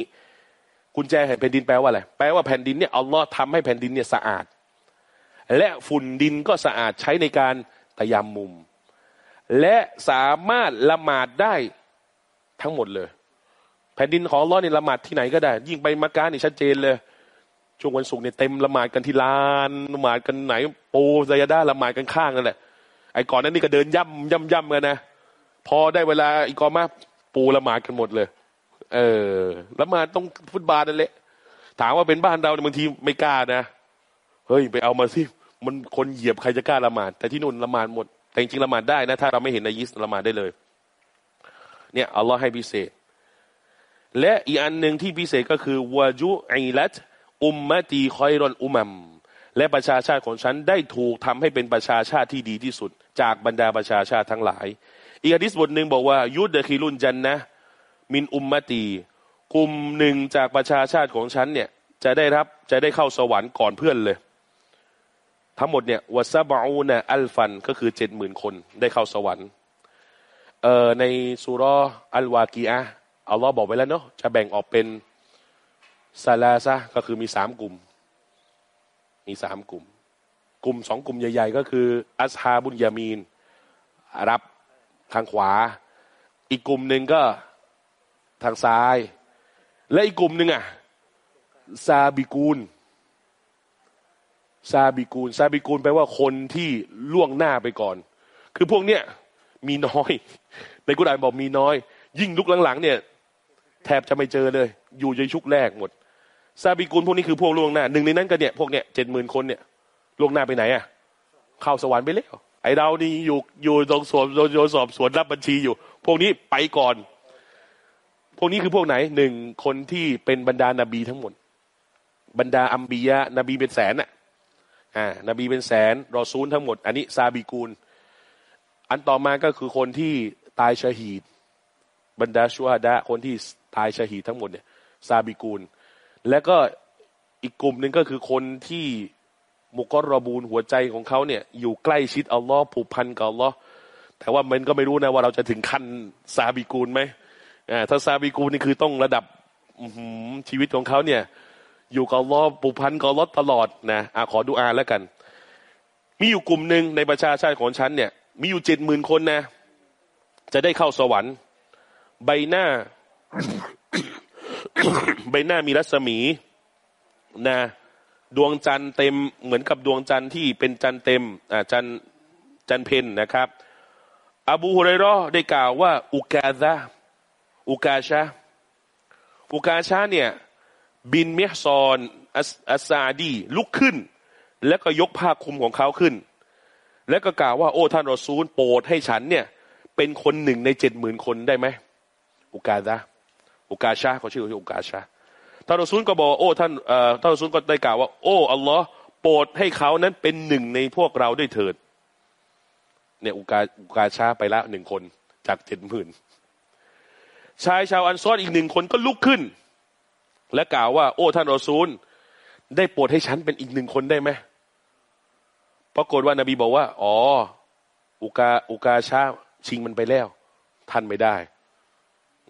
กุญแจแห่งแผ่นดินแปลว่าอะไรแปลว่าแผ่นดินเนี่ยอัลลอฮ์ทำให้แผ่นดินเนี่ยสะอาด และฝุ่นดินก็สะอาดใช้ในการตะยำมุม และสามารถละหมาดได้ทั้งหมดเลย แผ่นดินของอัลลอฮ์เนี่ยละหมาดที่ไหนก็ได้ ยิ่งไปมักกะนี่ชัดเจนเลยช่วงวันศุกร์เนี่ยเต็มละหมาดกันที่ลานละหมาดกันไหนปูซายาดาละหมาดกันข้างนั่นแหละไอ้ก่อนนั้นนี่ก็เดินย่ำย่ำย่ำกันนะพอได้เวลาอีกอมาปูละหมาดกันหมดเลย เออละหมาดต้องฟุตบาทนั่นแหละ ถามว่าเป็นบ้านเราบางทีไม่กล้านะ เฮ้ยไปเอามาสิ มันคนเหยียบใครจะกล้าละหมาด แต่ที่นู่นละหมาดหมด แต่จริงๆละหมาดได้นะ ถ้าเราไม่เห็นในยิสละหมาดได้เลย เนี่ยอัลลอฮ์ให้พิเศษ และอีกอันหนึ่งที่พิเศษก็คือวาจุไอลัตอุมมะตีคอยรอนอุมัม และประชาชาติของฉันได้ถูกทำให้เป็นประชาชาติที่ดีที่สุด จากบรรดาประชาชาติทั้งหลาย อีกอดิษบทหนึ่งบอกว่า ยุดเดคีรุนจันนะ มินอุมมตีกลุ่มหนึ่งจากประชาชาติของฉันเนี่ยจะได้รับจะได้เข้าสวรรค์ก่อนเพื่อนเลย ทั้งหมดเนี่ยวัซาบาอูนะอัลฟันก็คือเจ็ดหมื่นคนได้เข้าสวรรค์เอ่อในสุรอัลวากีอะอัลลอฮ์บอกไว้แล้วเนาะจะแบ่งออกเป็นซาลาซะก็คือมีสามกลุ่ม มีสามกลุ่ม กลุ่มสองกลุ่มใหญ่ ๆ ก็คืออัสฮาบุญยามีน รับทางขวา อีกกลุ่มหนึ่งก็ ทางซ้าย และอีกกลุ่มหนึ่งอะซาบิกูลซาบิกูลซาบิกูลแปลว่าคนที่ล่วงหน้าไปก่อน คือพวกเนี้ยมีน้อย ในกุรอานบอกมีน้อย ยิ่งลุกหลังๆ เนี่ย แทบจะไม่เจอเลย อยู่ในชุกแรกหมดซาบิกูลพวกนี้คือพวกล่วงหน้าหนึ่งในนั้นก็เนี่ยพวกเนี่ยเจ็ดหมื่นคนเนี่ยล่วงหน้าไปไหนอะเข้าสวรรค์ไปแล้วไอ้เรานี่อยู่อยู่ตรงสอบโยสอบสวนรับบัญชีอยู่ พวกนี้ไปก่อน พวกนี้คือพวกไหนหนึ่งคนที่เป็นบรรดานาบีทั้งหมด บรรดาอัมบียะนบีเป็นแสนอะอ่านบีเป็นแสนรอซูลทั้งหมด อันนี้ซาบิกูล อันต่อมาก็คือคนที่ตายชาฮีดบรรดาชัวฮดะคนที่ตายชาฮีดทั้งหมดเนี่ยซาบิกูล แล้วก็อีกกลุ่มหนึ่งก็คือคนที่มุกรบูลหัวใจของเขาเนี่ย อยู่ใกล้ชิดอัลลอฮ์ผูกพันกับอัลลอฮ์แต่ว่ามันก็ไม่รู้นะว่าเราจะถึงขั้นซาบิกูลไหม ถ้าซาบิกูนี่คือต้องระดับชีวิตของเขาเนี่ย อยู่กับอัลลอฮ์ผูกพันกับอัลลอฮ์ตลอดนะอ่าขอดูอาแล้วกัน มีอยู่กลุ่มหนึ่งในประชาชาติของฉันเนี่ย มีอยู่เจ็ดหมื่นคนนะ จะได้เข้าสวรรค์ ใบหน้า ใบหน้ามีรัศมีนะดวงจันทร์เต็มเหมือนกับดวงจันทร์ที่เป็นจันทร์เต็มอ่าจันทร์จันทร์เพ็ญนะครับ อบูฮุไรรอได้กล่าวว่า อุกาซา อุกาชาอุกาชาเนี่ย บินเมฮซอนอัสซาดีลุกขึ้น แล้วก็ยกผ้าคลุมของเขาขึ้น แล้วก็กล่าวว่าโอ้ท่านรอซูลโปรดให้ฉันเนี่ย เป็นคนหนึ่งในเจ็ดหมื่นคนได้ไหมอุกาซาอุกาชาเขาชื่อว่าอุกาชาท่านรอซูลก็บอกโอ้ท่านเอ่อท่านรอซูลก็ได้กล่าวว่า โอ้อัลลอฮ์โปรดให้เขานั้นเป็นหนึ่งในพวกเราด้วยเถิดเนี่ยอุกาอุกาชาไปละหนึ่งคนจากเจ็ดหมื่น ชายชาวอันซอดอีกหนึ่งคนก็ลุกขึ้น และกล่าวว่า โอ้ท่านรอซูล ได้โปรดให้ฉันเป็นอีกหนึ่งคนได้ไหมปรากฏว่านบีบอกว่า อ๋อ อุกาอุกาชาชิงมันไปแล้ว ท่านไม่ได้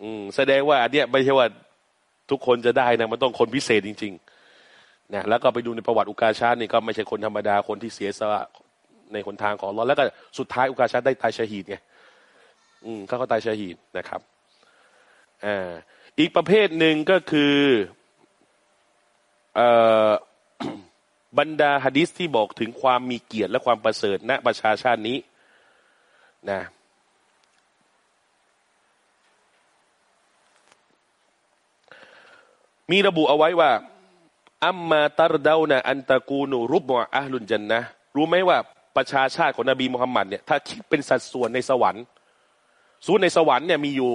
อืม แสดงว่าอันเนี้ยไม่ใช่ว่าทุกคนจะได้นะมันต้องคนพิเศษจริง ๆนะแล้วก็ไปดูในประวัติอุกาชานี่ก็ไม่ใช่คนธรรมดาคนที่เสียสละในคนทางของเราแล้วก็สุดท้ายอุกาชาได้ตายชาฮีดไงอืมเขาก็ตายชาฮีดนะครับ อีกประเภทหนึ่งก็คืออบรรดาฮะดิษที่บอกถึงความมีเกียรติและความประเสริฐณประชาชาตินี้นะมีระบุเอาไว้ว่า อัมมาตารดานะอันตะกูนูรุบมออัลลุนจันนะรู้ไหมว่าประชาชาติของนบีมุฮัมมัดเนี่ยถ้าคิดเป็นสัดส่วนในสวรรค์สูนในสวรรค์เนี่ยมีอยู่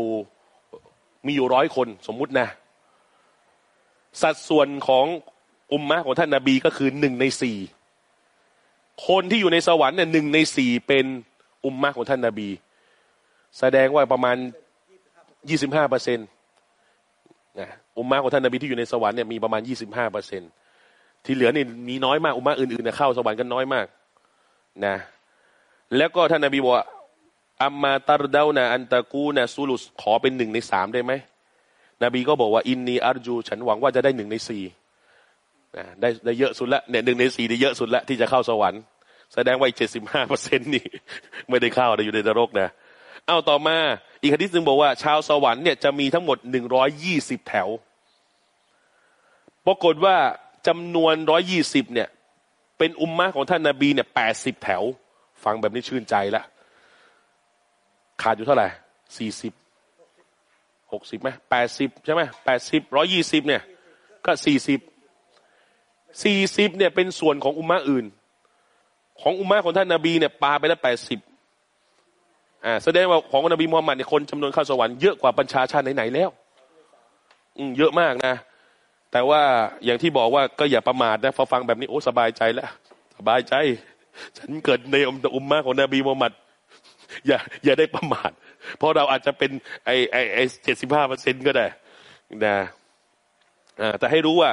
มีอยู่ร้อยคนสมมุตินะ สัดส่วนของอุมมะของท่านนาบีก็คือหนึ่งในสี่คนที่อยู่ในสวรรค์เนี่ยหนึ่งในสี่เป็นอุมมะของท่านนาบี แสดงว่าประมาณยี่สิบห้าเปอร์เซ็นต์นะอุมมะของท่านนาบีที่อยู่ในสวรรค์เนี่ยมีประมาณยี่สิบห้าเปอร์เซ็นที่เหลือนี่มีน้อยมากอุมมะอื่นๆเนี่ยเข้าสวรรค์กันน้อยมากนะแล้วก็ท่านนาบีบอก อัมมาตารดาวนะอันตะกูนะซูลุสขอเป็นหนึ่งในสามได้ไหมนบีก็บอกว่าอินนีอาร์จูฉันหวังว่าจะได้หนึ่งในสี่ได้ได้เยอะสุดละเนี่ยหนึ่งในสี่ได้เยอะสุดละที่จะเข้าสวรรค์แสดงว่าอีกเจ็ดสิบห้าเปอร์เซ็นต์นี่ ไม่ได้เข้าได้อยู่ในนรกนะ เอาต่อมาอีกคดีหนึ่งบอกว่า ชาวสวรรค์เนี่ยจะมีทั้งหมดหนึ่งร้อยยี่สิบแถว ปรากฏว่าจำนวนร้อยยี่สิบเนี่ย เป็นอุมมะของท่านนาบีเนี่ยแปดสิบแถว ฟังแบบนี้ชื่นใจล้ว ขาดอยู่เท่าไหร่สี่สิบหกสิบไหมแปดสิบใช่ไหมแปดสิบร้อยี่สิบเนี่ย ก็สี่สิบสี่สิบเนี่ยเป็นส่วนของอุมมะอื่น ของอุมมะของท่านนาบีเนี่ยปาไปแล้วแปดสิบอ่าแสดงว่าของนบีมุฮัมมัดเนี่ยคนจำนวนข้าสวรรค์เยอะกว่าประชาชาติไหนๆแล้ว อืมเยอะมากนะ แต่ว่าอย่างที่บอกว่าก็อย่าประมาทนะพอฟังแบบนี้โอ้สบายใจแล้ว สบายใจ ฉันเกิดในอุมมะของนบีมุฮัมมัด อย่าอย่าได้ประมาทเพราะเราอาจจะเป็นไอไอไอเจ็ดสิบห้าเปอร์เซ็นก็ได้นะแต่ให้รู้ว่า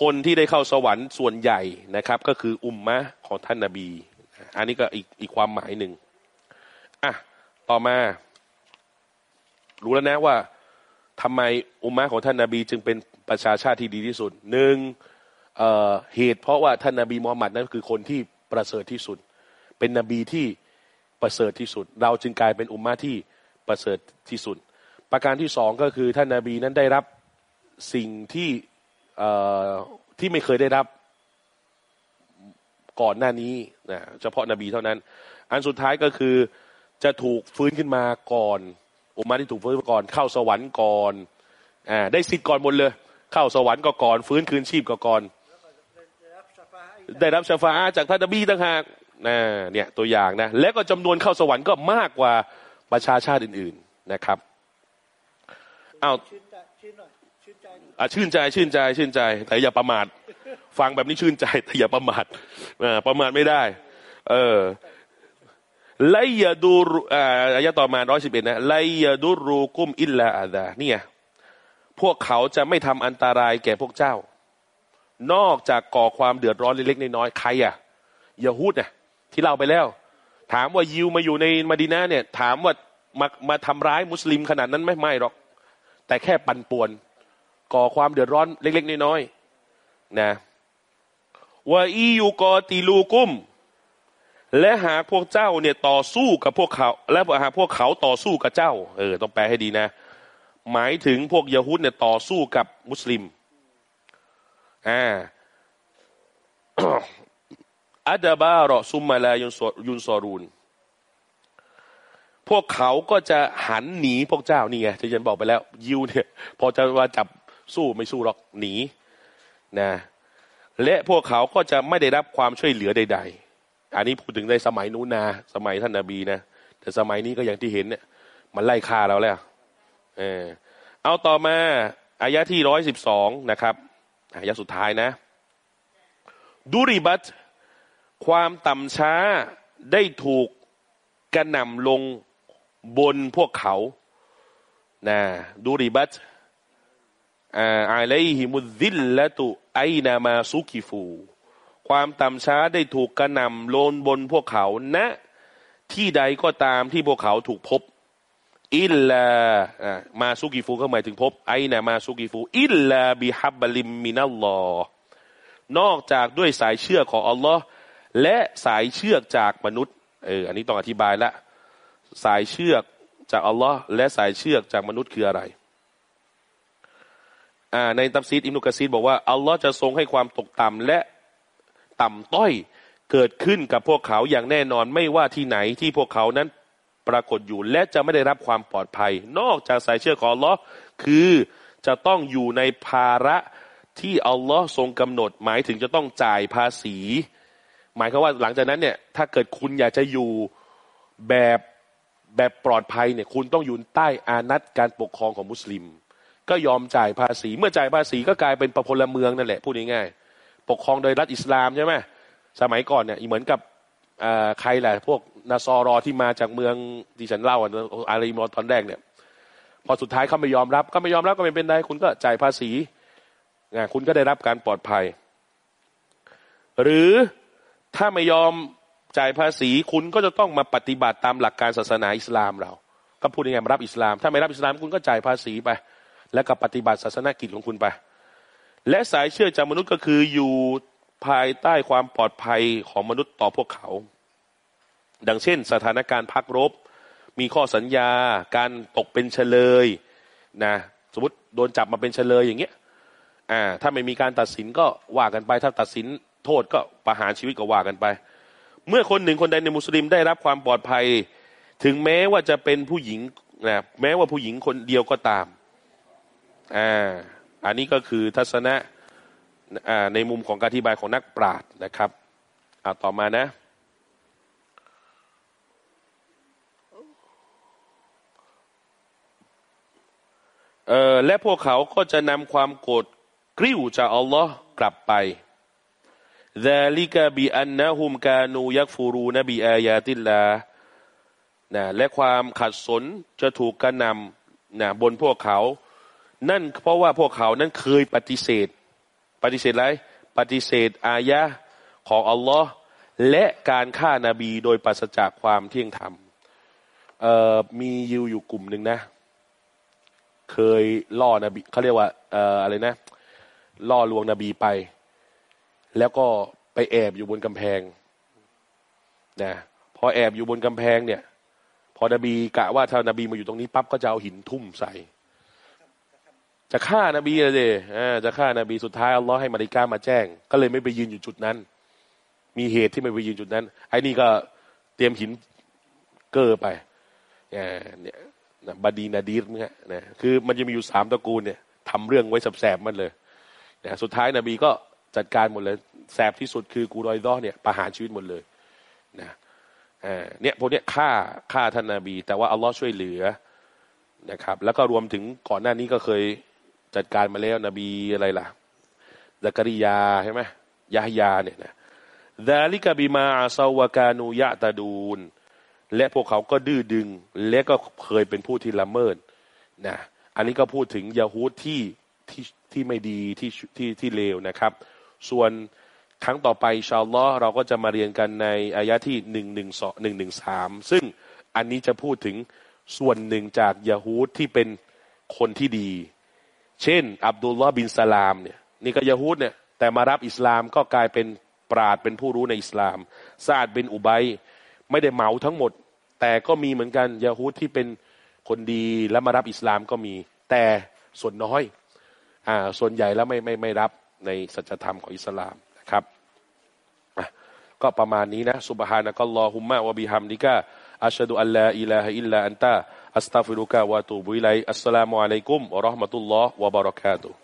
คนที่ได้เข้าสวรรค์ส่วนใหญ่นะครับ ก็คืออุมมะของท่านนาบี อันนี้ก็อีกอีกความหมายหนึ่งอะต่อมา รู้แล้วนะว่าทำไมอุมมะของท่านนาบี จึงเป็นประชาชาติที่ดีที่สุดหนึ่งเเหตุเพราะว่าท่านนาบีมูฮัมหมัดนั้นคือคนที่ประเสริฐที่สุด เป็นนบีที่ ประเสริฐที่สุด เราจึงกลายเป็นอุมมะที่ประเสริฐที่สุด ประการที่สองก็คือท่านนาบีนั้นได้รับสิ่งที่ที่ไม่เคยได้รับก่อนหน้านี้นะเฉพาะนบีเท่านั้น อันสุดท้ายก็คือจะถูกฟื้นขึ้นมาก่อนอุมาที่ถูกฟื้นก่อนเข้าสวรรค์ก่อนอ่าได้สิทธิ์ก่อนหมดเลย เข้าสวรรค์ก็ก่อน ฟื้นคืนชีพก็ก่อน ได้รับชาฟาจากท่านนบีต่างหาก เนี่ยตัวอย่างนะแล้วก็จำนวนเข้าสวรรค์ก็มากกว่าประชาชาติอื่น ๆนะครับอ้าวอะชื่นใจชื่นใจชื่นใจ แต่อย่าประมาทฟังแบบนี้ชื่นใจแต่อย่าประมาทอประมาทไม่ได้ เออไลยาดูอ่าอายะต่อมาร้อยสิบเอ็ดนะไลยาดูรูกุมอิลลาอาดาเนี่ไงพวกเขาจะไม่ทำอันตรายแก่พวกเจ้า นอกจากก่อความเดือดร้อนเล็กๆน้อยๆใครอะยาฮูดเนี่ย ที่เราไปแล้ว ถามว่ายิวมาอยู่ในมาดินาเนี่ย ถามว่ามามาทำร้ายมุสลิมขนาดนั้นไม่ไม่หรอก แต่แค่ปั่นป่วน ก่อความเดือดร้อนเล็ก ๆ น้อยๆนะว่าอียูกอติลูกุม และหากพวกเจ้าเนี่ยต่อสู้กับพวกเขา และหากพวกเขาต่อสู้กับเจ้า เออ ต้องแปลให้ดีนะ หมายถึงพวกยาฮุดเนี่ยต่อสู้กับมุสลิมอ่า อัดบารอซุมมาลายุนยุนซอรูน พวกเขาก็จะหันหนีพวกเจ้านี่ไงที่ฉันบอกไปแล้ว ยิวเนี่ย พอจะว่าจับสู้ไม่สู้หรอกหนีนะและพวกเขาก็จะไม่ได้รับความช่วยเหลือใด ๆ อันนี้พูดถึงในสมัยนู้นนะสมัยท่านนาบีนะแต่สมัยนี้ก็อย่างที่เห็นเนี่ย มันไล่ฆ่าเราแล้วเออเอาต่อมาอายะที่ร้อยสิบสองนะครับอายะสุดท้ายนะดูริบัต ความต่ำช้าได้ถูกกระหน่ำลงบนพวกเขานะ ضربت عليهم الذلة أينما ثقفوا ความต่ำช้าได้ถูกกระหน่ำลงบนพวกเขาณนะที่ใดก็ตามที่พวกเขาถูกพบ إلا ما ثقفوا ก็หมายถึงพบ ไอนามาซุกิฟู อิลลาบิฮับบลิมมินัลลอ นอกจากด้วยสายเชือกของอัลลอฮ์ และสายเชือกจากมนุษย์เอออันนี้ต้องอธิบายละสายเชือกจากอัลลอฮ์และสายเชือกจากมนุษย์คืออะไรอ่าในตัฟซีรอิบนุกะษีรบอกว่าอัลลอฮ์จะทรงให้ความตกต่ำและต่ำต้อยเกิดขึ้นกับพวกเขาอย่างแน่นอนไม่ว่าที่ไหนที่พวกเขานั้นปรากฏอยู่และจะไม่ได้รับความปลอดภัย นอกจากสายเชือกของอัลลอฮ์คือจะต้องอยู่ในภาระที่อัลลอฮ์ทรงกำหนดหมายถึงจะต้องจ่ายภาษี หมายความว่าหลังจากนั้นเนี่ย ถ้าเกิดคุณอยากจะอยู่แบบแบบปลอดภัยเนี่ย คุณต้องอยู่ใต้อานัตการปกครองของมุสลิม ก็ยอมจ่ายภาษี เมื่อจ่ายภาษีก็กลายเป็นประพลเมืองนั่นแหละพูดง่ายๆปกครองโดยรัฐอิสลามใช่ไหมสมัยก่อนเนี่ยเหมือนกับใครแหละพวกนาซอรอที่มาจากเมืองที่ฉันเล่าอาลีมอตอนแรกเนี่ย พอสุดท้ายเขาไม่ยอมรับ ก็ไม่ยอมรับก็ไม่เป็นไรคุณก็จ่ายภาษีคุณก็ได้รับการปลอดภัย หรือ ถ้าไม่ยอมจ่ายภาษีคุณก็จะต้องมาปฏิบัติตามหลักการศาสนาอิสลามเรา ก็พูดง่ายๆรับอิสลาม ถ้าไม่รับอิสลามคุณก็จ่ายภาษีไป แล้วก็ปฏิบัติศาสนากิจของคุณไป และสายเชื่อจากมนุษย์ก็คืออยู่ภายใต้ความปลอดภัยของมนุษย์ต่อพวกเขา ดังเช่น สถานการณ์พักรบ มีข้อสัญญา การตกเป็นเฉลยนะสมมติโดนจับมาเป็นเฉลยอย่างเงี้ยอ่าถ้าไม่มีการตัดสินก็ว่ากันไปถ้าตัดสิน โทษก็ประหารชีวิตก็ว่ากันไป เมื่อคนหนึ่งคนใดในมุสลิมได้รับความปลอดภัย ถึงแม้ว่าจะเป็นผู้หญิงนะแม้ว่าผู้หญิงคนเดียวก็ตามอ่าอันนี้ก็คือทัศนะในมุมของการอธิบายของนักปราชญ์นะครับเอาต่อมานะเออและพวกเขาก็จะนำความโกรธกริ้วจากอัลลอฮ์กลับไป ดาลิกะบีอันนะฮุมกานูยักฟูรูนบีอายาติลานะและความขัดสนจะถูกกระนำนะบนพวกเขา นั่นเพราะว่าพวกเขานั้นเคยปฏิเสธ ปฏิเสธอะไร ปฏิเสธอายะของอัลลอฮ์และการฆ่านาบีโดยปราศจากความเที่ยงธรรมมียิวอยู่กลุ่มหนึ่งนะ เคยล่อนบีเขาเรียกว่าอะไรนะ ล่อลวงนบีไป แล้วก็ไปแอบอยู่บนกำแพงนะพอแอบอยู่บนกำแพงเนี่ย พอนบีกะว่าถ้านบีมาอยู่ตรงนี้ปั๊บก็จะเอาหินทุ่มใส่ จะฆ่านบีเลยเจะฆ่านบีสุดท้ายอัลลอฮ์ให้มาริกามาแจ้ง ก็เลยไม่ไปยืนอยู่จุดนั้น มีเหตุที่ไม่ไปยืนจุดนั้นไอ้นี่ก็เตรียมหินเกอไปเนี่ยบดีนาดีรเนี่ยนะคือมันจะมีอยู่สามตระกูลเนี่ยทำเรื่องไว้แสบๆมันเลยนี่ยสุดท้ายนบีก็ จัดการหมดเลยแสบที่สุดคือกูรอยดอเนี่ยประหารชีวิตหมดเลยนะเนี่ยพวกเนี้ยฆ่าฆ่าท่านนาบี แต่ว่าอัลลอฮ์ช่วยเหลือนะครับ แล้วก็รวมถึงก่อนหน้านี้ก็เคยจัดการมาแล้วนบีอะไรล่ะซักริยาใช่ไหมยาฮยาเนี่ยนะดาลิกบิมาอาซาวกานูยะตาดูนและพวกเขาก็ดื้อดึง และก็เคยเป็นผู้ที่ละเมิดนะอันนี้ก็พูดถึงยาฮูดที่ที่ที่ไม่ดีที่ที่ที่เลวนะครับ ส่วนครั้งต่อไปชาวล้อเราก็จะมาเรียนกันในอายะที่หนึ่งหนึ่งสองหนึ่งหนึ่งสามซึ่งอันนี้จะพูดถึงส่วนหนึ่งจากยาฮูดที่เป็นคนที่ดี เช่น อับดุลลอฮ์บินสลามเนี่ยนี่ก็ยะฮูดเนี่ยแต่มารับอิสลามก็กลายเป็นปราดเป็นผู้รู้ในอิสลามซาดเป็นอุบัยไม่ได้เหมาทั้งหมด แต่ก็มีเหมือนกันยะฮูดที่เป็นคนดีแล้วมารับอิสลามก็มี แต่ส่วนน้อยอ่าส่วนใหญ่แล้วไม่ไม่ไม่รับ ในสัจธรรมของอิสลามนะครับก็ประมาณนี้นะสุบฮานะกัลลอฮุมมะวะบิฮัมดิกะอัชฮะดุอัลลาอิลาฮะอิลลาอันตะ Astaghfiruka wa atubu ilaih. Assalamualaikum warahmatullahi wabarakatuh.